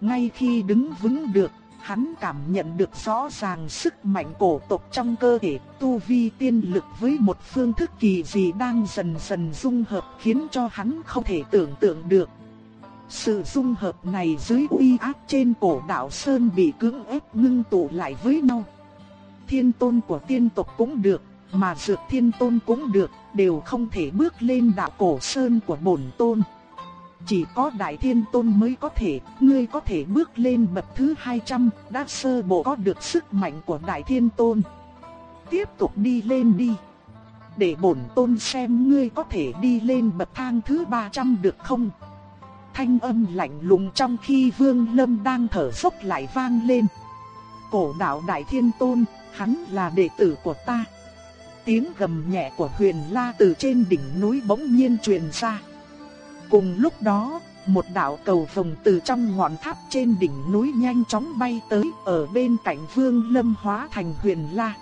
Ngay khi đứng vững được, hắn cảm nhận được rõ ràng sức mạnh cổ tộc trong cơ thể, tu vi tiên lực với một phương thức kỳ dị đang dần dần dung hợp khiến cho hắn không thể tưởng tượng được. Sự dung hợp này dưới uy áp trên cổ đạo Sơn bị cưỡng ép ngưng tụ lại với nhau. Thiên tôn của tiên tộc cũng được, mà dược thiên tôn cũng được, đều không thể bước lên đạo cổ Sơn của bổn tôn. Chỉ có đại thiên tôn mới có thể, ngươi có thể bước lên bậc thứ 200, đã sơ bộ có được sức mạnh của đại thiên tôn. Tiếp tục đi lên đi. Để bổn tôn xem ngươi có thể đi lên bậc thang thứ 300 được không? Thanh âm lạnh lùng trong khi Vương Lâm đang thở dốc lại vang lên. Cổ đạo Đại Thiên Tôn, hắn là đệ tử của ta. Tiếng gầm nhẹ của Huyền La từ trên đỉnh núi bỗng nhiên truyền ra. Cùng lúc đó, một đạo cầu vồng từ trong ngọn tháp trên đỉnh núi nhanh chóng bay tới, ở bên cạnh Vương Lâm hóa thành Huyền La.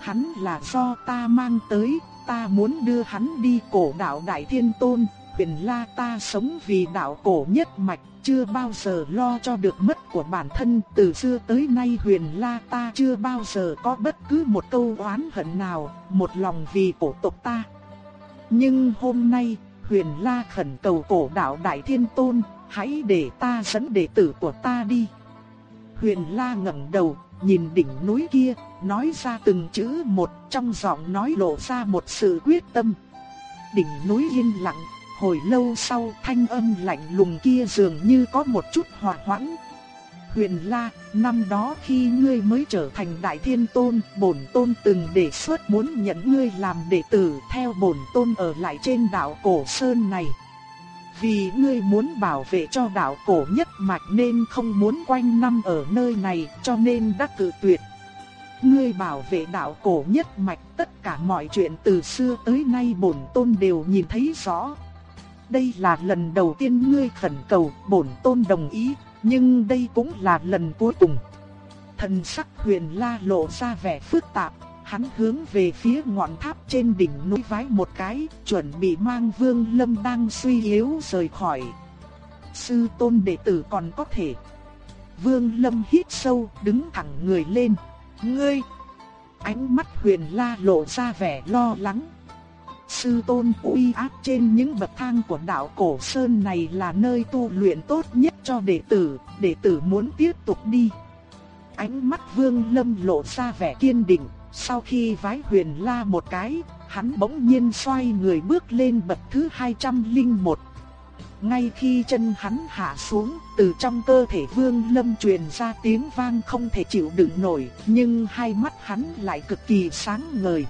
Hắn là do ta mang tới, ta muốn đưa hắn đi cổ đạo Đại Thiên Tôn, huyền la ta sống vì đạo cổ nhất mạch, chưa bao giờ lo cho được mất của bản thân, từ xưa tới nay huyền la ta chưa bao giờ có bất cứ một câu oán hận nào, một lòng vì cổ tộc ta. Nhưng hôm nay, huyền la khẩn cầu cổ đạo đại thiên tôn, hãy để ta dẫn đệ tử của ta đi. Huyền la ngẩng đầu, nhìn đỉnh núi kia, nói ra từng chữ một trong giọng nói lộ ra một sự quyết tâm. Đỉnh núi yên lặng, Hồi lâu sau thanh âm lạnh lùng kia dường như có một chút hòa hoãn. Huyền La, năm đó khi ngươi mới trở thành Đại Thiên Tôn, bổn tôn từng đề xuất muốn nhận ngươi làm đệ tử theo bổn tôn ở lại trên đảo Cổ Sơn này. Vì ngươi muốn bảo vệ cho đảo cổ nhất mạch nên không muốn quanh năm ở nơi này cho nên đã tự tuyệt. Ngươi bảo vệ đạo cổ nhất mạch tất cả mọi chuyện từ xưa tới nay bổn tôn đều nhìn thấy rõ đây là lần đầu tiên ngươi khẩn cầu bổn tôn đồng ý, nhưng đây cũng là lần cuối cùng. Thần sắc huyền la lộ ra vẻ phức tạp, hắn hướng về phía ngọn tháp trên đỉnh núi vái một cái, chuẩn bị mang vương lâm đang suy yếu rời khỏi. Sư tôn đệ tử còn có thể. Vương lâm hít sâu, đứng thẳng người lên. Ngươi! Ánh mắt huyền la lộ ra vẻ lo lắng. Sư tôn uy áp trên những bậc thang của đạo cổ sơn này là nơi tu luyện tốt nhất cho đệ tử, đệ tử muốn tiếp tục đi. Ánh mắt vương lâm lộ ra vẻ kiên định, sau khi vái huyền la một cái, hắn bỗng nhiên xoay người bước lên bậc thứ 201. ngay khi chân hắn hạ xuống, từ trong cơ thể Vương Lâm truyền ra tiếng vang không thể chịu đựng nổi, nhưng hai mắt hắn lại cực kỳ sáng ngời.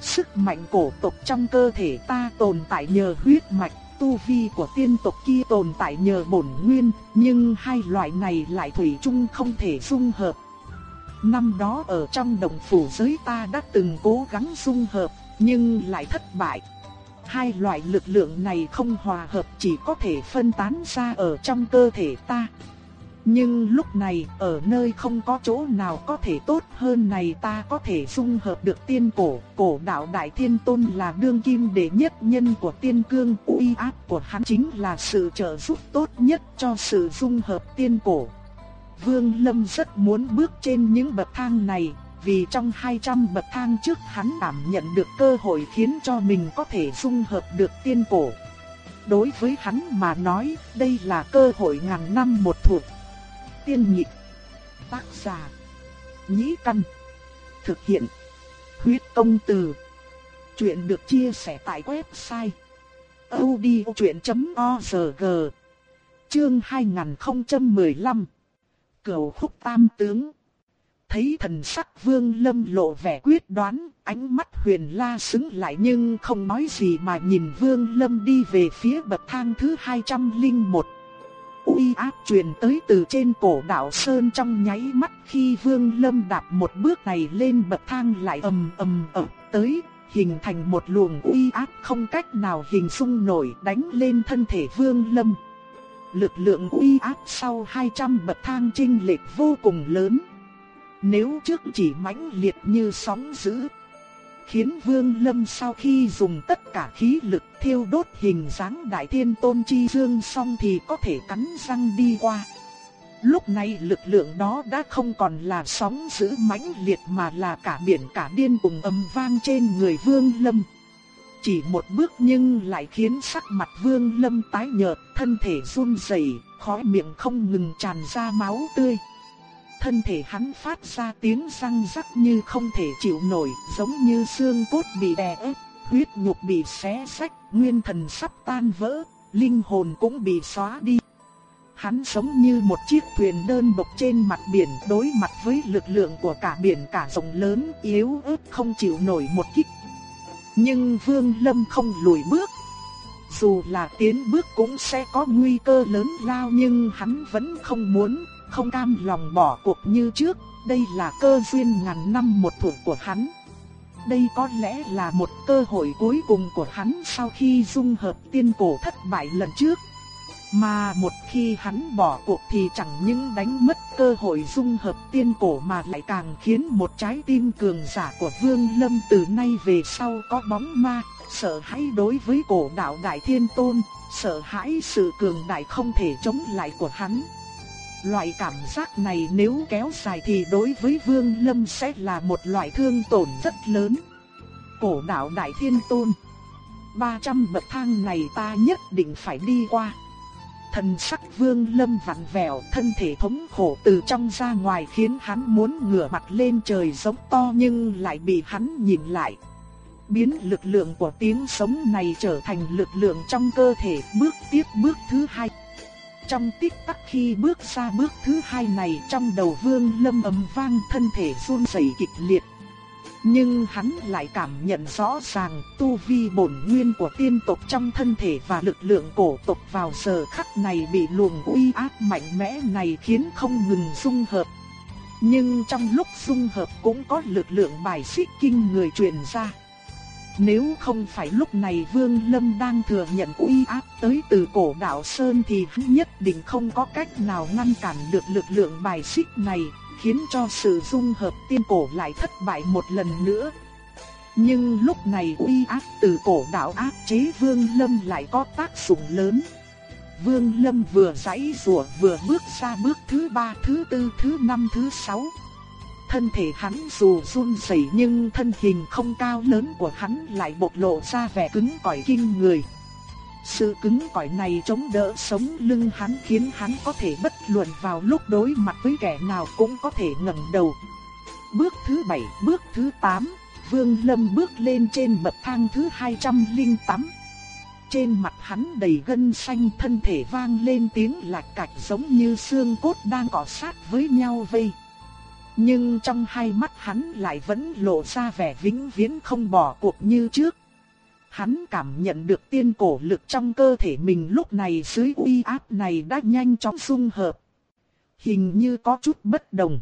Sức mạnh cổ tộc trong cơ thể ta tồn tại nhờ huyết mạch, tu vi của tiên tộc kia tồn tại nhờ bổn nguyên, nhưng hai loại này lại thủy chung không thể dung hợp. Năm đó ở trong đồng phủ giới ta đã từng cố gắng dung hợp, nhưng lại thất bại. Hai loại lực lượng này không hòa hợp chỉ có thể phân tán ra ở trong cơ thể ta. Nhưng lúc này, ở nơi không có chỗ nào có thể tốt hơn này ta có thể dung hợp được tiên cổ, cổ đạo Đại Thiên Tôn là đương kim đệ nhất nhân của tiên cương, uy áp của hắn chính là sự trợ giúp tốt nhất cho sự dung hợp tiên cổ. Vương Lâm rất muốn bước trên những bậc thang này, vì trong 200 bậc thang trước hắn cảm nhận được cơ hội khiến cho mình có thể dung hợp được tiên cổ. Đối với hắn mà nói, đây là cơ hội ngàn năm một thuộc. Tiên nhị, tác giả, nhĩ căn, thực hiện, huyết công từ. Chuyện được chia sẻ tại website odchuyện.org Chương 2015 cầu khúc tam tướng. Thấy thần sắc vương lâm lộ vẻ quyết đoán, ánh mắt huyền la xứng lại nhưng không nói gì mà nhìn vương lâm đi về phía bậc thang thứ 201 uy áp truyền tới từ trên cổ đảo Sơn trong nháy mắt khi vương lâm đạp một bước này lên bậc thang lại ầm ầm ập tới, hình thành một luồng uy áp không cách nào hình dung nổi đánh lên thân thể vương lâm. Lực lượng uy áp sau 200 bậc thang trinh lệch vô cùng lớn. Nếu trước chỉ mãnh liệt như sóng dữ, khiến Vương Lâm sau khi dùng tất cả khí lực thiêu đốt hình dáng Đại Thiên Tôn Chi Dương xong thì có thể cắn răng đi qua. Lúc này lực lượng đó đã không còn là sóng dữ mãnh liệt mà là cả biển cả điên cùng âm vang trên người Vương Lâm. Chỉ một bước nhưng lại khiến sắc mặt Vương Lâm tái nhợt, thân thể run rẩy, khóe miệng không ngừng tràn ra máu tươi thân thể hắn phát ra tiếng răng rắc như không thể chịu nổi, giống như xương cốt bị đè ép, huyết nhục bị xé rách, nguyên thần sắp tan vỡ, linh hồn cũng bị xóa đi. Hắn giống như một chiếc thuyền đơn độc trên mặt biển đối mặt với lực lượng của cả biển cả rộng lớn yếu ớt không chịu nổi một kích. Nhưng Vương Lâm không lùi bước. Dù là tiến bước cũng sẽ có nguy cơ lớn lao nhưng hắn vẫn không muốn, không cam lòng bỏ cuộc như trước, đây là cơ duyên ngàn năm một thủa của hắn. Đây có lẽ là một cơ hội cuối cùng của hắn sau khi dung hợp tiên cổ thất bại lần trước. Mà một khi hắn bỏ cuộc thì chẳng những đánh mất cơ hội dung hợp tiên cổ mà lại càng khiến một trái tim cường giả của Vương Lâm từ nay về sau có bóng ma, sợ hãi đối với cổ đạo Đại Thiên Tôn, sợ hãi sự cường đại không thể chống lại của hắn. Loại cảm giác này nếu kéo dài thì đối với Vương Lâm sẽ là một loại thương tổn rất lớn. Cổ đạo Đại Thiên Tôn 300 bậc thang này ta nhất định phải đi qua. Thần sắc Vương Lâm vặn vẹo, thân thể thống khổ từ trong ra ngoài khiến hắn muốn ngửa mặt lên trời giống to nhưng lại bị hắn nhìn lại. Biến lực lượng của tiếng sống này trở thành lực lượng trong cơ thể bước tiếp bước thứ hai. Trong tích tắc khi bước ra bước thứ hai này trong đầu vương lâm ầm vang thân thể run rẩy kịch liệt. Nhưng hắn lại cảm nhận rõ ràng tu vi bổn nguyên của tiên tộc trong thân thể và lực lượng cổ tộc vào giờ khắc này bị luồng uy áp mạnh mẽ này khiến không ngừng dung hợp. Nhưng trong lúc dung hợp cũng có lực lượng bài xích kinh người truyền ra. Nếu không phải lúc này Vương Lâm đang thừa nhận uy áp tới từ cổ đạo Sơn thì nhất định không có cách nào ngăn cản được lực lượng bài xích này, khiến cho sự dung hợp tiên cổ lại thất bại một lần nữa. Nhưng lúc này uy áp từ cổ đạo áp chế Vương Lâm lại có tác dụng lớn. Vương Lâm vừa giãy giụa vừa bước ra bước thứ ba, thứ tư, thứ năm, thứ sáu thân thể hắn dù run rẩy nhưng thân hình không cao lớn của hắn lại bộc lộ ra vẻ cứng cỏi kinh người. Sự cứng cỏi này chống đỡ sống lưng hắn khiến hắn có thể bất luận vào lúc đối mặt với kẻ nào cũng có thể ngẩng đầu. Bước thứ bảy, bước thứ tám, Vương Lâm bước lên trên bậc thang thứ 208. trên mặt hắn đầy gân xanh thân thể vang lên tiếng lạch cạch giống như xương cốt đang cọ sát với nhau vây. Nhưng trong hai mắt hắn lại vẫn lộ ra vẻ vĩnh viễn không bỏ cuộc như trước. Hắn cảm nhận được tiên cổ lực trong cơ thể mình lúc này dưới uy áp này đã nhanh chóng dung hợp. Hình như có chút bất đồng.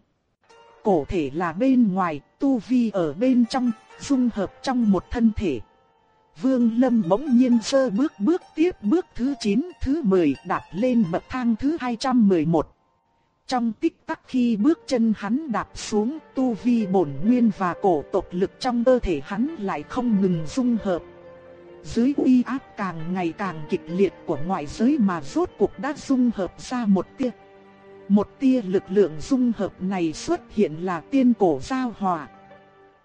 Cổ thể là bên ngoài, tu vi ở bên trong, dung hợp trong một thân thể. Vương Lâm bỗng nhiên sơ bước bước tiếp bước thứ 9, thứ 10 đạp lên bậc thang thứ 211. Trong tích tắc khi bước chân hắn đạp xuống, tu vi bổn nguyên và cổ tộc lực trong cơ thể hắn lại không ngừng dung hợp. Dưới uy áp càng ngày càng kịch liệt của ngoại giới mà rốt cuộc đã dung hợp ra một tia. Một tia lực lượng dung hợp này xuất hiện là tiên cổ giao hòa.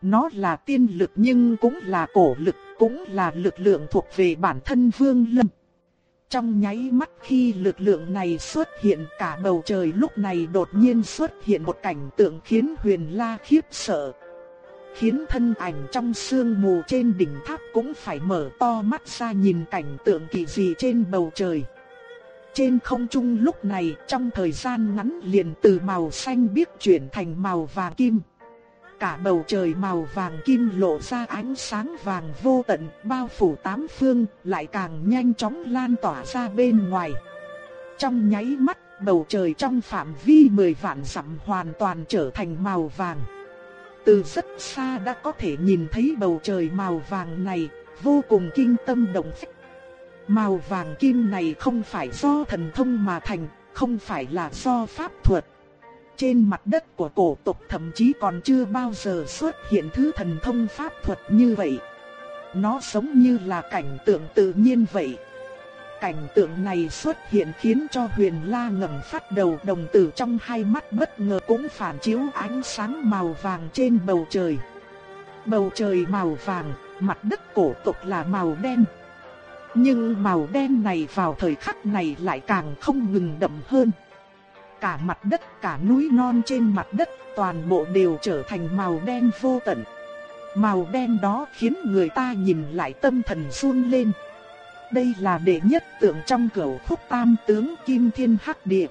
Nó là tiên lực nhưng cũng là cổ lực, cũng là lực lượng thuộc về bản thân Vương Lâm. Trong nháy mắt khi lực lượng này xuất hiện, cả bầu trời lúc này đột nhiên xuất hiện một cảnh tượng khiến huyền la khiếp sợ. Khiến thân ảnh trong sương mù trên đỉnh tháp cũng phải mở to mắt ra nhìn cảnh tượng kỳ dị trên bầu trời. Trên không trung lúc này, trong thời gian ngắn liền từ màu xanh biếc chuyển thành màu vàng kim cả bầu trời màu vàng kim lộ ra ánh sáng vàng vô tận, bao phủ tám phương, lại càng nhanh chóng lan tỏa ra bên ngoài. Trong nháy mắt, bầu trời trong phạm vi 10 vạn dặm hoàn toàn trở thành màu vàng. Từ rất xa đã có thể nhìn thấy bầu trời màu vàng này, vô cùng kinh tâm động phách. Màu vàng kim này không phải do thần thông mà thành, không phải là do pháp thuật. Trên mặt đất của cổ tộc thậm chí còn chưa bao giờ xuất hiện thứ thần thông pháp thuật như vậy. Nó giống như là cảnh tượng tự nhiên vậy. Cảnh tượng này xuất hiện khiến cho huyền la ngẩng phát đầu đồng tử trong hai mắt bất ngờ cũng phản chiếu ánh sáng màu vàng trên bầu trời. Bầu trời màu vàng, mặt đất cổ tộc là màu đen. Nhưng màu đen này vào thời khắc này lại càng không ngừng đậm hơn cả mặt đất, cả núi non trên mặt đất, toàn bộ đều trở thành màu đen vô tận. Màu đen đó khiến người ta nhìn lại tâm thần run lên. Đây là đệ nhất tượng trong cửu khúc tam tướng Kim Thiên Hắc Địa.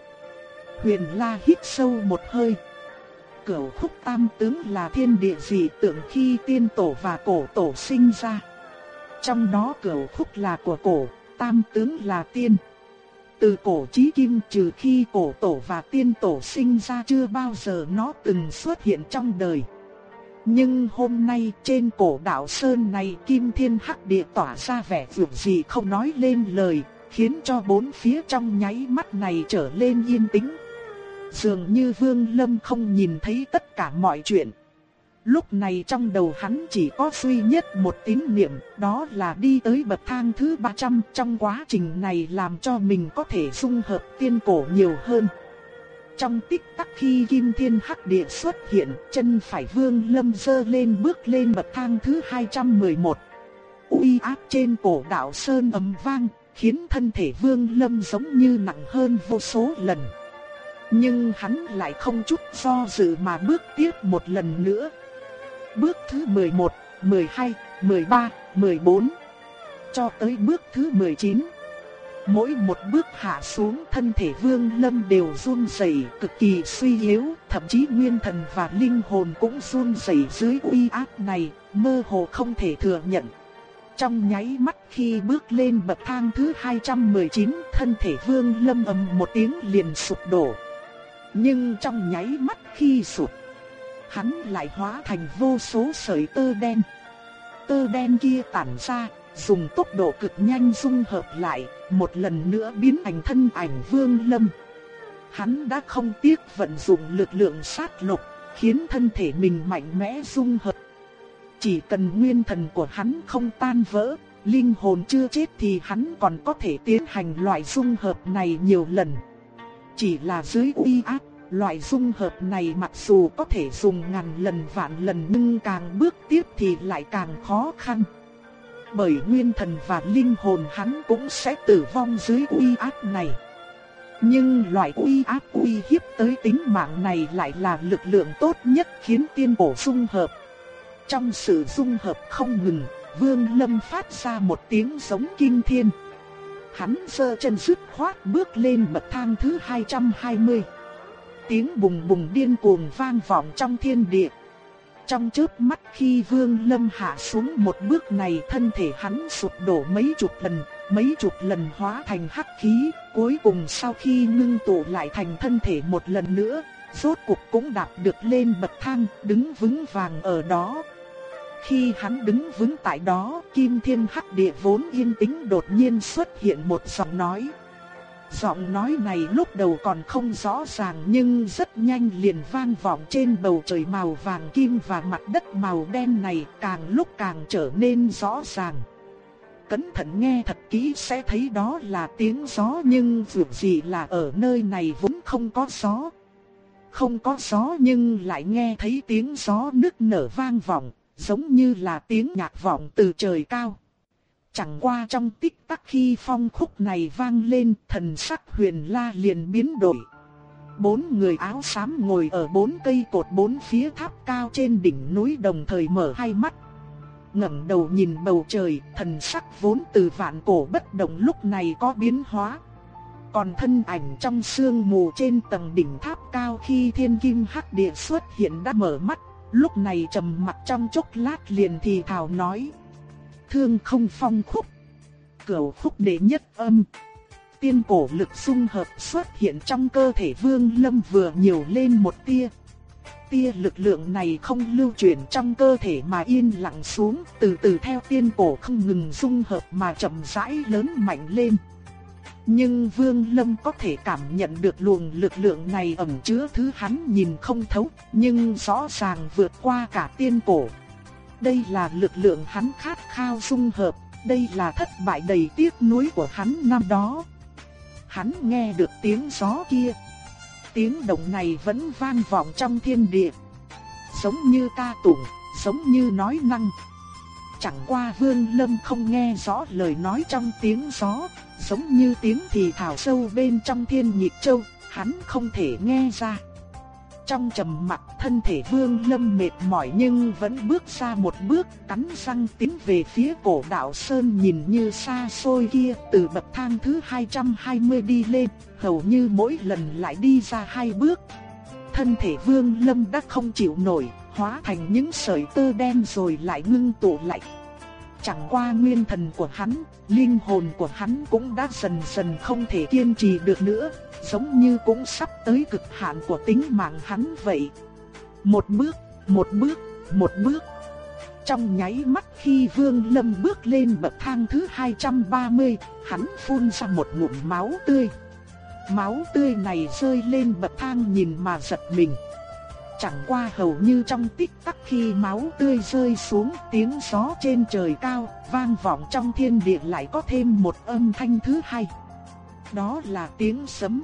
Huyền La hít sâu một hơi. Cửu khúc tam tướng là thiên địa dị tượng khi tiên tổ và cổ tổ sinh ra. Trong đó cửu khúc là của cổ, tam tướng là tiên. Từ cổ chí kim trừ khi cổ tổ và tiên tổ sinh ra chưa bao giờ nó từng xuất hiện trong đời. Nhưng hôm nay trên cổ đạo Sơn này Kim Thiên Hắc Địa tỏa ra vẻ vượt gì không nói lên lời, khiến cho bốn phía trong nháy mắt này trở lên yên tĩnh. Dường như Vương Lâm không nhìn thấy tất cả mọi chuyện. Lúc này trong đầu hắn chỉ có duy nhất một tín niệm, đó là đi tới bậc thang thứ 300 trong quá trình này làm cho mình có thể dung hợp tiên cổ nhiều hơn. Trong tích tắc khi Kim Thiên Hắc Địa xuất hiện, chân phải Vương Lâm dơ lên bước lên bậc thang thứ 211. Uy áp trên cổ đạo Sơn ầm vang, khiến thân thể Vương Lâm giống như nặng hơn vô số lần. Nhưng hắn lại không chút do dự mà bước tiếp một lần nữa, Bước thứ 11, 12, 13, 14 cho tới bước thứ 19. Mỗi một bước hạ xuống thân thể Vương Lâm đều run rẩy, cực kỳ suy yếu, thậm chí nguyên thần và linh hồn cũng run rẩy dưới uy áp này, mơ hồ không thể thừa nhận. Trong nháy mắt khi bước lên bậc thang thứ 219, thân thể Vương Lâm ầm một tiếng liền sụp đổ. Nhưng trong nháy mắt khi sụp hắn lại hóa thành vô số sợi tơ đen. Tơ đen kia tản ra, dùng tốc độ cực nhanh dung hợp lại, một lần nữa biến thành thân ảnh Vương Lâm. Hắn đã không tiếc vận dụng lực lượng sát lục, khiến thân thể mình mạnh mẽ dung hợp. Chỉ cần nguyên thần của hắn không tan vỡ, linh hồn chưa chết thì hắn còn có thể tiến hành loại dung hợp này nhiều lần. Chỉ là dưới uy áp Loại dung hợp này mặc dù có thể dùng ngàn lần vạn lần nhưng càng bước tiếp thì lại càng khó khăn. Bởi nguyên thần và linh hồn hắn cũng sẽ tử vong dưới uy áp này. Nhưng loại uy áp uy hiếp tới tính mạng này lại là lực lượng tốt nhất khiến tiên cổ dung hợp. Trong sự dung hợp không ngừng, Vương Lâm phát ra một tiếng giống kinh thiên. Hắn sơ chân dứt khoát bước lên bậc thang thứ 220. Tiếng bùng bùng điên cuồng vang vọng trong thiên địa. Trong chớp mắt khi Vương Lâm hạ xuống một bước này thân thể hắn sụp đổ mấy chục lần, mấy chục lần hóa thành hắc khí, cuối cùng sau khi ngưng tụ lại thành thân thể một lần nữa, rốt cục cũng đạp được lên bậc thang, đứng vững vàng ở đó. Khi hắn đứng vững tại đó, Kim Thiên Hắc Địa vốn yên tĩnh đột nhiên xuất hiện một giọng nói. Giọng nói này lúc đầu còn không rõ ràng nhưng rất nhanh liền vang vọng trên bầu trời màu vàng kim và mặt đất màu đen này càng lúc càng trở nên rõ ràng. Cẩn thận nghe thật kỹ sẽ thấy đó là tiếng gió nhưng dù gì là ở nơi này vốn không có gió. Không có gió nhưng lại nghe thấy tiếng gió nức nở vang vọng, giống như là tiếng nhạc vọng từ trời cao. Chẳng qua trong tích tắc khi phong khúc này vang lên, thần sắc huyền la liền biến đổi. Bốn người áo xám ngồi ở bốn cây cột bốn phía tháp cao trên đỉnh núi đồng thời mở hai mắt. ngẩng đầu nhìn bầu trời, thần sắc vốn từ vạn cổ bất động lúc này có biến hóa. Còn thân ảnh trong sương mù trên tầng đỉnh tháp cao khi thiên kim hắc địa xuất hiện đã mở mắt, lúc này trầm mặt trong chốc lát liền thì thào nói thương không phong khúc. Cửu khúc đệ nhất âm. Tiên cổ lực xung hợp xuất hiện trong cơ thể vương lâm vừa nhiều lên một tia. Tia lực lượng này không lưu chuyển trong cơ thể mà yên lặng xuống, từ từ theo tiên cổ không ngừng xung hợp mà chậm rãi lớn mạnh lên. Nhưng Vương Lâm có thể cảm nhận được luồng lực lượng này ẩn chứa thứ hắn nhìn không thấu, nhưng rõ ràng vượt qua cả tiên cổ, đây là lực lượng hắn khát khao dung hợp, đây là thất bại đầy tiếc nuối của hắn năm đó. Hắn nghe được tiếng gió kia. Tiếng động này vẫn vang vọng trong thiên địa. Giống như ca tụng, giống như nói năng. Chẳng qua Vương Lâm không nghe rõ lời nói trong tiếng gió, giống như tiếng thì thảo sâu bên trong thiên nhịp châu, hắn không thể nghe ra. Trong trầm mặc thân thể vương lâm mệt mỏi nhưng vẫn bước ra một bước cắn răng tiến về phía cổ đạo Sơn nhìn như xa xôi kia từ bậc thang thứ 220 đi lên, hầu như mỗi lần lại đi ra hai bước. Thân thể vương lâm đã không chịu nổi, hóa thành những sợi tơ đen rồi lại ngưng tụ lại. Chẳng qua nguyên thần của hắn, linh hồn của hắn cũng đã dần dần không thể kiên trì được nữa, giống như cũng sắp tới cực hạn của tính mạng hắn vậy. Một bước, một bước, một bước. Trong nháy mắt khi Vương Lâm bước lên bậc thang thứ 230, hắn phun ra một ngụm máu tươi. Máu tươi này rơi lên bậc thang nhìn mà giật mình. Chẳng qua hầu như trong tích tắc khi máu tươi rơi xuống tiếng gió trên trời cao, vang vọng trong thiên địa lại có thêm một âm thanh thứ hai. Đó là tiếng sấm.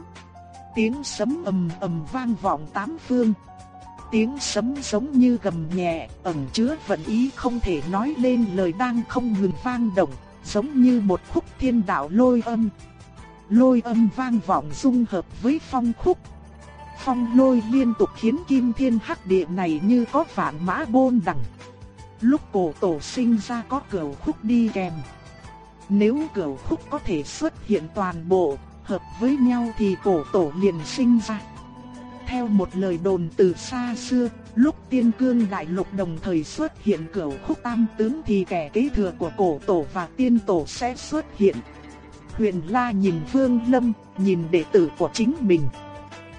Tiếng sấm ầm ầm vang vọng tám phương. Tiếng sấm giống như gầm nhẹ, ẩn chứa vận ý không thể nói lên lời đang không ngừng vang động, giống như một khúc thiên đạo lôi âm. Lôi âm vang vọng dung hợp với phong khúc, phong lôi liên tục khiến kim thiên hắc địa này như có vạn mã bôn đằng. Lúc cổ tổ sinh ra có cửu khúc đi kèm. Nếu cửu khúc có thể xuất hiện toàn bộ, hợp với nhau thì cổ tổ liền sinh ra. Theo một lời đồn từ xa xưa, lúc tiên cương đại lục đồng thời xuất hiện cửu khúc tam tướng thì kẻ kế thừa của cổ tổ và tiên tổ sẽ xuất hiện. Huyền La nhìn Vương Lâm, nhìn đệ tử của chính mình.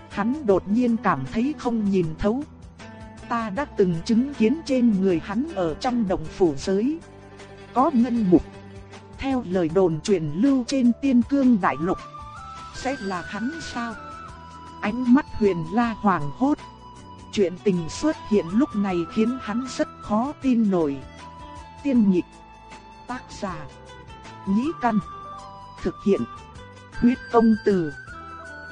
Hắn đột nhiên cảm thấy không nhìn thấu. Ta đã từng chứng kiến trên người hắn ở trong đồng phủ giới. Có ngân mục. Theo lời đồn truyền lưu trên tiên cương đại lục. Sẽ là hắn sao? Ánh mắt huyền la hoàng hốt. Chuyện tình xuất hiện lúc này khiến hắn rất khó tin nổi. Tiên nhịp. Tác giả. Nhĩ căn. Thực hiện. Huyết công từ.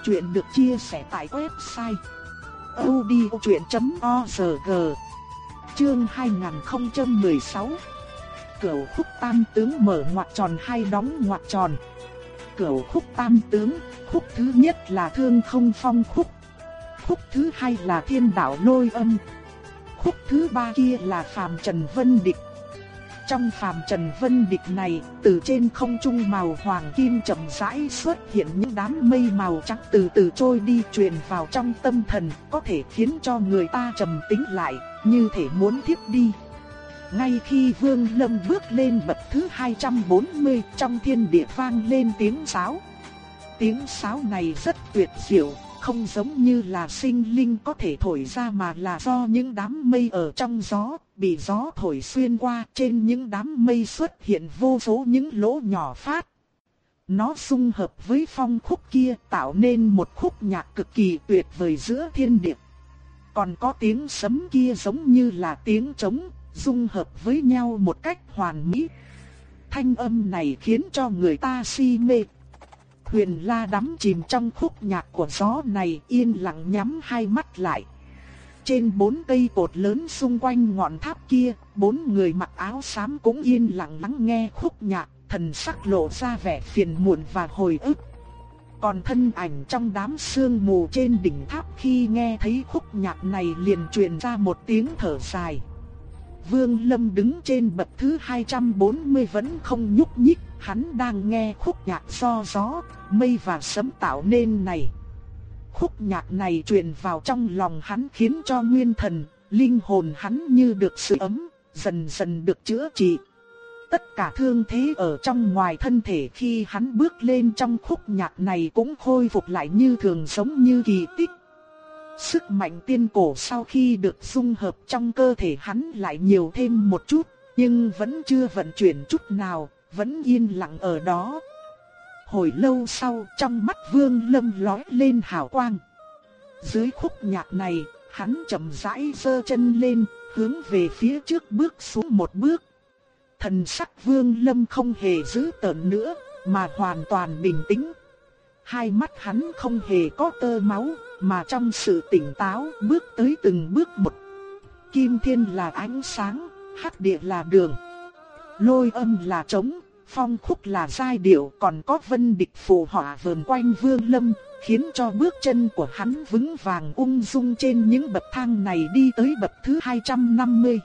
Chuyện được chia sẻ tại website odchuyện.org Chương 2016 Cửu khúc tam tướng mở ngoặc tròn hay đóng ngoặc tròn? Cửu khúc tam tướng, khúc thứ nhất là thương không phong khúc. Khúc thứ hai là thiên đạo lôi âm. Khúc thứ ba kia là phàm trần vân địch. Trong phàm trần vân địch này, từ trên không trung màu hoàng kim chậm rãi xuất hiện những đám mây màu trắng từ từ trôi đi truyền vào trong tâm thần, có thể khiến cho người ta trầm tĩnh lại, như thể muốn thiếp đi. Ngay khi Vương Lâm bước lên bậc thứ 240, trong thiên địa vang lên tiếng sáo. Tiếng sáo này rất tuyệt diệu, không giống như là sinh linh có thể thổi ra mà là do những đám mây ở trong gió, bị gió thổi xuyên qua trên những đám mây xuất hiện vô số những lỗ nhỏ phát. Nó xung hợp với phong khúc kia tạo nên một khúc nhạc cực kỳ tuyệt vời giữa thiên địa. Còn có tiếng sấm kia giống như là tiếng trống, dung hợp với nhau một cách hoàn mỹ. Thanh âm này khiến cho người ta si mê. Huyền La đắm chìm trong khúc nhạc của gió này yên lặng nhắm hai mắt lại. Trên bốn cây cột lớn xung quanh ngọn tháp kia, bốn người mặc áo xám cũng yên lặng lắng nghe khúc nhạc, thần sắc lộ ra vẻ phiền muộn và hồi ức. Còn thân ảnh trong đám sương mù trên đỉnh tháp khi nghe thấy khúc nhạc này liền truyền ra một tiếng thở dài. Vương Lâm đứng trên bậc thứ 240 vẫn không nhúc nhích, hắn đang nghe khúc nhạc do gió, mây và sấm tạo nên này. Khúc nhạc này truyền vào trong lòng hắn khiến cho nguyên thần, linh hồn hắn như được sự ấm, dần dần được chữa trị. Tất cả thương thế ở trong ngoài thân thể khi hắn bước lên trong khúc nhạc này cũng khôi phục lại như thường sống như kỳ tích. Sức mạnh tiên cổ sau khi được dung hợp trong cơ thể hắn lại nhiều thêm một chút, nhưng vẫn chưa vận chuyển chút nào, vẫn yên lặng ở đó. Hồi lâu sau, trong mắt Vương Lâm lóe lên hào quang. Dưới khúc nhạc này, hắn chậm rãi giơ chân lên, hướng về phía trước bước xuống một bước. Thần sắc Vương Lâm không hề giữ tợn nữa, mà hoàn toàn bình tĩnh. Hai mắt hắn không hề có tơ máu, mà trong sự tỉnh táo bước tới từng bước một. Kim thiên là ánh sáng, hắc địa là đường. Lôi âm là trống, phong khúc là giai điệu còn có vân địch phù họa vờn quanh vương lâm, khiến cho bước chân của hắn vững vàng ung dung trên những bậc thang này đi tới bậc thứ 250.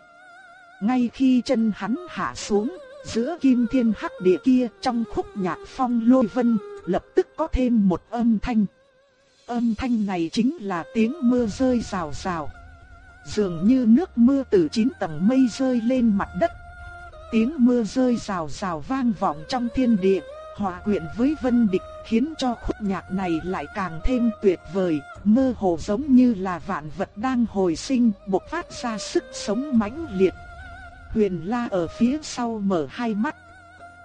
Ngay khi chân hắn hạ xuống, giữa kim thiên hắc địa kia trong khúc nhạc phong lôi vân, lập tức có thêm một âm thanh. Âm thanh này chính là tiếng mưa rơi rào rào. Dường như nước mưa từ chín tầng mây rơi lên mặt đất. Tiếng mưa rơi rào rào vang vọng trong thiên địa, hòa quyện với vân địch khiến cho khúc nhạc này lại càng thêm tuyệt vời, mơ hồ giống như là vạn vật đang hồi sinh, bộc phát ra sức sống mãnh liệt. Huyền La ở phía sau mở hai mắt.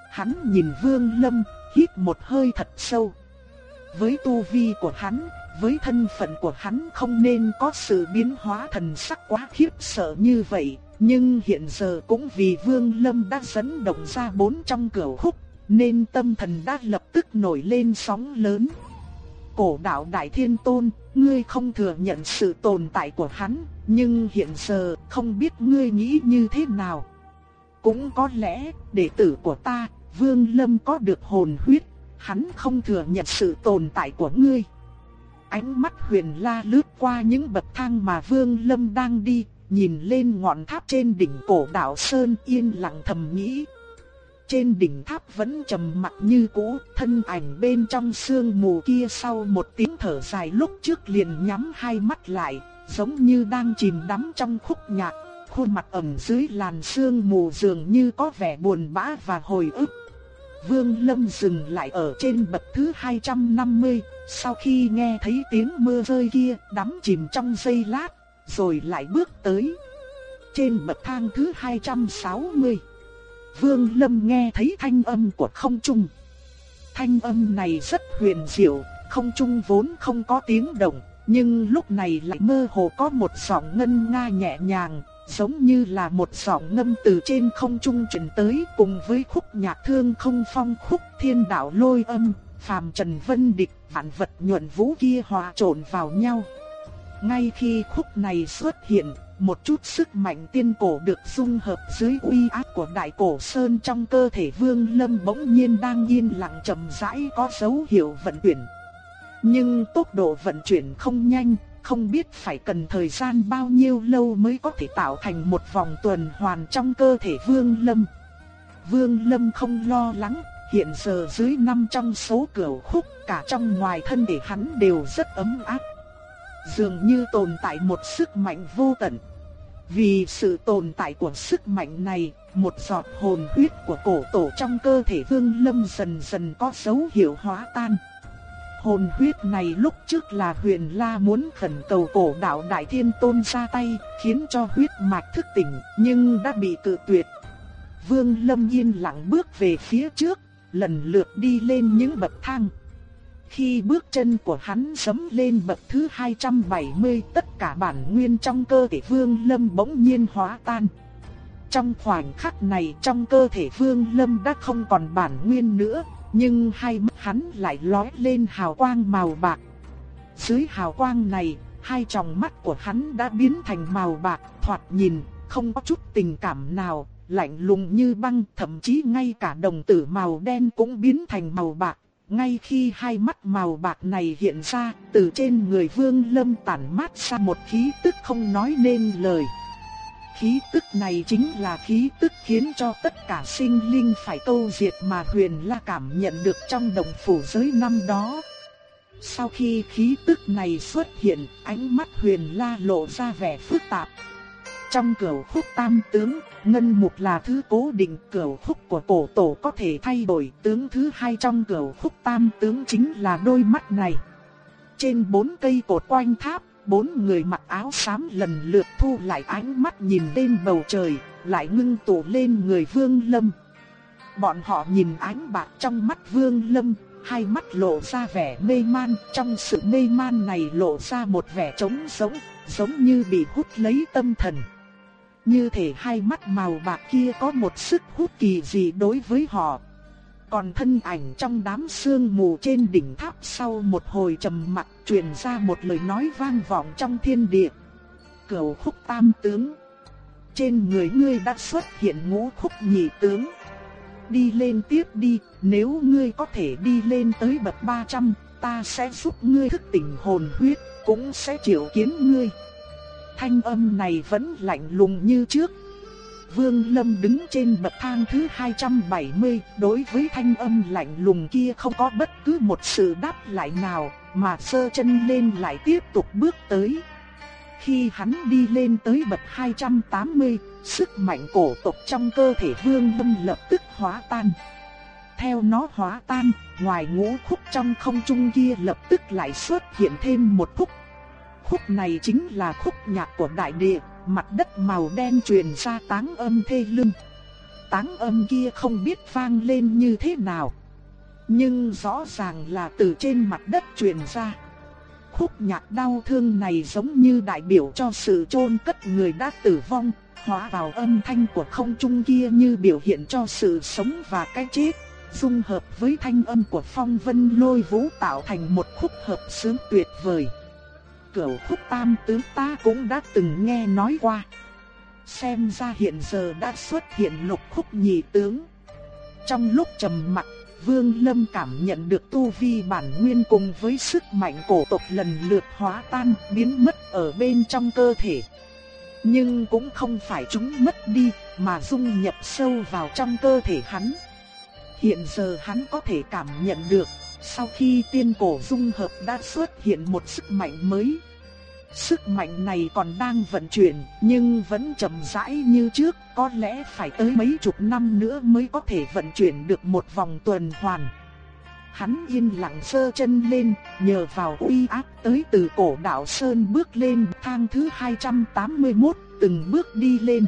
Hắn nhìn Vương Lâm, hít một hơi thật sâu. Với tu vi của hắn, với thân phận của hắn không nên có sự biến hóa thần sắc quá khiếp sợ như vậy, nhưng hiện giờ cũng vì Vương Lâm đã dẫn động ra bốn trong cửa khúc, nên tâm thần đã lập tức nổi lên sóng lớn. Cổ đạo Đại Thiên Tôn, ngươi không thừa nhận sự tồn tại của hắn, nhưng hiện giờ không biết ngươi nghĩ như thế nào. Cũng có lẽ, đệ tử của ta, Vương Lâm có được hồn huyết, hắn không thừa nhận sự tồn tại của ngươi. Ánh mắt huyền la lướt qua những bậc thang mà Vương Lâm đang đi, nhìn lên ngọn tháp trên đỉnh cổ đảo Sơn yên lặng thầm nghĩ. Trên đỉnh tháp vẫn trầm mặc như cũ, thân ảnh bên trong sương mù kia sau một tiếng thở dài lúc trước liền nhắm hai mắt lại, giống như đang chìm đắm trong khúc nhạc, khuôn mặt ẩn dưới làn sương mù dường như có vẻ buồn bã và hồi ức. Vương Lâm dừng lại ở trên bậc thứ 250, sau khi nghe thấy tiếng mưa rơi kia, đắm chìm trong giây lát, rồi lại bước tới. Trên bậc thang thứ 260, Vương Lâm nghe thấy thanh âm của không trung. Thanh âm này rất huyền diệu, không trung vốn không có tiếng động, nhưng lúc này lại mơ hồ có một giọng ngân nga nhẹ nhàng, giống như là một giọng ngâm từ trên không trung truyền tới cùng với khúc nhạc thương không phong khúc thiên đạo lôi âm, phàm trần vân địch, vạn vật nhuận vũ kia hòa trộn vào nhau. Ngay khi khúc này xuất hiện, một chút sức mạnh tiên cổ được dung hợp dưới uy áp của đại cổ sơn trong cơ thể Vương Lâm bỗng nhiên đang yên lặng chậm rãi có dấu hiệu vận chuyển. Nhưng tốc độ vận chuyển không nhanh, không biết phải cần thời gian bao nhiêu lâu mới có thể tạo thành một vòng tuần hoàn trong cơ thể Vương Lâm. Vương Lâm không lo lắng, hiện giờ dưới năm trong số cửu khúc, cả trong ngoài thân thể hắn đều rất ấm áp. Dường như tồn tại một sức mạnh vô tận. Vì sự tồn tại của sức mạnh này, một giọt hồn huyết của cổ tổ trong cơ thể Vương Lâm dần dần có dấu hiệu hóa tan. Hồn huyết này lúc trước là huyền la muốn khẩn cầu cổ đạo Đại Thiên Tôn ra tay, khiến cho huyết mạch thức tỉnh, nhưng đã bị cự tuyệt. Vương Lâm yên lặng bước về phía trước, lần lượt đi lên những bậc thang. Khi bước chân của hắn sấm lên bậc thứ 270, tất cả bản nguyên trong cơ thể Vương Lâm bỗng nhiên hóa tan. Trong khoảnh khắc này trong cơ thể Vương Lâm đã không còn bản nguyên nữa, nhưng hai mắt hắn lại lóe lên hào quang màu bạc. Dưới hào quang này, hai tròng mắt của hắn đã biến thành màu bạc, thoạt nhìn, không có chút tình cảm nào, lạnh lùng như băng, thậm chí ngay cả đồng tử màu đen cũng biến thành màu bạc. Ngay khi hai mắt màu bạc này hiện ra, từ trên người Vương Lâm tản mát ra một khí tức không nói nên lời. Khí tức này chính là khí tức khiến cho tất cả sinh linh phải câu diệt mà Huyền La cảm nhận được trong đồng phủ giới năm đó. Sau khi khí tức này xuất hiện, ánh mắt Huyền La lộ ra vẻ phức tạp. Trong cửu khúc tam tướng, ngân mục là thứ cố định cửu khúc của cổ tổ có thể thay đổi. Tướng thứ hai trong cửu khúc tam tướng chính là đôi mắt này. Trên bốn cây cột quanh tháp, bốn người mặc áo xám lần lượt thu lại ánh mắt nhìn lên bầu trời, lại ngưng tụ lên người Vương Lâm. Bọn họ nhìn ánh bạc trong mắt Vương Lâm, hai mắt lộ ra vẻ mê man, trong sự mê man này lộ ra một vẻ trống sống, giống như bị hút lấy tâm thần. Như thể hai mắt màu bạc kia có một sức hút kỳ dị đối với họ. Còn thân ảnh trong đám sương mù trên đỉnh tháp sau một hồi trầm mặc truyền ra một lời nói vang vọng trong thiên địa. Cửu khúc tam tướng. Trên người ngươi đã xuất hiện ngũ khúc nhị tướng. Đi lên tiếp đi, nếu ngươi có thể đi lên tới bậc 300, ta sẽ giúp ngươi thức tỉnh hồn huyết, cũng sẽ triệu kiến ngươi. Thanh âm này vẫn lạnh lùng như trước, Vương Lâm đứng trên bậc thang thứ 270, đối với thanh âm lạnh lùng kia không có bất cứ một sự đáp lại nào, mà sơ chân lên lại tiếp tục bước tới. Khi hắn đi lên tới bậc 280, sức mạnh cổ tộc trong cơ thể Vương Lâm lập tức hóa tan. Theo nó hóa tan, ngoài ngũ khúc trong không trung kia lập tức lại xuất hiện thêm một khúc. Khúc này chính là khúc nhạc của đại địa mặt đất màu đen truyền ra táng âm thê lương. Táng âm kia không biết vang lên như thế nào. Nhưng rõ ràng là từ trên mặt đất truyền ra. Khúc nhạc đau thương này giống như đại biểu cho sự chôn cất người đã tử vong, hóa vào âm thanh của không trung kia như biểu hiện cho sự sống và cái chết, dung hợp với thanh âm của phong vân lôi vũ tạo thành một khúc hợp sướng tuyệt vời cửu khúc tam tướng ta cũng đã từng nghe nói qua. Xem ra hiện giờ đã xuất hiện lục khúc nhị tướng. Trong lúc trầm mặc, Vương Lâm cảm nhận được tu vi bản nguyên cùng với sức mạnh cổ tộc lần lượt hóa tan biến mất ở bên trong cơ thể. Nhưng cũng không phải chúng mất đi, mà dung nhập sâu vào trong cơ thể hắn. Hiện giờ hắn có thể cảm nhận được, sau khi tiên cổ dung hợp đã xuất hiện một sức mạnh mới. Sức mạnh này còn đang vận chuyển, nhưng vẫn chậm rãi như trước, có lẽ phải tới mấy chục năm nữa mới có thể vận chuyển được một vòng tuần hoàn. Hắn yên lặng sơ chân lên, nhờ vào uy áp tới từ cổ đạo Sơn bước lên thang thứ 281, từng bước đi lên.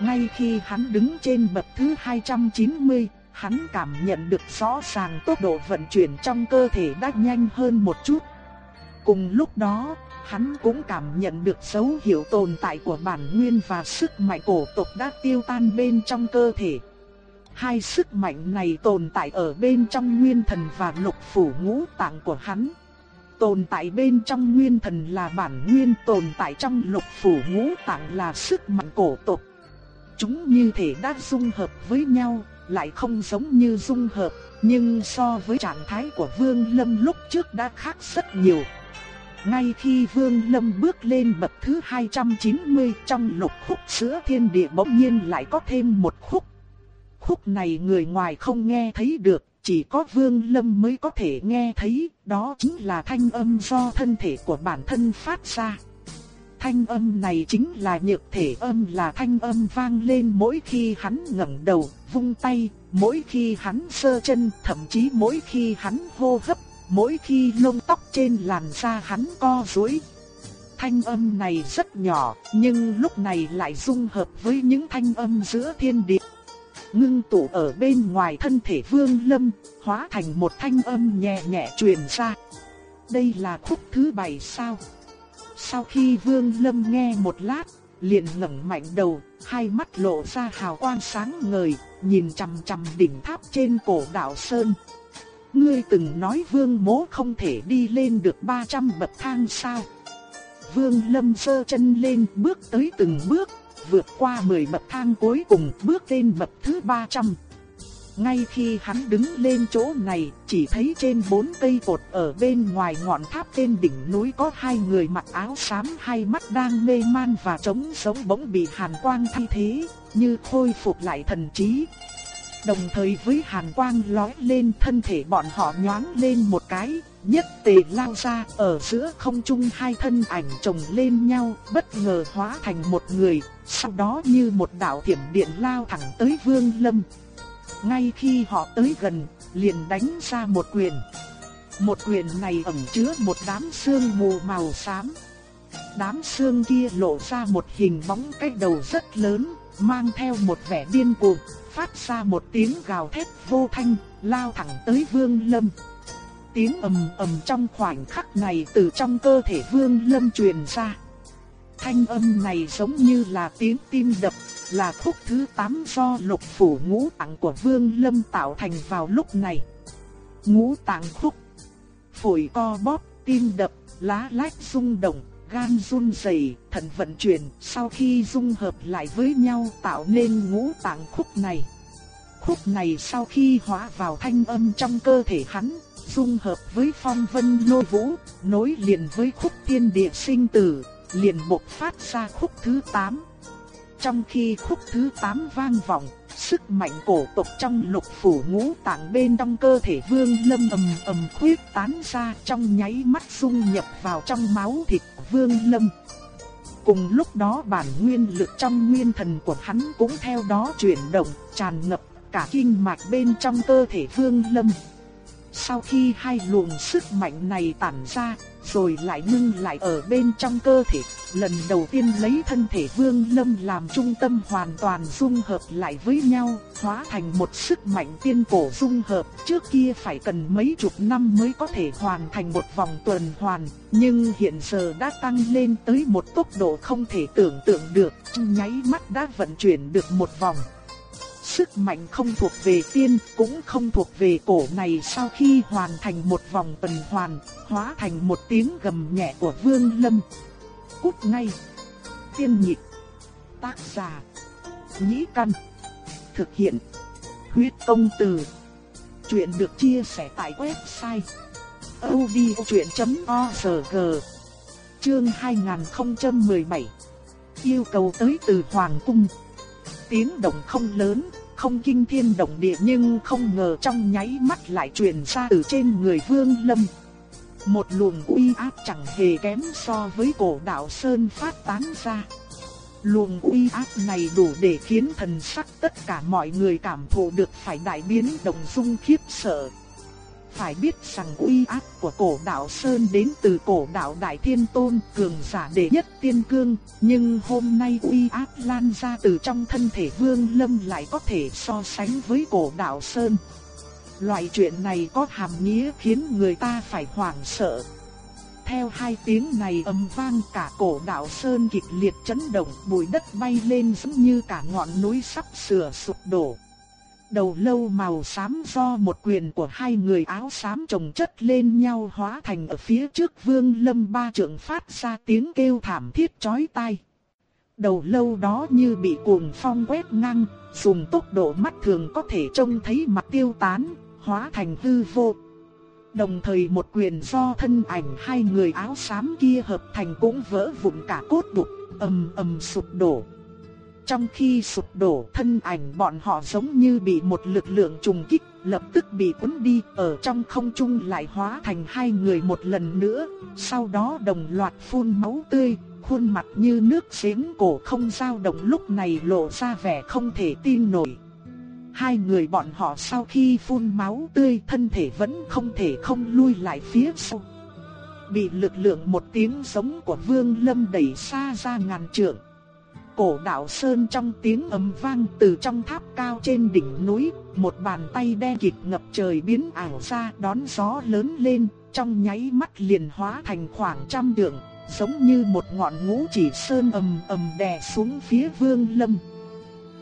Ngay khi hắn đứng trên bậc thứ 290, hắn cảm nhận được rõ ràng tốc độ vận chuyển trong cơ thể đã nhanh hơn một chút. Cùng lúc đó, hắn cũng cảm nhận được dấu hiệu tồn tại của bản nguyên và sức mạnh cổ tộc đã tiêu tan bên trong cơ thể. Hai sức mạnh này tồn tại ở bên trong nguyên thần và lục phủ ngũ tạng của hắn. Tồn tại bên trong nguyên thần là bản nguyên, tồn tại trong lục phủ ngũ tạng là sức mạnh cổ tộc. Chúng như thể đã dung hợp với nhau, lại không giống như dung hợp, nhưng so với trạng thái của Vương Lâm lúc trước đã khác rất nhiều. Ngay khi Vương Lâm bước lên bậc thứ 290 trong lục khúc sữa thiên địa bỗng nhiên lại có thêm một khúc. khúc này người ngoài không nghe thấy được, chỉ có Vương Lâm mới có thể nghe thấy, đó chính là thanh âm do thân thể của bản thân phát ra. Thanh âm này chính là nhược thể âm là thanh âm vang lên mỗi khi hắn ngẩng đầu, vung tay, mỗi khi hắn sơ chân, thậm chí mỗi khi hắn hô hấp, mỗi khi lông tóc trên làn da hắn co rúi. Thanh âm này rất nhỏ, nhưng lúc này lại dung hợp với những thanh âm giữa thiên địa. Ngưng tụ ở bên ngoài thân thể Vương Lâm, hóa thành một thanh âm nhẹ nhẹ truyền ra. Đây là khúc thứ bảy sao? Sau khi Vương Lâm nghe một lát, liền ngẩng mạnh đầu, hai mắt lộ ra hào quang sáng ngời, nhìn chằm chằm đỉnh tháp trên cổ đạo Sơn. Ngươi từng nói Vương Mỗ không thể đi lên được 300 bậc thang sao? Vương Lâm sơ chân lên bước tới từng bước, vượt qua 10 bậc thang cuối cùng bước lên bậc thứ 300. Ngay khi hắn đứng lên chỗ này, chỉ thấy trên bốn cây cột ở bên ngoài ngọn tháp trên đỉnh núi có hai người mặc áo xám hai mắt đang mê man và trống sống bỗng bị hàn quang thay thế, như khôi phục lại thần trí. Đồng thời với hàn quang lói lên thân thể bọn họ nhoáng lên một cái, nhất tề lao ra ở giữa không trung hai thân ảnh chồng lên nhau, bất ngờ hóa thành một người, sau đó như một đạo thiểm điện lao thẳng tới Vương Lâm. Ngay khi họ tới gần, liền đánh ra một quyền. Một quyền này ẩn chứa một đám xương mù màu xám. Đám xương kia lộ ra một hình bóng cái đầu rất lớn, mang theo một vẻ điên cuồng, phát ra một tiếng gào thét vô thanh, lao thẳng tới Vương Lâm. Tiếng ầm ầm trong khoảnh khắc này từ trong cơ thể Vương Lâm truyền ra. Thanh âm này giống như là tiếng tim đập, là khúc thứ 8 do lục phủ ngũ tạng của Vương Lâm tạo thành vào lúc này. Ngũ tạng khúc, phổi co bóp, tim đập, lá lách rung động, gan run rẩy, thận vận chuyển, sau khi dung hợp lại với nhau tạo nên ngũ tạng khúc này. Khúc này sau khi hóa vào thanh âm trong cơ thể hắn, dung hợp với phong vân lôi vũ, nối liền với khúc thiên địa sinh tử, liền bộc phát ra khúc thứ 8. Trong khi khúc thứ 8 vang vọng, sức mạnh cổ tộc trong lục phủ ngũ tạng bên trong cơ thể Vương Lâm ầm ầm khuyết tán ra trong nháy mắt dung nhập vào trong máu thịt Vương Lâm. Cùng lúc đó bản nguyên lực trong nguyên thần của hắn cũng theo đó chuyển động, tràn ngập cả kinh mạch bên trong cơ thể Vương Lâm. Sau khi hai luồng sức mạnh này tản ra, rồi lại ngưng lại ở bên trong cơ thể, lần đầu tiên lấy thân thể Vương Lâm làm trung tâm hoàn toàn dung hợp lại với nhau, hóa thành một sức mạnh tiên cổ dung hợp, trước kia phải cần mấy chục năm mới có thể hoàn thành một vòng tuần hoàn, nhưng hiện giờ đã tăng lên tới một tốc độ không thể tưởng tượng được, nháy mắt đã vận chuyển được một vòng. Sức mạnh không thuộc về tiên, cũng không thuộc về cổ này sau khi hoàn thành một vòng tuần hoàn, hóa thành một tiếng gầm nhẹ của Vương Lâm. Cút ngay. Tiên nhịp. Tác giả. Nhĩ căn. Thực hiện. Huyết công từ. Chuyện được chia sẻ tại website. odchuyện.org Chương 2017 Yêu cầu tới từ Hoàng Cung tiếng động không lớn, không kinh thiên động địa nhưng không ngờ trong nháy mắt lại truyền ra từ trên người Vương Lâm. Một luồng uy áp chẳng hề kém so với cổ đạo Sơn phát tán ra. Luồng uy áp này đủ để khiến thần sắc tất cả mọi người cảm thụ được phải đại biến động dung khiếp sợ. Phải biết rằng uy áp của cổ đạo Sơn đến từ cổ đạo Đại Thiên Tôn cường giả đệ nhất tiên cương, nhưng hôm nay uy áp lan ra từ trong thân thể Vương Lâm lại có thể so sánh với cổ đạo Sơn. Loại chuyện này có hàm nghĩa khiến người ta phải hoảng sợ. Theo hai tiếng này ầm vang cả cổ đạo Sơn kịch liệt chấn động, bụi đất bay lên giống như cả ngọn núi sắp sửa sụp đổ. Đầu lâu màu xám do một quyền của hai người áo xám chồng chất lên nhau hóa thành ở phía trước vương lâm ba trượng phát ra tiếng kêu thảm thiết chói tai. Đầu lâu đó như bị cuồng phong quét ngang, dùng tốc độ mắt thường có thể trông thấy mặt tiêu tán, hóa thành hư vô. Đồng thời một quyền do thân ảnh hai người áo xám kia hợp thành cũng vỡ vụn cả cốt đục, ầm ầm sụp đổ trong khi sụp đổ thân ảnh bọn họ giống như bị một lực lượng trùng kích, lập tức bị cuốn đi, ở trong không trung lại hóa thành hai người một lần nữa, sau đó đồng loạt phun máu tươi, khuôn mặt như nước giếng cổ không dao động lúc này lộ ra vẻ không thể tin nổi. Hai người bọn họ sau khi phun máu tươi thân thể vẫn không thể không lui lại phía sau. Bị lực lượng một tiếng giống của Vương Lâm đẩy xa ra ngàn trượng. Cổ đạo sơn trong tiếng ầm vang từ trong tháp cao trên đỉnh núi, một bàn tay đen kịt ngập trời biến ảo ra đón gió lớn lên, trong nháy mắt liền hóa thành khoảng trăm trượng, giống như một ngọn ngũ chỉ sơn ầm ầm đè xuống phía Vương Lâm.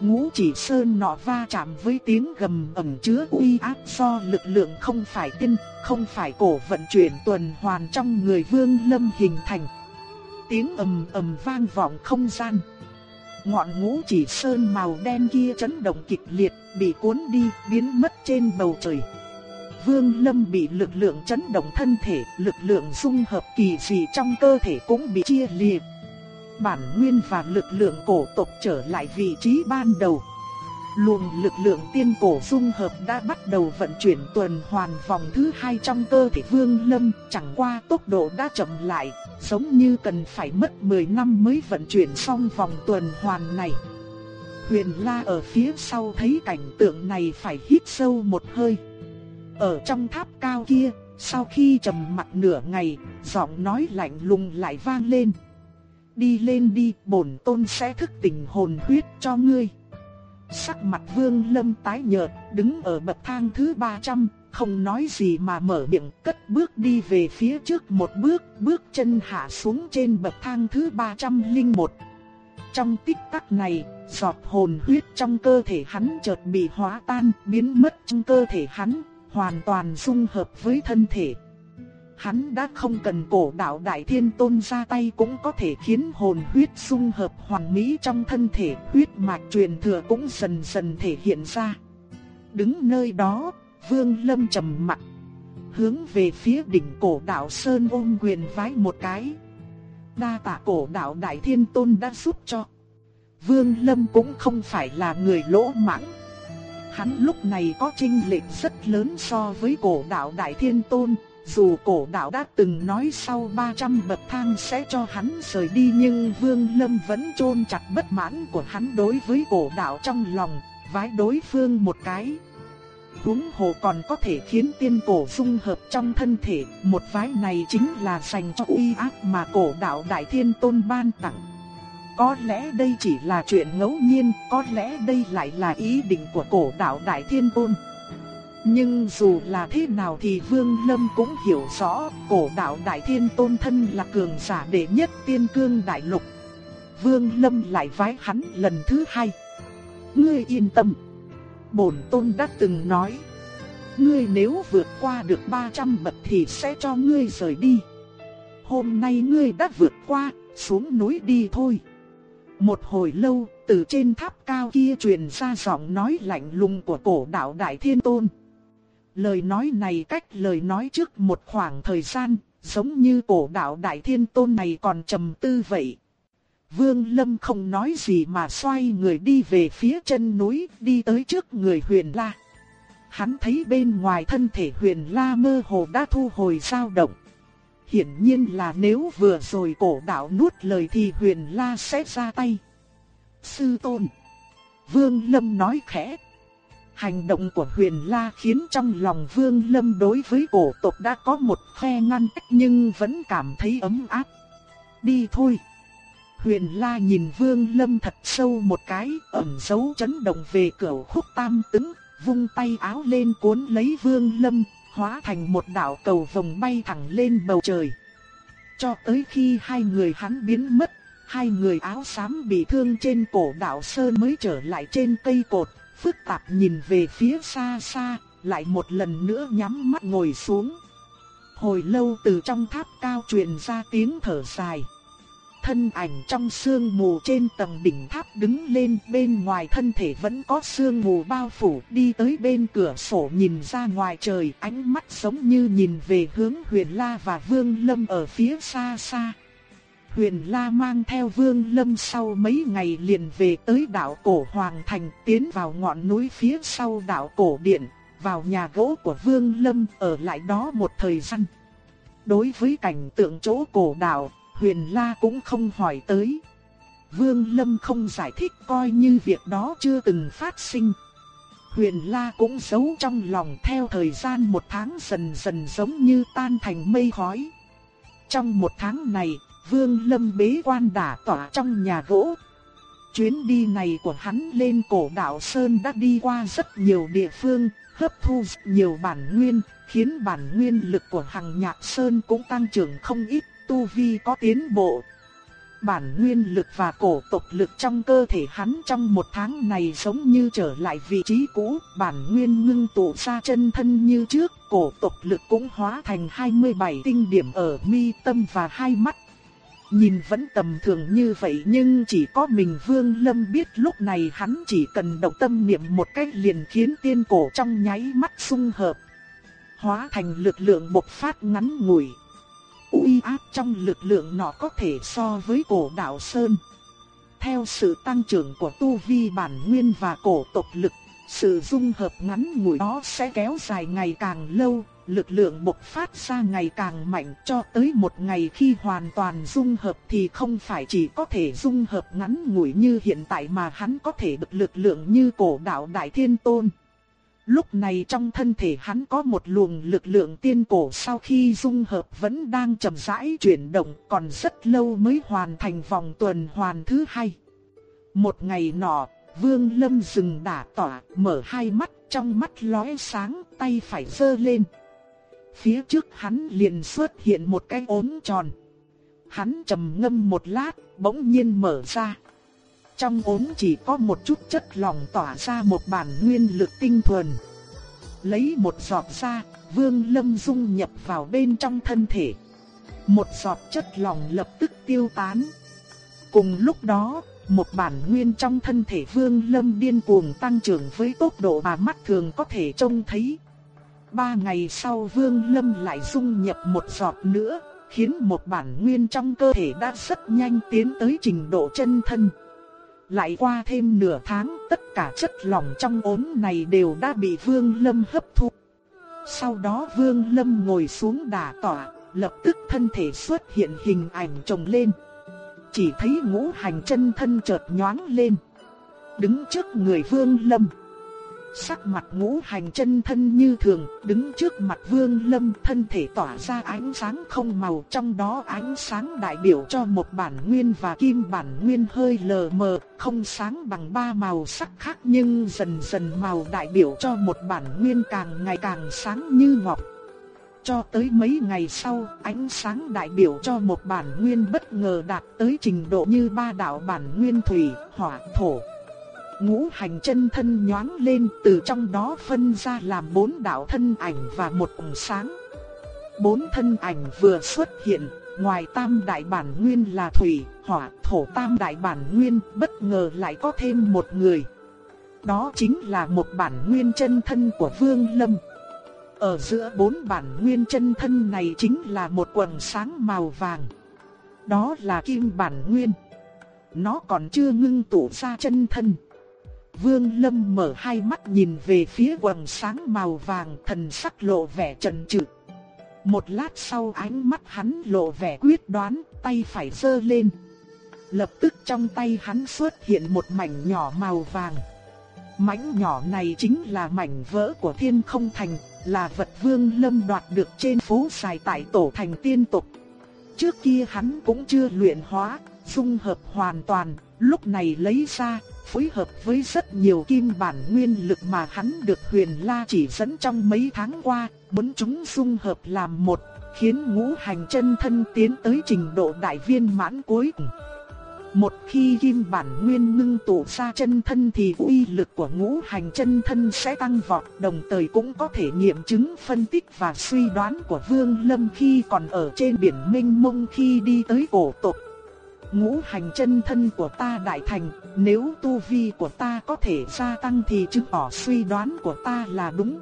Ngũ chỉ sơn nọ va chạm với tiếng gầm ẩm chứa uy áp do lực lượng không phải tinh, không phải cổ vận chuyển tuần hoàn trong người Vương Lâm hình thành. Tiếng ầm ầm vang vọng không gian. Ngọn ngũ chỉ sơn màu đen kia chấn động kịch liệt, bị cuốn đi, biến mất trên bầu trời. Vương Lâm bị lực lượng chấn động thân thể, lực lượng dung hợp kỳ dị trong cơ thể cũng bị chia liệt. Bản nguyên và lực lượng cổ tộc trở lại vị trí ban đầu. Luồng lực lượng tiên cổ dung hợp đã bắt đầu vận chuyển tuần hoàn vòng thứ hai trong cơ thể Vương Lâm, chẳng qua tốc độ đã chậm lại, giống như cần phải mất 10 năm mới vận chuyển xong vòng tuần hoàn này. Huyền La ở phía sau thấy cảnh tượng này phải hít sâu một hơi. Ở trong tháp cao kia, sau khi trầm mặt nửa ngày, giọng nói lạnh lùng lại vang lên. Đi lên đi, bổn tôn sẽ thức tỉnh hồn huyết cho ngươi. Sắc mặt vương lâm tái nhợt, đứng ở bậc thang thứ 300, không nói gì mà mở miệng cất bước đi về phía trước một bước, bước chân hạ xuống trên bậc thang thứ 301. Trong tích tắc này, giọt hồn huyết trong cơ thể hắn chợt bị hóa tan, biến mất trong cơ thể hắn, hoàn toàn dung hợp với thân thể. Hắn đã không cần cổ đạo Đại Thiên Tôn ra tay cũng có thể khiến hồn huyết dung hợp hoàn mỹ trong thân thể, huyết mạch truyền thừa cũng dần dần thể hiện ra. Đứng nơi đó, Vương Lâm trầm mặt, hướng về phía đỉnh cổ đạo Sơn ôm quyền vái một cái. Đa tạ cổ đạo Đại Thiên Tôn đã giúp cho. Vương Lâm cũng không phải là người lỗ mãng. Hắn lúc này có trinh lệch rất lớn so với cổ đạo Đại Thiên Tôn, dù cổ đạo đã từng nói sau 300 bậc thang sẽ cho hắn rời đi nhưng Vương Lâm vẫn chôn chặt bất mãn của hắn đối với cổ đạo trong lòng, vái đối phương một cái. húng hồ còn có thể khiến tiên cổ dung hợp trong thân thể, một vái này chính là dành cho uy áp mà cổ đạo Đại Thiên Tôn ban tặng. Có lẽ đây chỉ là chuyện ngẫu nhiên, có lẽ đây lại là ý định của cổ đạo Đại Thiên Tôn. Nhưng dù là thế nào thì Vương Lâm cũng hiểu rõ, cổ đạo Đại Thiên Tôn thân là cường giả đệ nhất tiên cương đại lục. Vương Lâm lại vái hắn lần thứ hai. Ngươi yên tâm. Bổn Tôn đã từng nói. Ngươi nếu vượt qua được 300 bậc thì sẽ cho ngươi rời đi. Hôm nay ngươi đã vượt qua, xuống núi đi thôi. Một hồi lâu, từ trên tháp cao kia truyền ra giọng nói lạnh lùng của cổ đạo Đại Thiên Tôn. Lời nói này cách lời nói trước một khoảng thời gian, giống như cổ đạo Đại Thiên Tôn này còn trầm tư vậy. Vương Lâm không nói gì mà xoay người đi về phía chân núi, đi tới trước người huyền la. Hắn thấy bên ngoài thân thể huyền la mơ hồ đã thu hồi dao động. Hiển nhiên là nếu vừa rồi cổ đạo nuốt lời thì huyền la sẽ ra tay. Sư tôn. Vương Lâm nói khẽ. Hành động của huyền la khiến trong lòng vương lâm đối với cổ tộc đã có một phe ngăn cách nhưng vẫn cảm thấy ấm áp. Đi thôi. Huyền la nhìn vương lâm thật sâu một cái, ẩn dấu chấn động về cửa khúc tam tứng, vung tay áo lên cuốn lấy vương lâm, hóa thành một đạo cầu vòng bay thẳng lên bầu trời. Cho tới khi hai người hắn biến mất, hai người áo xám bị thương trên cổ đạo sơn mới trở lại trên cây cột, phức tạp nhìn về phía xa xa, lại một lần nữa nhắm mắt ngồi xuống. Hồi lâu từ trong tháp cao truyền ra tiếng thở dài. Thân ảnh trong sương mù trên tầng đỉnh tháp đứng lên bên ngoài thân thể vẫn có sương mù bao phủ đi tới bên cửa sổ nhìn ra ngoài trời ánh mắt giống như nhìn về hướng huyền la và vương lâm ở phía xa xa. Huyền La mang theo Vương Lâm sau mấy ngày liền về tới đảo cổ Hoàng Thành tiến vào ngọn núi phía sau đảo cổ Điện, vào nhà gỗ của Vương Lâm ở lại đó một thời gian. Đối với cảnh tượng chỗ cổ đảo, Huyền La cũng không hỏi tới. Vương Lâm không giải thích coi như việc đó chưa từng phát sinh. Huyền La cũng giấu trong lòng theo thời gian một tháng dần dần giống như tan thành mây khói. Trong một tháng này, Vương Lâm bế quan đả tỏa trong nhà gỗ. Chuyến đi này của hắn lên cổ đạo Sơn đã đi qua rất nhiều địa phương, hấp thu nhiều bản nguyên, khiến bản nguyên lực của Hằng Nhạc Sơn cũng tăng trưởng không ít, tu vi có tiến bộ. Bản nguyên lực và cổ tộc lực trong cơ thể hắn trong một tháng này giống như trở lại vị trí cũ, bản nguyên ngưng tụ ra chân thân như trước, cổ tộc lực cũng hóa thành 27 tinh điểm ở mi tâm và hai mắt. Nhìn vẫn tầm thường như vậy nhưng chỉ có mình Vương Lâm biết lúc này hắn chỉ cần động tâm niệm một cách liền khiến tiên cổ trong nháy mắt xung hợp. Hóa thành lực lượng bộc phát ngắn ngủi. uy áp trong lực lượng nọ có thể so với cổ đạo Sơn. Theo sự tăng trưởng của tu vi bản nguyên và cổ tộc lực, sự dung hợp ngắn ngủi đó sẽ kéo dài ngày càng lâu, lực lượng bộc phát ra ngày càng mạnh cho tới một ngày khi hoàn toàn dung hợp thì không phải chỉ có thể dung hợp ngắn ngủi như hiện tại mà hắn có thể được lực lượng như cổ đạo Đại Thiên Tôn. Lúc này trong thân thể hắn có một luồng lực lượng tiên cổ sau khi dung hợp vẫn đang chậm rãi chuyển động còn rất lâu mới hoàn thành vòng tuần hoàn thứ hai. Một ngày nọ, Vương Lâm dừng đả tỏa, mở hai mắt, trong mắt lóe sáng, tay phải giơ lên. Phía trước hắn liền xuất hiện một cái ốm tròn. Hắn trầm ngâm một lát, bỗng nhiên mở ra. Trong ốm chỉ có một chút chất lỏng tỏa ra một bản nguyên lực tinh thuần. Lấy một giọt ra, Vương Lâm dung nhập vào bên trong thân thể. Một giọt chất lỏng lập tức tiêu tán. Cùng lúc đó, một bản nguyên trong thân thể Vương Lâm điên cuồng tăng trưởng với tốc độ mà mắt thường có thể trông thấy. Ba ngày sau Vương Lâm lại dung nhập một giọt nữa, khiến một bản nguyên trong cơ thể đã rất nhanh tiến tới trình độ chân thân. Lại qua thêm nửa tháng, tất cả chất lỏng trong ốm này đều đã bị Vương Lâm hấp thu. Sau đó Vương Lâm ngồi xuống đả tỏa, lập tức thân thể xuất hiện hình ảnh trồng lên. Chỉ thấy ngũ hành chân thân chợt nhoáng lên. Đứng trước người Vương Lâm. Sắc mặt ngũ hành chân thân như thường, đứng trước mặt Vương Lâm thân thể tỏa ra ánh sáng không màu trong đó ánh sáng đại biểu cho một bản nguyên và kim bản nguyên hơi lờ mờ, không sáng bằng ba màu sắc khác nhưng dần dần màu đại biểu cho một bản nguyên càng ngày càng sáng như ngọc. Cho tới mấy ngày sau, ánh sáng đại biểu cho một bản nguyên bất ngờ đạt tới trình độ như ba đạo bản nguyên thủy, hỏa, thổ, ngũ hành chân thân nhoáng lên từ trong đó phân ra làm bốn đạo thân ảnh và một ủng sáng. Bốn thân ảnh vừa xuất hiện, ngoài tam đại bản nguyên là thủy, hỏa, thổ tam đại bản nguyên, bất ngờ lại có thêm một người. Đó chính là một bản nguyên chân thân của Vương Lâm. Ở giữa bốn bản nguyên chân thân này chính là một quần sáng màu vàng. Đó là kim bản nguyên. Nó còn chưa ngưng tụ ra chân thân. Vương Lâm mở hai mắt nhìn về phía quần sáng màu vàng thần sắc lộ vẻ trần trừ. Một lát sau ánh mắt hắn lộ vẻ quyết đoán, tay phải giơ lên. Lập tức trong tay hắn xuất hiện một mảnh nhỏ màu vàng. Mảnh nhỏ này chính là mảnh vỡ của thiên không thành, là vật vương lâm đoạt được trên phố xài tại tổ thành tiên tục. Trước kia hắn cũng chưa luyện hóa, dung hợp hoàn toàn, lúc này lấy ra, phối hợp với rất nhiều kim bản nguyên lực mà hắn được huyền la chỉ dẫn trong mấy tháng qua, bốn chúng dung hợp làm một, khiến ngũ hành chân thân tiến tới trình độ đại viên mãn cuối cùng. Một khi kim bản nguyên ngưng tụ ra chân thân thì uy lực của ngũ hành chân thân sẽ tăng vọt, đồng thời cũng có thể nghiệm chứng phân tích và suy đoán của Vương Lâm khi còn ở trên biển Minh Mông khi đi tới cổ tộc ngũ hành chân thân của ta đại thành, nếu tu vi của ta có thể gia tăng thì chứng tỏ suy đoán của ta là đúng.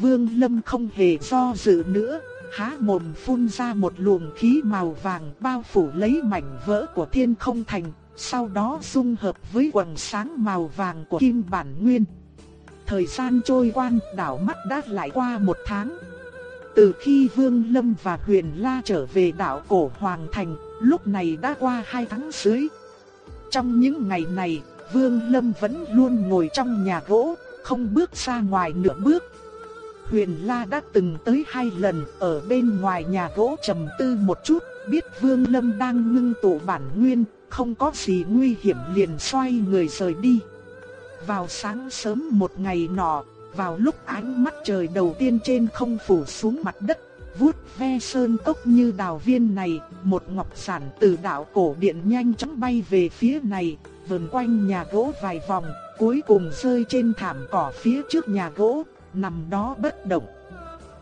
Vương Lâm không hề do dự nữa, há mồm phun ra một luồng khí màu vàng bao phủ lấy mảnh vỡ của thiên không thành, sau đó dung hợp với quầng sáng màu vàng của kim bản nguyên. Thời gian trôi qua, đảo mắt đã lại qua một tháng. Từ khi Vương Lâm và Huyền La trở về đảo cổ Hoàng Thành, lúc này đã qua hai tháng dưới. Trong những ngày này, Vương Lâm vẫn luôn ngồi trong nhà gỗ, không bước ra ngoài nửa bước. Huyền La đã từng tới hai lần ở bên ngoài nhà gỗ trầm tư một chút, biết Vương Lâm đang ngưng tụ bản nguyên, không có gì nguy hiểm liền xoay người rời đi. Vào sáng sớm một ngày nọ, vào lúc ánh mắt trời đầu tiên trên không phủ xuống mặt đất, vuốt ve sơn cốc như đào viên này, một ngọc sản từ đạo cổ điện nhanh chóng bay về phía này, vần quanh nhà gỗ vài vòng, cuối cùng rơi trên thảm cỏ phía trước nhà gỗ, nằm đó bất động.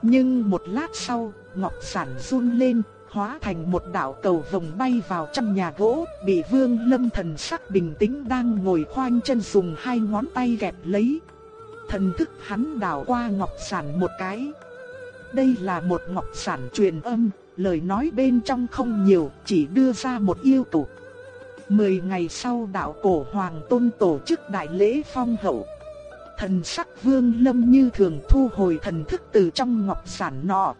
Nhưng một lát sau, ngọc sản run lên, hóa thành một đạo cầu vồng bay vào trong nhà gỗ, bị Vương Lâm thần sắc bình tĩnh đang ngồi khoanh chân dùng hai ngón tay kẹp lấy. Thần thức hắn đảo qua ngọc sản một cái. Đây là một ngọc sản truyền âm, lời nói bên trong không nhiều, chỉ đưa ra một yêu cầu. Mười ngày sau đạo cổ hoàng tôn tổ chức đại lễ phong hậu. Thần sắc vương lâm như thường thu hồi thần thức từ trong ngọc sản nọ.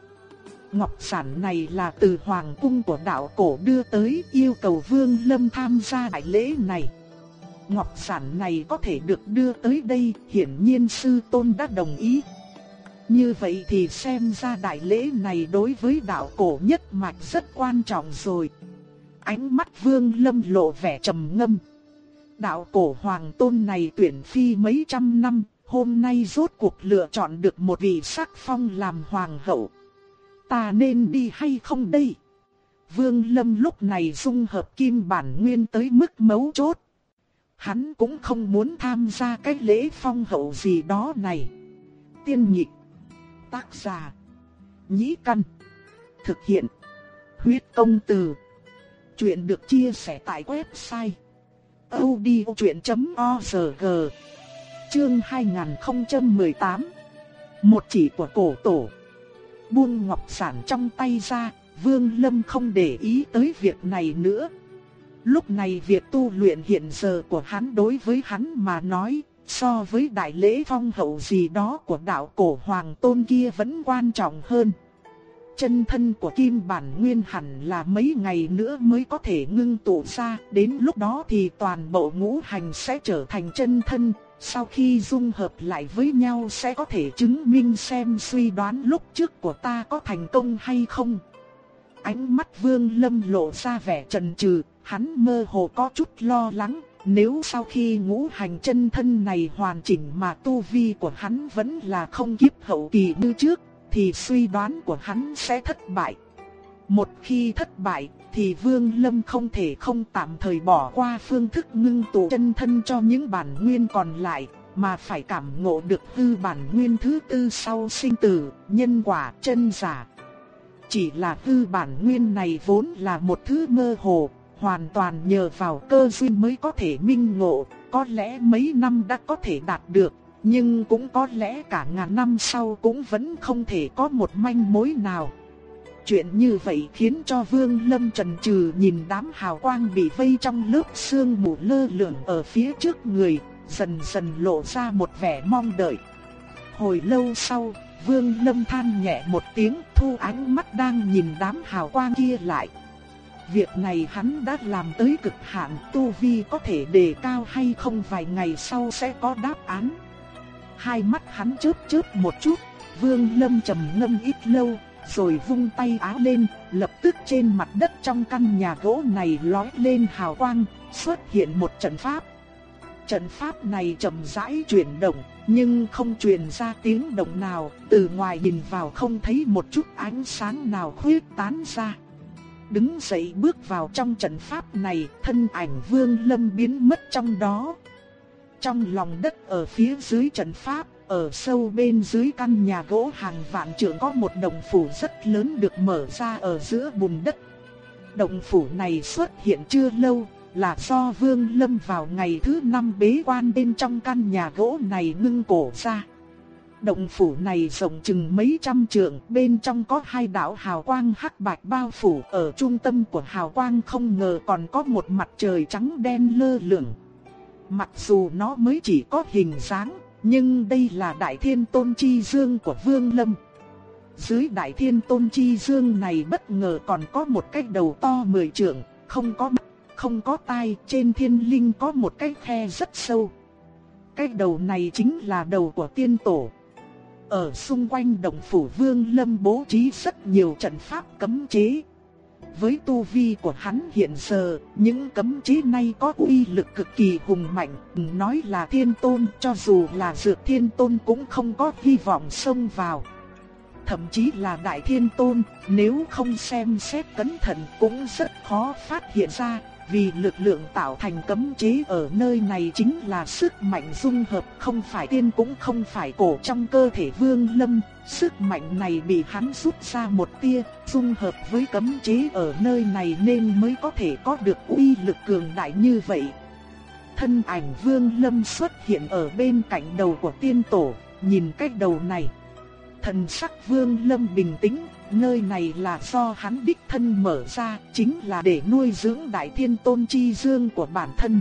Ngọc sản này là từ hoàng cung của đạo cổ đưa tới yêu cầu vương lâm tham gia đại lễ này. Ngọc sản này có thể được đưa tới đây, hiển nhiên sư tôn đã đồng ý. Như vậy thì xem ra đại lễ này đối với đạo cổ nhất mạch rất quan trọng rồi. Ánh mắt vương lâm lộ vẻ trầm ngâm. Đạo cổ hoàng tôn này tuyển phi mấy trăm năm, hôm nay rốt cuộc lựa chọn được một vị sắc phong làm hoàng hậu. Ta nên đi hay không đây? Vương lâm lúc này dung hợp kim bản nguyên tới mức mấu chốt. Hắn cũng không muốn tham gia cái lễ phong hậu gì đó này. Tiên nhị Tác giả. Nhĩ căn. Thực hiện. Huyết công từ. Chuyện được chia sẻ tại website. odchuyện.org Chương 2018 Một chỉ của cổ tổ Buông ngọc sản trong tay ra, Vương Lâm không để ý tới việc này nữa. Lúc này việc tu luyện hiện giờ của hắn đối với hắn mà nói, so với đại lễ phong hậu gì đó của đạo cổ hoàng tôn kia vẫn quan trọng hơn. Chân thân của kim bản nguyên hẳn là mấy ngày nữa mới có thể ngưng tụ ra, đến lúc đó thì toàn bộ ngũ hành sẽ trở thành chân thân, sau khi dung hợp lại với nhau sẽ có thể chứng minh xem suy đoán lúc trước của ta có thành công hay không. Ánh mắt vương lâm lộ ra vẻ trần trừ, hắn mơ hồ có chút lo lắng, nếu sau khi ngũ hành chân thân này hoàn chỉnh mà tu vi của hắn vẫn là không kiếp hậu kỳ như trước, thì suy đoán của hắn sẽ thất bại. Một khi thất bại, thì Vương Lâm không thể không tạm thời bỏ qua phương thức ngưng tụ chân thân cho những bản nguyên còn lại, mà phải cảm ngộ được hư bản nguyên thứ tư sau sinh tử, nhân quả chân giả. Chỉ là hư bản nguyên này vốn là một thứ mơ hồ, hoàn toàn nhờ vào cơ duyên mới có thể minh ngộ, có lẽ mấy năm đã có thể đạt được, nhưng cũng có lẽ cả ngàn năm sau cũng vẫn không thể có một manh mối nào. Chuyện như vậy khiến cho Vương Lâm trần trừ nhìn đám hào quang bị vây trong lớp sương mù lơ lửng ở phía trước người, dần dần lộ ra một vẻ mong đợi. Hồi lâu sau, Vương Lâm than nhẹ một tiếng thu ánh mắt đang nhìn đám hào quang kia lại. Việc này hắn đã làm tới cực hạn tu vi có thể đề cao hay không vài ngày sau sẽ có đáp án. Hai mắt hắn chớp chớp một chút, Vương Lâm trầm ngâm ít lâu, rồi vung tay áo lên, lập tức trên mặt đất trong căn nhà gỗ này lói lên hào quang, xuất hiện một trận pháp. Trận pháp này chậm rãi chuyển động, nhưng không truyền ra tiếng động nào, từ ngoài nhìn vào không thấy một chút ánh sáng nào khuyết tán ra. Đứng dậy bước vào trong trận pháp này, thân ảnh Vương Lâm biến mất trong đó. Trong lòng đất ở phía dưới trận pháp, ở sâu bên dưới căn nhà gỗ hàng vạn trượng có một đồng phủ rất lớn được mở ra ở giữa bùn đất. động phủ này xuất hiện chưa lâu, là do Vương Lâm vào ngày thứ năm bế quan bên trong căn nhà gỗ này ngưng cổ ra. Động phủ này rộng chừng mấy trăm trượng, bên trong có hai đạo hào quang hắc bạch bao phủ, ở trung tâm của hào quang không ngờ còn có một mặt trời trắng đen lơ lửng. Mặc dù nó mới chỉ có hình dáng, nhưng đây là Đại Thiên Tôn Chi Dương của Vương Lâm. Dưới Đại Thiên Tôn Chi Dương này bất ngờ còn có một cái đầu to mười trượng, không có mắt, không có tai, trên thiên linh có một cái khe rất sâu. Cái đầu này chính là đầu của tiên tổ. Ở xung quanh động phủ Vương Lâm bố trí rất nhiều trận pháp cấm chế. Với tu vi của hắn hiện giờ, những cấm chế này có uy lực cực kỳ hùng mạnh, nói là thiên tôn cho dù là dược thiên tôn cũng không có hy vọng xông vào. Thậm chí là đại thiên tôn, nếu không xem xét cẩn thận cũng rất khó phát hiện ra, vì lực lượng tạo thành cấm chế ở nơi này chính là sức mạnh dung hợp không phải tiên cũng không phải cổ trong cơ thể vương lâm. Sức mạnh này bị hắn rút ra một tia, dung hợp với cấm chế ở nơi này nên mới có thể có được uy lực cường đại như vậy. Thân ảnh vương lâm xuất hiện ở bên cạnh đầu của tiên tổ, nhìn cách đầu này. Thần sắc vương lâm bình tĩnh, nơi này là do hắn đích thân mở ra, chính là để nuôi dưỡng đại thiên tôn chi dương của bản thân.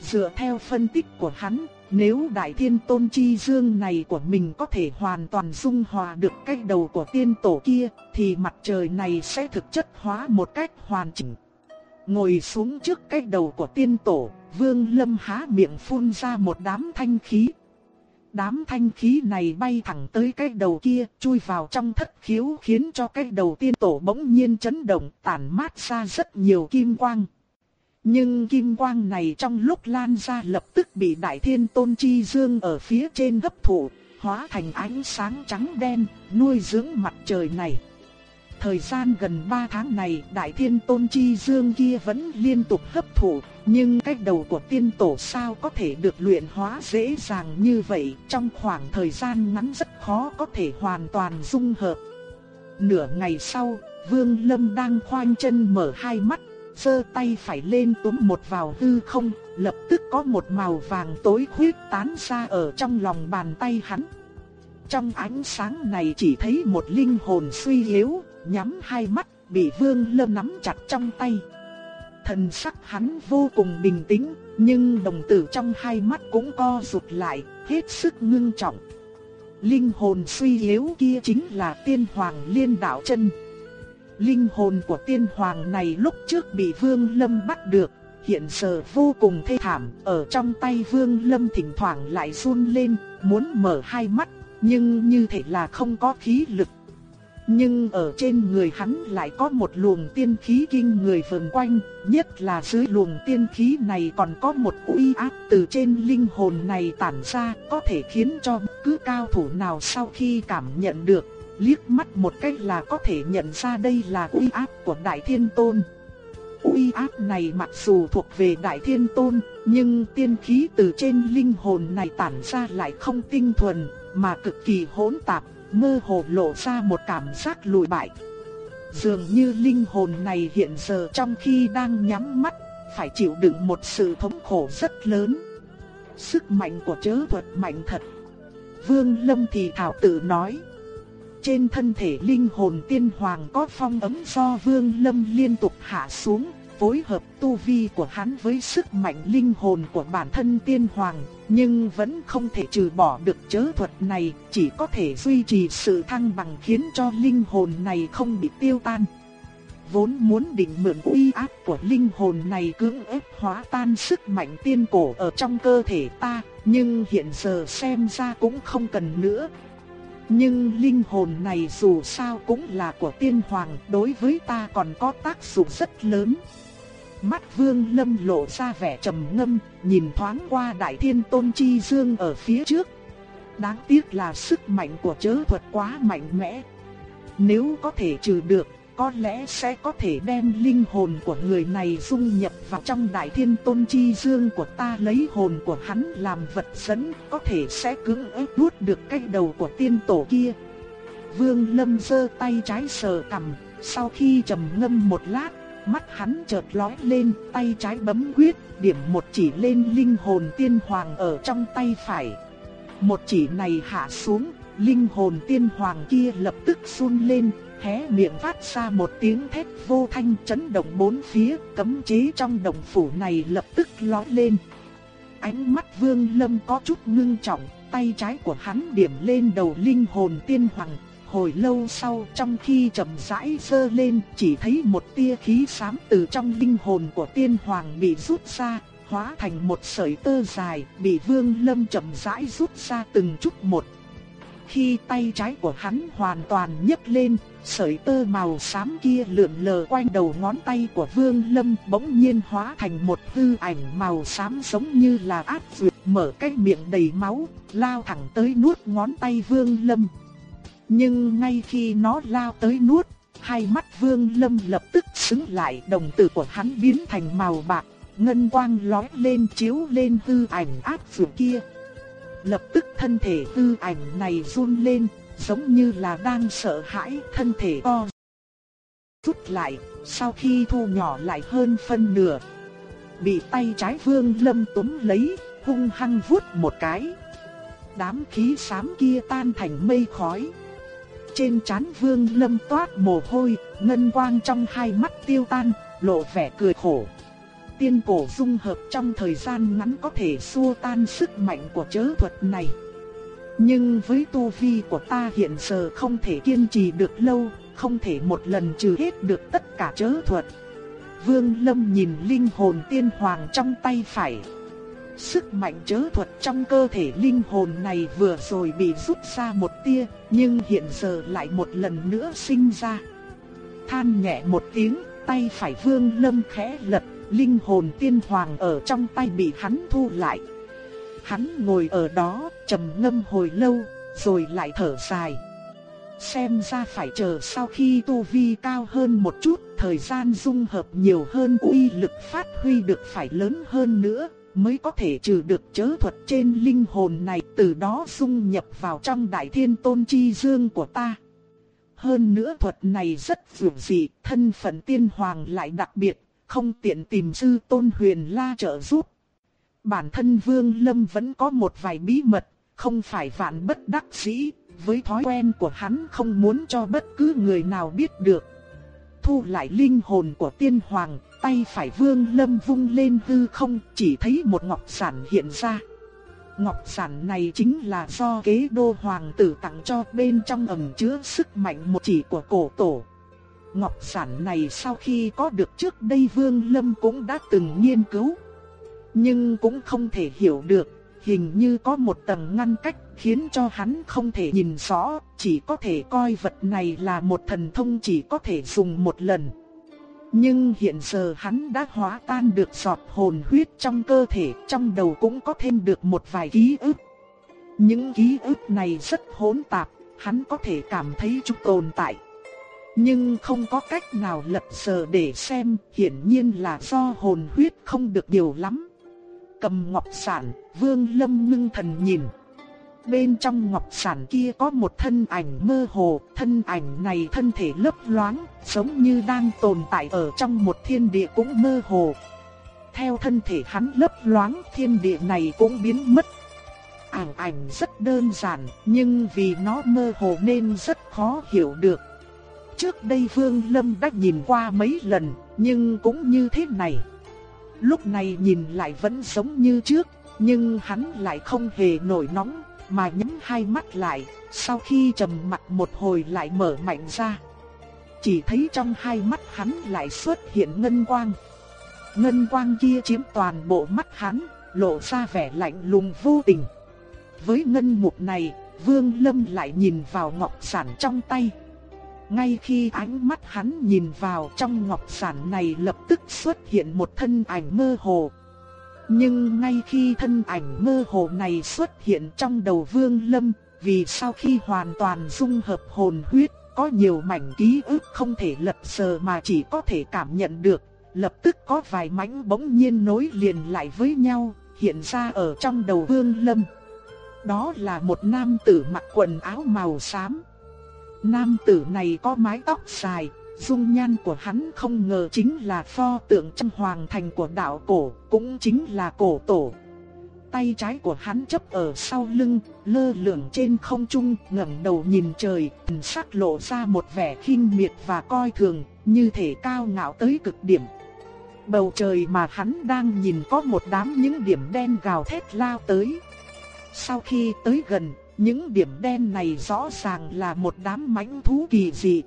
Dựa theo phân tích của hắn, nếu đại thiên tôn chi dương này của mình có thể hoàn toàn dung hòa được cái đầu của tiên tổ kia, thì mặt trời này sẽ thực chất hóa một cách hoàn chỉnh. Ngồi xuống trước cái đầu của tiên tổ, vương lâm há miệng phun ra một đám thanh khí. Đám thanh khí này bay thẳng tới cái đầu kia, chui vào trong thất khiếu khiến cho cái đầu tiên tổ bỗng nhiên chấn động, tản mát ra rất nhiều kim quang. Nhưng kim quang này trong lúc lan ra lập tức bị đại thiên tôn chi dương ở phía trên hấp thụ, hóa thành ánh sáng trắng đen, nuôi dưỡng mặt trời này. Thời gian gần 3 tháng này, Đại Thiên Tôn Chi Dương kia vẫn liên tục hấp thụ, nhưng cách đầu của tiên tổ sao có thể được luyện hóa dễ dàng như vậy, trong khoảng thời gian ngắn rất khó có thể hoàn toàn dung hợp. Nửa ngày sau, Vương Lâm đang khoanh chân mở hai mắt, giơ tay phải lên túm một vào hư không, lập tức có một màu vàng tối khuyết tán ra ở trong lòng bàn tay hắn. Trong ánh sáng này chỉ thấy một linh hồn suy yếu, nhắm hai mắt, bị Vương Lâm nắm chặt trong tay. Thần sắc hắn vô cùng bình tĩnh, nhưng đồng tử trong hai mắt cũng co rụt lại, hết sức ngưng trọng. Linh hồn suy yếu kia chính là tiên hoàng liên đạo chân. Linh hồn của tiên hoàng này lúc trước bị Vương Lâm bắt được, hiện giờ vô cùng thê thảm, ở trong tay Vương Lâm thỉnh thoảng lại run lên, muốn mở hai mắt, nhưng như thể là không có khí lực. Nhưng ở trên người hắn lại có một luồng tiên khí kinh người vờn quanh, nhất là dưới luồng tiên khí này còn có một uy áp từ trên linh hồn này tản ra, có thể khiến cho cứ cao thủ nào sau khi cảm nhận được, liếc mắt một cách là có thể nhận ra đây là uy áp của Đại Thiên Tôn. Uy áp này mặc dù thuộc về Đại Thiên Tôn, nhưng tiên khí từ trên linh hồn này tản ra lại không tinh thuần, mà cực kỳ hỗn tạp, mơ hồ lộ ra một cảm giác lùi bại. Dường như linh hồn này hiện giờ trong khi đang nhắm mắt, phải chịu đựng một sự thống khổ rất lớn. Sức mạnh của chớ thuật mạnh thật. Vương Lâm thì thảo tự nói. Trên thân thể linh hồn tiên hoàng có phong ấm do Vương Lâm liên tục hạ xuống, phối hợp tu vi của hắn với sức mạnh linh hồn của bản thân tiên hoàng, nhưng vẫn không thể trừ bỏ được chớ thuật này, chỉ có thể duy trì sự thăng bằng khiến cho linh hồn này không bị tiêu tan. Vốn muốn định mượn uy áp của linh hồn này cưỡng ép hóa tan sức mạnh tiên cổ ở trong cơ thể ta, nhưng hiện giờ xem ra cũng không cần nữa. Nhưng linh hồn này dù sao cũng là của tiên hoàng, đối với ta còn có tác dụng rất lớn. Mắt Vương Lâm lộ ra vẻ trầm ngâm, nhìn thoáng qua Đại Thiên Tôn Chi Dương ở phía trước. Đáng tiếc là sức mạnh của chớ thuật quá mạnh mẽ. Nếu có thể trừ được, có lẽ sẽ có thể đem linh hồn của người này dung nhập vào trong Đại Thiên Tôn Chi Dương của ta lấy hồn của hắn làm vật dẫn, có thể sẽ cưỡng ép nuốt được cái đầu của tiên tổ kia. Vương Lâm giơ tay trái sờ cằm, sau khi trầm ngâm một lát, mắt hắn chợt lóe lên, tay trái bấm quyết, điểm một chỉ lên linh hồn tiên hoàng ở trong tay phải. Một chỉ này hạ xuống, linh hồn tiên hoàng kia lập tức run lên, hé miệng phát ra một tiếng thét vô thanh chấn động bốn phía, cấm chế trong đồng phủ này lập tức lóe lên. Ánh mắt Vương Lâm có chút ngưng trọng, tay trái của hắn điểm lên đầu linh hồn tiên hoàng. Hồi lâu sau trong khi chậm rãi sơ lên chỉ thấy một tia khí xám từ trong linh hồn của tiên hoàng bị rút ra, hóa thành một sợi tơ dài bị Vương Lâm chậm rãi rút ra từng chút một. Khi tay trái của hắn hoàn toàn nhấc lên, sợi tơ màu xám kia lượn lờ quanh đầu ngón tay của Vương Lâm bỗng nhiên hóa thành một hư ảnh màu xám giống như là ác duyệt mở cái miệng đầy máu, lao thẳng tới nuốt ngón tay Vương Lâm. Nhưng ngay khi nó lao tới nuốt, hai mắt Vương Lâm lập tức xứng lại đồng tử của hắn biến thành màu bạc, ngân quang lóe lên chiếu lên hư ảnh ác vượt kia. Lập tức thân thể hư ảnh này run lên, giống như là đang sợ hãi, thân thể co rút lại, sau khi thu nhỏ lại hơn phân nửa. Bị tay trái Vương Lâm túm lấy, hung hăng vuốt một cái. Đám khí xám kia tan thành mây khói. Trên trán Vương Lâm toát mồ hôi, ngân quang trong hai mắt tiêu tan, lộ vẻ cười khổ. Tiên cổ dung hợp trong thời gian ngắn có thể xua tan sức mạnh của chớ thuật này. Nhưng với tu vi của ta hiện giờ không thể kiên trì được lâu, không thể một lần trừ hết được tất cả chớ thuật. Vương Lâm nhìn linh hồn tiên hoàng trong tay phải. Sức mạnh chớ thuật trong cơ thể linh hồn này vừa rồi bị rút ra một tia, nhưng hiện giờ lại một lần nữa sinh ra. Than nhẹ một tiếng, tay phải Vương Lâm khẽ lật, linh hồn tiên hoàng ở trong tay bị hắn thu lại. Hắn ngồi ở đó, trầm ngâm hồi lâu, rồi lại thở dài. Xem ra phải chờ sau khi tu vi cao hơn một chút, thời gian dung hợp nhiều hơn uy lực phát huy được phải lớn hơn nữa, mới có thể trừ được chớ thuật trên linh hồn này từ đó dung nhập vào trong đại thiên tôn chi dương của ta. Hơn nữa thuật này rất vượt dị, thân phận tiên hoàng lại đặc biệt, không tiện tìm sư tôn huyền la trợ giúp. Bản thân Vương Lâm vẫn có một vài bí mật, không phải vạn bất đắc dĩ, với thói quen của hắn không muốn cho bất cứ người nào biết được. Thu lại linh hồn của tiên hoàng, tay phải Vương Lâm vung lên hư không, chỉ thấy một ngọc sản hiện ra. Ngọc sản này chính là do kế đô hoàng tử tặng cho bên trong ẩn chứa sức mạnh một chỉ của cổ tổ. Ngọc sản này sau khi có được trước đây Vương Lâm cũng đã từng nghiên cứu nhưng cũng không thể hiểu được, hình như có một tầng ngăn cách khiến cho hắn không thể nhìn rõ, chỉ có thể coi vật này là một thần thông chỉ có thể dùng một lần. Nhưng hiện giờ hắn đã hóa tan được giọt hồn huyết trong cơ thể, trong đầu cũng có thêm được một vài ký ức. Những ký ức này rất hỗn tạp, hắn có thể cảm thấy chúng tồn tại. Nhưng không có cách nào lật sờ để xem, hiển nhiên là do hồn huyết không được điều lắm cầm ngọc sản, Vương Lâm ngưng thần nhìn. Bên trong ngọc sản kia có một thân ảnh mơ hồ, thân ảnh này thân thể lấp loáng, giống như đang tồn tại ở trong một thiên địa cũng mơ hồ. Theo thân thể hắn lấp loáng, thiên địa này cũng biến mất. Ảnh ảnh rất đơn giản, nhưng vì nó mơ hồ nên rất khó hiểu được. Trước đây Vương Lâm đã nhìn qua mấy lần, nhưng cũng như thế này. Lúc này nhìn lại vẫn giống như trước, nhưng hắn lại không hề nổi nóng, mà nhắm hai mắt lại, sau khi trầm mặt một hồi lại mở mạnh ra. Chỉ thấy trong hai mắt hắn lại xuất hiện ngân quang. Ngân quang kia chiếm toàn bộ mắt hắn, lộ ra vẻ lạnh lùng vô tình. Với ngân mục này, Vương Lâm lại nhìn vào ngọc sản trong tay. Ngay khi ánh mắt hắn nhìn vào trong ngọc sản này lập tức xuất hiện một thân ảnh mơ hồ. Nhưng ngay khi thân ảnh mơ hồ này xuất hiện trong đầu Vương Lâm, vì sau khi hoàn toàn dung hợp hồn huyết, có nhiều mảnh ký ức không thể lật sờ mà chỉ có thể cảm nhận được, lập tức có vài mảnh bỗng nhiên nối liền lại với nhau, hiện ra ở trong đầu Vương Lâm. Đó là một nam tử mặc quần áo màu xám. Nam tử này có mái tóc dài, dung nhan của hắn không ngờ chính là pho tượng trong hoàng thành của đạo cổ, cũng chính là cổ tổ. tay trái của hắn chấp ở sau lưng, lơ lửng trên không trung, ngẩng đầu nhìn trời, thần sắc lộ ra một vẻ khinh miệt và coi thường, như thể cao ngạo tới cực điểm. Bầu trời mà hắn đang nhìn có một đám những điểm đen gào thét lao tới. Sau khi tới gần, những điểm đen này rõ ràng là một đám mãnh thú kỳ dị.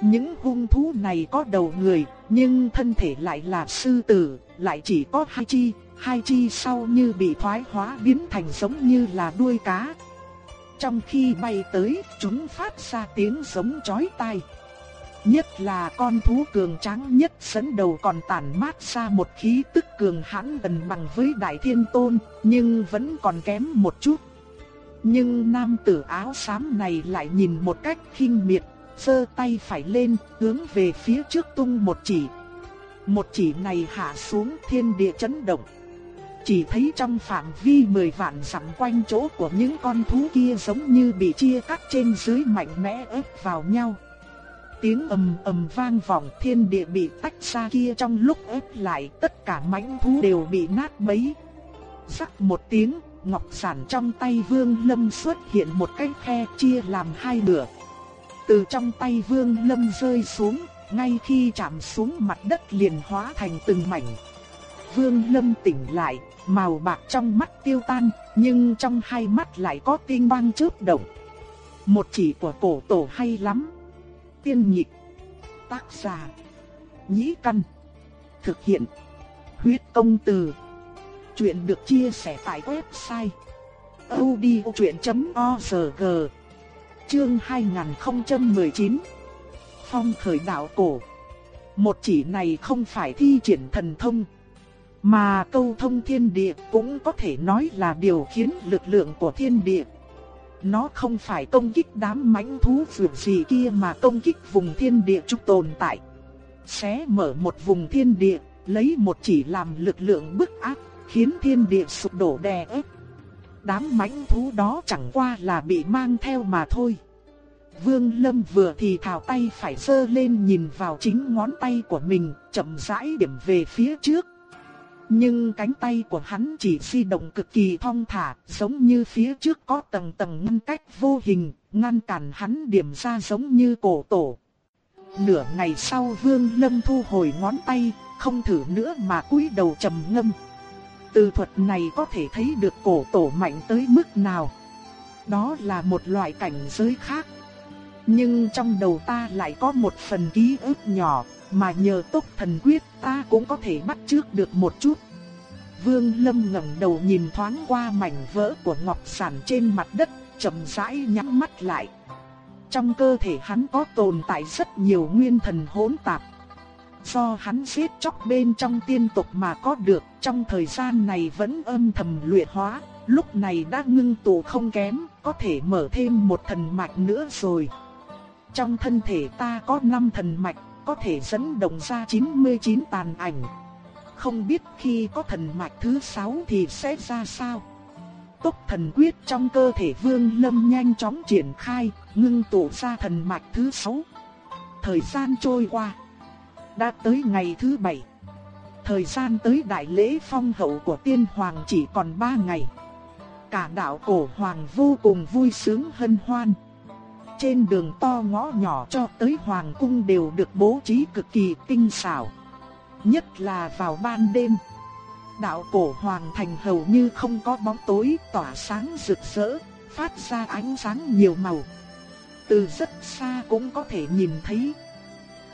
Những hung thú này có đầu người, nhưng thân thể lại là sư tử, lại chỉ có hai chi, hai chi sau như bị thoái hóa biến thành giống như là đuôi cá. Trong khi bay tới, chúng phát ra tiếng giống chói tai. Nhất là con thú cường tráng nhất dẫn đầu còn tản mát ra một khí tức cường hãn gần bằng với đại thiên tôn, nhưng vẫn còn kém một chút. Nhưng nam tử áo xám này lại nhìn một cách khinh miệt, giơ tay phải lên, hướng về phía trước tung một chỉ. Một chỉ này hạ xuống thiên địa chấn động. Chỉ thấy trong phạm vi 10 vạn dặm quanh chỗ của những con thú kia giống như bị chia cắt trên dưới mạnh mẽ ép vào nhau. Tiếng ầm ầm vang vọng thiên địa bị tách ra kia trong lúc ép lại tất cả mãnh thú đều bị nát bấy. Rắc một tiếng, ngọc sản trong tay vương lâm xuất hiện một cái khe chia làm hai nửa. Từ trong tay vương lâm rơi xuống, ngay khi chạm xuống mặt đất liền hóa thành từng mảnh. Vương lâm tỉnh lại, màu bạc trong mắt tiêu tan, nhưng trong hai mắt lại có tinh băng chớp động. Một chỉ của cổ tổ hay lắm. Tiên nhịp. Tác giả. Nhĩ căn. Thực hiện. Huyết công từ. Chuyện được chia sẻ tại website. odchuyện.org Chương 2019 Phong khởi đạo cổ Một chỉ này không phải thi triển thần thông mà câu thông thiên địa cũng có thể nói là điều khiến lực lượng của thiên địa. Nó không phải công kích đám mãnh thú vượt gì kia mà công kích vùng thiên địa trúc tồn tại. Xé mở một vùng thiên địa, lấy một chỉ làm lực lượng bức áp, khiến thiên địa sụp đổ đè ép. Đám mãnh thú đó chẳng qua là bị mang theo mà thôi. Vương Lâm vừa thì thào tay phải sơ lên nhìn vào chính ngón tay của mình, chậm rãi điểm về phía trước. Nhưng cánh tay của hắn chỉ di động cực kỳ thong thả, giống như phía trước có tầng tầng ngăn cách vô hình, ngăn cản hắn điểm ra giống như cổ tổ. Nửa ngày sau Vương Lâm thu hồi ngón tay, không thử nữa mà cúi đầu trầm ngâm. Từ thuật này có thể thấy được cổ tổ mạnh tới mức nào. Đó là một loại cảnh giới khác. Nhưng trong đầu ta lại có một phần ký ức nhỏ, mà nhờ tốc thần quyết ta cũng có thể bắt trước được một chút. Vương Lâm ngẩng đầu nhìn thoáng qua mảnh vỡ của ngọc sản trên mặt đất, chậm rãi nhắm mắt lại. Trong cơ thể hắn có tồn tại rất nhiều nguyên thần hỗn tạp. Do hắn giết chóc bên trong tiên tộc mà có được, trong thời gian này vẫn âm thầm luyện hóa, lúc này đã ngưng tụ không kém, có thể mở thêm một thần mạch nữa rồi. Trong thân thể ta có 5 thần mạch, có thể dẫn động ra 99 tàn ảnh. Không biết khi có thần mạch thứ 6 thì sẽ ra sao? Tốc thần quyết trong cơ thể Vương Lâm nhanh chóng triển khai, ngưng tụ ra thần mạch thứ 6. Thời gian trôi qua, đã tới ngày thứ bảy, Thời gian tới đại lễ phong hậu của tiên hoàng chỉ còn 3 ngày. Cả đạo cổ hoàng vô cùng vui sướng hân hoan. Trên đường to ngõ nhỏ cho tới hoàng cung đều được bố trí cực kỳ tinh xảo. Nhất là vào ban đêm. Đạo cổ hoàng thành hầu như không có bóng tối tỏa sáng rực rỡ, phát ra ánh sáng nhiều màu. Từ rất xa cũng có thể nhìn thấy.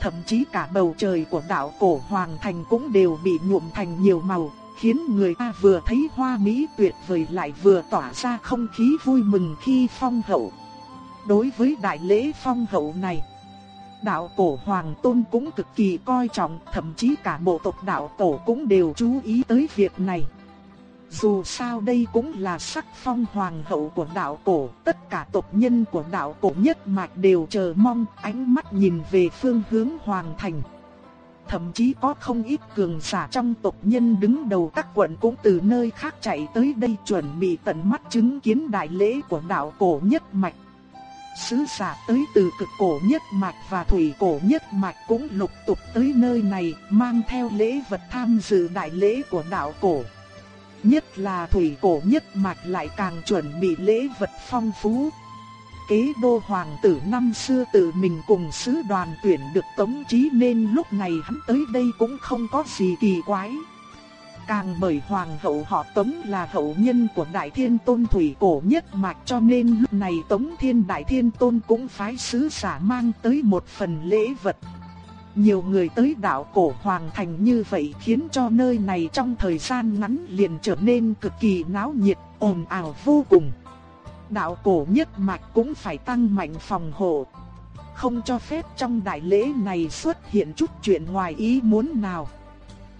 Thậm chí cả bầu trời của đạo cổ hoàng thành cũng đều bị nhuộm thành nhiều màu, khiến người ta vừa thấy hoa mỹ tuyệt vời lại vừa tỏa ra không khí vui mừng khi phong hậu. Đối với đại lễ phong hậu này, đạo cổ hoàng tôn cũng cực kỳ coi trọng, thậm chí cả bộ tộc đạo cổ cũng đều chú ý tới việc này. Dù sao đây cũng là sắc phong hoàng hậu của đạo cổ, tất cả tộc nhân của đạo cổ nhất mạch đều chờ mong ánh mắt nhìn về phương hướng hoàng thành. Thậm chí có không ít cường giả trong tộc nhân đứng đầu các quận cũng từ nơi khác chạy tới đây chuẩn bị tận mắt chứng kiến đại lễ của đạo cổ nhất mạch. Sứ giả tới từ cực cổ nhất mạch và thủy cổ nhất mạch cũng lục tục tới nơi này mang theo lễ vật tham dự đại lễ của đạo cổ. Nhất là thủy cổ nhất mạch lại càng chuẩn bị lễ vật phong phú. Kế đô hoàng tử năm xưa tự mình cùng sứ đoàn tuyển được tống trí nên lúc này hắn tới đây cũng không có gì kỳ quái. Càng bởi hoàng hậu họ tống là hậu nhân của đại thiên tôn thủy cổ nhất mạch cho nên lúc này tống thiên đại thiên tôn cũng phái sứ giả mang tới một phần lễ vật. Nhiều người tới đảo cổ hoàng thành như vậy khiến cho nơi này trong thời gian ngắn liền trở nên cực kỳ náo nhiệt, ồn ào vô cùng. Đạo cổ nhất mạch cũng phải tăng mạnh phòng hộ. Không cho phép trong đại lễ này xuất hiện chút chuyện ngoài ý muốn nào.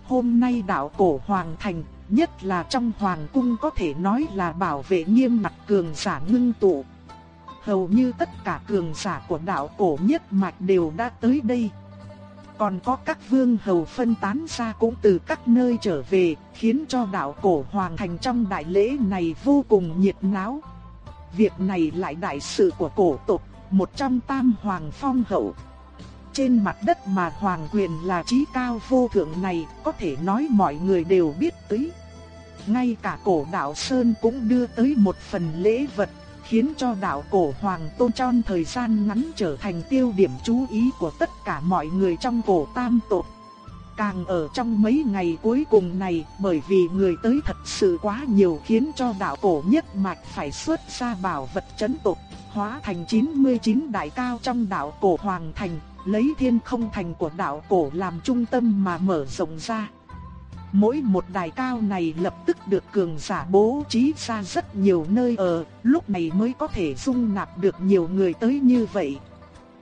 Hôm nay đạo cổ hoàng thành, nhất là trong hoàng cung có thể nói là bảo vệ nghiêm mặt cường giả ngưng tụ. Hầu như tất cả cường giả của đạo cổ nhất mạch đều đã tới đây. Còn có các vương hầu phân tán ra cũng từ các nơi trở về, khiến cho đạo cổ hoàng thành trong đại lễ này vô cùng nhiệt náo. Việc này lại đại sự của cổ tộc, một trong tam hoàng phong hậu. Trên mặt đất mà hoàng quyền là trí cao vô thượng này, có thể nói mọi người đều biết tới. Ngay cả cổ đạo Sơn cũng đưa tới một phần lễ vật, khiến cho đạo cổ hoàng tôn trong thời gian ngắn trở thành tiêu điểm chú ý của tất cả mọi người trong cổ tam tộc. Càng ở trong mấy ngày cuối cùng này, bởi vì người tới thật sự quá nhiều khiến cho đạo cổ nhất mạch phải xuất ra bảo vật chấn tộc, hóa thành 99 đại cao trong đạo cổ hoàng thành, lấy thiên không thành của đạo cổ làm trung tâm mà mở rộng ra. Mỗi một đài cao này lập tức được cường giả bố trí ra rất nhiều nơi ở, lúc này mới có thể dung nạp được nhiều người tới như vậy.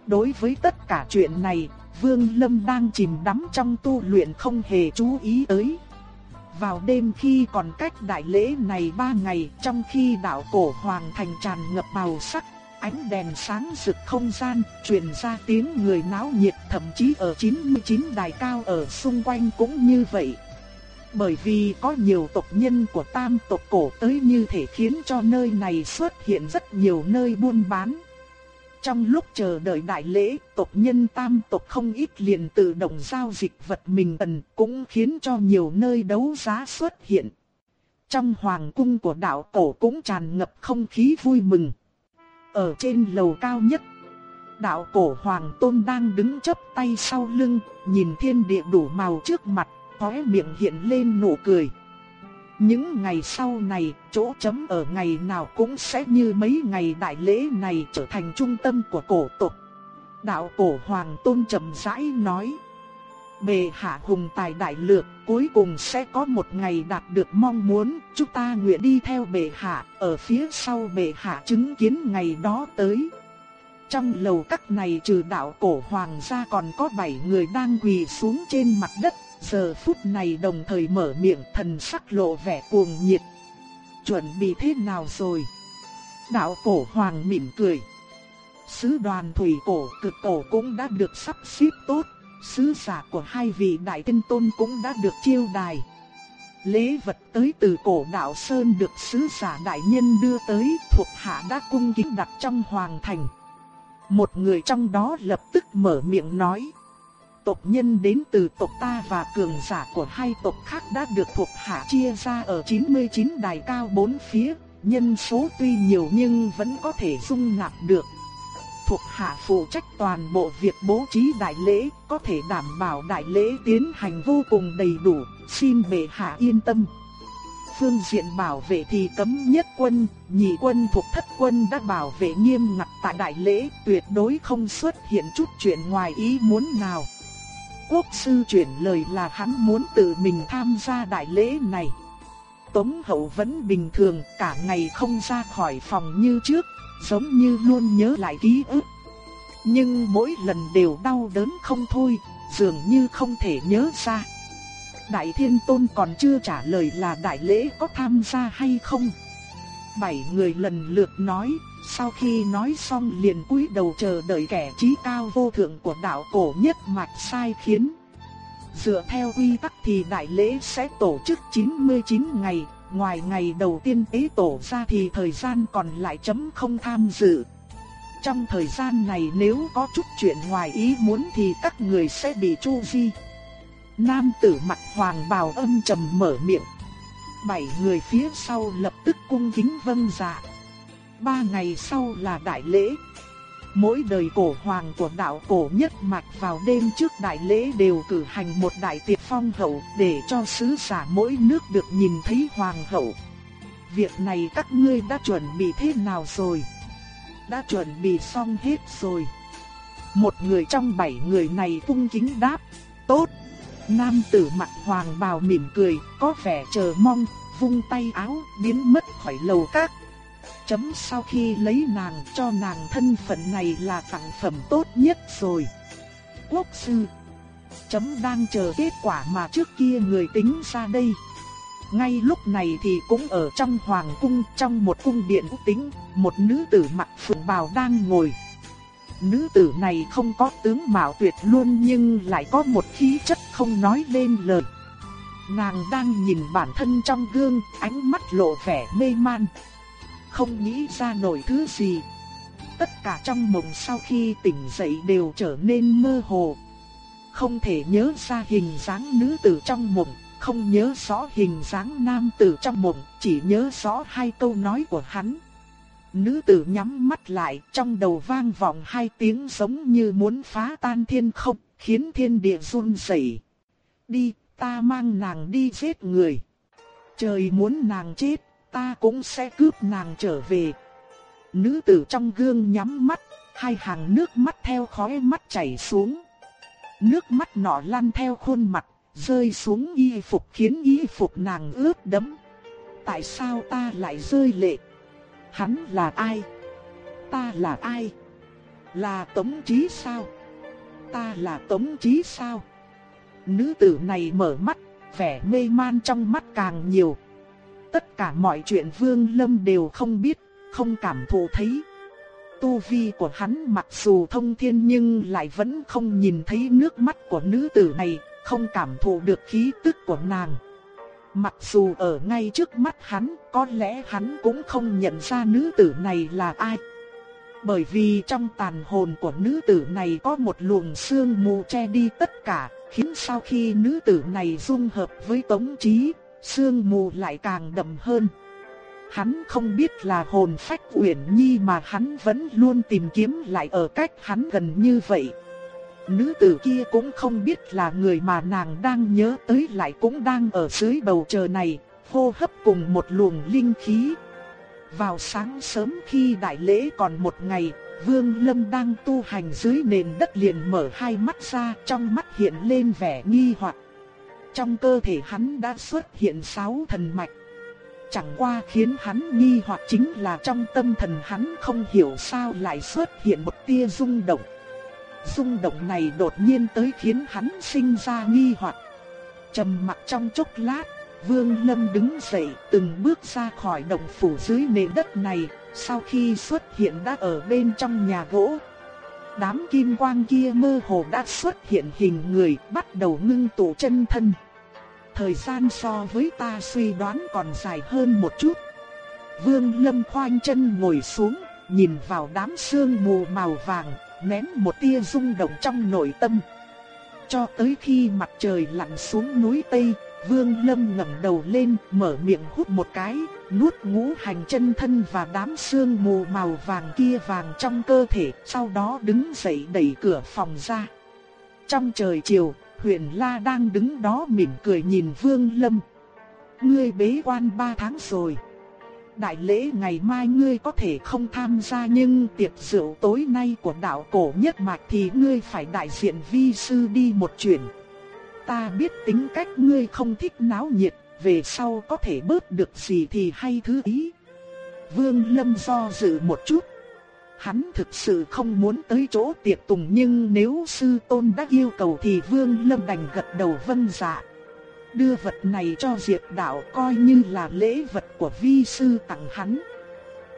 Đối với tất cả chuyện này, Vương Lâm đang chìm đắm trong tu luyện không hề chú ý tới. Vào đêm khi còn cách đại lễ này ba ngày, trong khi đạo cổ hoàng thành tràn ngập màu sắc, ánh đèn sáng rực không gian, truyền ra tiếng người náo nhiệt, thậm chí ở 99 đài cao ở xung quanh cũng như vậy. Bởi vì có nhiều tộc nhân của tam tộc cổ tới như thể khiến cho nơi này xuất hiện rất nhiều nơi buôn bán. Trong lúc chờ đợi đại lễ, tộc nhân tam tộc không ít liền tự động giao dịch vật mình cần, cũng khiến cho nhiều nơi đấu giá xuất hiện. Trong hoàng cung của đạo cổ cũng tràn ngập không khí vui mừng. Ở trên lầu cao nhất, đạo cổ hoàng tôn đang đứng chấp tay sau lưng, nhìn thiên địa đủ màu trước mặt, khóe miệng hiện lên nụ cười. Những ngày sau này, chỗ chấm ở ngày nào cũng sẽ như mấy ngày đại lễ này trở thành trung tâm của cổ tộc. Đạo cổ hoàng tôn trầm rãi nói. Bề hạ hùng tài đại lược, cuối cùng sẽ có một ngày đạt được mong muốn, chúng ta nguyện đi theo bề hạ, ở phía sau bề hạ chứng kiến ngày đó tới. Trong lầu các này trừ đạo cổ hoàng gia còn có bảy người đang quỳ xuống trên mặt đất giờ phút này đồng thời mở miệng thần sắc lộ vẻ cuồng nhiệt. Chuẩn bị thế nào rồi? Đạo cổ hoàng mỉm cười. Sứ đoàn thủy cổ cực cổ cũng đã được sắp xếp tốt, sứ giả của hai vị đại tiên tôn cũng đã được chiêu đài. Lễ vật tới từ cổ đạo Sơn được sứ giả đại nhân đưa tới, thuộc hạ đã cung kính đặt trong hoàng thành. Một người trong đó lập tức mở miệng nói tộc nhân đến từ tộc ta và cường giả của hai tộc khác đã được thuộc hạ chia ra ở 99 đài cao bốn phía, nhân số tuy nhiều nhưng vẫn có thể dung nạp được. Thuộc hạ phụ trách toàn bộ việc bố trí đại lễ, có thể đảm bảo đại lễ tiến hành vô cùng đầy đủ, xin bệ hạ yên tâm. Phương diện bảo vệ thì cấm nhất quân, nhị quân thuộc thất quân đã bảo vệ nghiêm ngặt tại đại lễ, tuyệt đối không xuất hiện chút chuyện ngoài ý muốn nào quốc sư chuyển lời là hắn muốn tự mình tham gia đại lễ này. Tống hậu vẫn bình thường, cả ngày không ra khỏi phòng như trước, giống như luôn nhớ lại ký ức. Nhưng mỗi lần đều đau đớn không thôi, dường như không thể nhớ ra. Đại Thiên Tôn còn chưa trả lời là đại lễ có tham gia hay không. Bảy người lần lượt nói, sau khi nói xong liền cúi đầu chờ đợi kẻ trí cao vô thượng của đạo cổ nhất mạch sai khiến. Dựa theo quy tắc thì đại lễ sẽ tổ chức 99 ngày, ngoài ngày đầu tiên tế tổ ra thì thời gian còn lại chấm không tham dự. Trong thời gian này nếu có chút chuyện ngoài ý muốn thì các người sẽ bị chu di. Nam tử mặt hoàng bào âm trầm mở miệng bảy người phía sau lập tức cung kính vâng dạ. Ba ngày sau là đại lễ. Mỗi đời cổ hoàng của đạo cổ nhất mạch vào đêm trước đại lễ đều cử hành một đại tiệc phong hậu để cho sứ giả mỗi nước được nhìn thấy hoàng hậu. Việc này các ngươi đã chuẩn bị thế nào rồi? Đã chuẩn bị xong hết rồi. Một người trong bảy người này cung kính đáp, tốt. Nam tử mặt hoàng bào mỉm cười, có vẻ chờ mong, vung tay áo, biến mất khỏi lầu các. Chấm sau khi lấy nàng cho nàng thân phận này là tặng phẩm tốt nhất rồi. Quốc sư Chấm đang chờ kết quả mà trước kia người tính ra đây. Ngay lúc này thì cũng ở trong hoàng cung, trong một cung điện tĩnh, tính, một nữ tử mặc phượng bào đang ngồi. Nữ tử này không có tướng mạo tuyệt luôn nhưng lại có một khí chất không nói lên lời. Nàng đang nhìn bản thân trong gương, ánh mắt lộ vẻ mê man. Không nghĩ ra nổi thứ gì. Tất cả trong mộng sau khi tỉnh dậy đều trở nên mơ hồ. Không thể nhớ ra hình dáng nữ tử trong mộng, không nhớ rõ hình dáng nam tử trong mộng, chỉ nhớ rõ hai câu nói của hắn. Nữ tử nhắm mắt lại, trong đầu vang vọng hai tiếng giống như muốn phá tan thiên không, khiến thiên địa run rẩy. Đi, ta mang nàng đi giết người. Trời muốn nàng chết, ta cũng sẽ cướp nàng trở về. Nữ tử trong gương nhắm mắt, hai hàng nước mắt theo khóe mắt chảy xuống. Nước mắt nọ lăn theo khuôn mặt, rơi xuống y phục khiến y phục nàng ướt đẫm. Tại sao ta lại rơi lệ? Hắn là ai? Ta là ai? Là Tống Chí sao? Ta là Tống Chí sao? Nữ tử này mở mắt, vẻ mê man trong mắt càng nhiều. Tất cả mọi chuyện Vương Lâm đều không biết, không cảm thụ thấy. Tu vi của hắn mặc dù thông thiên nhưng lại vẫn không nhìn thấy nước mắt của nữ tử này, không cảm thụ được khí tức của nàng. Mặc dù ở ngay trước mắt hắn, có lẽ hắn cũng không nhận ra nữ tử này là ai. Bởi vì trong tàn hồn của nữ tử này có một luồng sương mù che đi tất cả, khiến sau khi nữ tử này dung hợp với tống trí, sương mù lại càng đậm hơn. Hắn không biết là hồn phách Uyển Nhi mà hắn vẫn luôn tìm kiếm lại ở cách hắn gần như vậy. Nữ tử kia cũng không biết là người mà nàng đang nhớ tới lại cũng đang ở dưới bầu trời này, hô hấp cùng một luồng linh khí. Vào sáng sớm khi đại lễ còn một ngày, Vương Lâm đang tu hành dưới nền đất liền mở hai mắt ra, trong mắt hiện lên vẻ nghi hoặc. Trong cơ thể hắn đã xuất hiện sáu thần mạch. Chẳng qua khiến hắn nghi hoặc chính là trong tâm thần hắn không hiểu sao lại xuất hiện một tia rung động. Rung động này đột nhiên tới khiến hắn sinh ra nghi hoặc. Trầm mặc trong chốc lát, Vương Lâm đứng dậy từng bước ra khỏi động phủ dưới nền đất này, sau khi xuất hiện đã ở bên trong nhà gỗ. Đám kim quang kia mơ hồ đã xuất hiện hình người bắt đầu ngưng tụ chân thân. Thời gian so với ta suy đoán còn dài hơn một chút. Vương Lâm khoanh chân ngồi xuống, nhìn vào đám sương mù màu vàng, nén một tia rung động trong nội tâm. Cho tới khi mặt trời lặn xuống núi Tây, Vương Lâm ngẩng đầu lên, mở miệng hút một cái, nuốt ngũ hành chân thân và đám xương mù màu vàng kia vàng trong cơ thể, sau đó đứng dậy đẩy cửa phòng ra. Trong trời chiều, Huyền La đang đứng đó mỉm cười nhìn Vương Lâm. Ngươi bế quan ba tháng rồi đại lễ ngày mai ngươi có thể không tham gia nhưng tiệc rượu tối nay của đạo cổ nhất mạch thì ngươi phải đại diện vi sư đi một chuyện. Ta biết tính cách ngươi không thích náo nhiệt, về sau có thể bớt được gì thì hay thứ ý. Vương Lâm do dự một chút. Hắn thực sự không muốn tới chỗ tiệc tùng nhưng nếu sư tôn đã yêu cầu thì Vương Lâm đành gật đầu vâng dạ. Đưa vật này cho Diệp Đạo coi như là lễ vật của vi sư tặng hắn.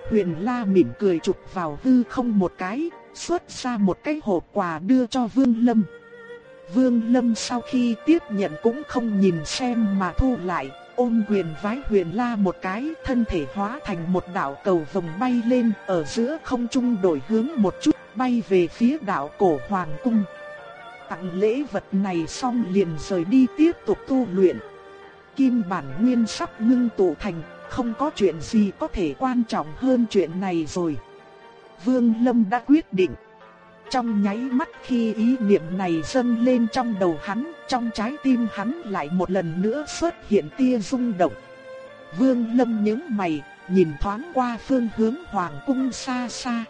Huyền La mỉm cười chụp vào hư không một cái, xuất ra một cái hộp quà đưa cho Vương Lâm. Vương Lâm sau khi tiếp nhận cũng không nhìn xem mà thu lại, ôm quyền vái Huyền La một cái, thân thể hóa thành một đạo cầu vồng bay lên, ở giữa không trung đổi hướng một chút, bay về phía đạo cổ hoàng cung tặng lễ vật này xong liền rời đi tiếp tục tu luyện. kim bản nguyên sắp ngưng tụ thành, không có chuyện gì có thể quan trọng hơn chuyện này rồi. Vương Lâm đã quyết định. Trong nháy mắt khi ý niệm này dâng lên trong đầu hắn, trong trái tim hắn lại một lần nữa xuất hiện tia rung động. Vương Lâm nhướng mày, nhìn thoáng qua phương hướng hoàng cung xa xa.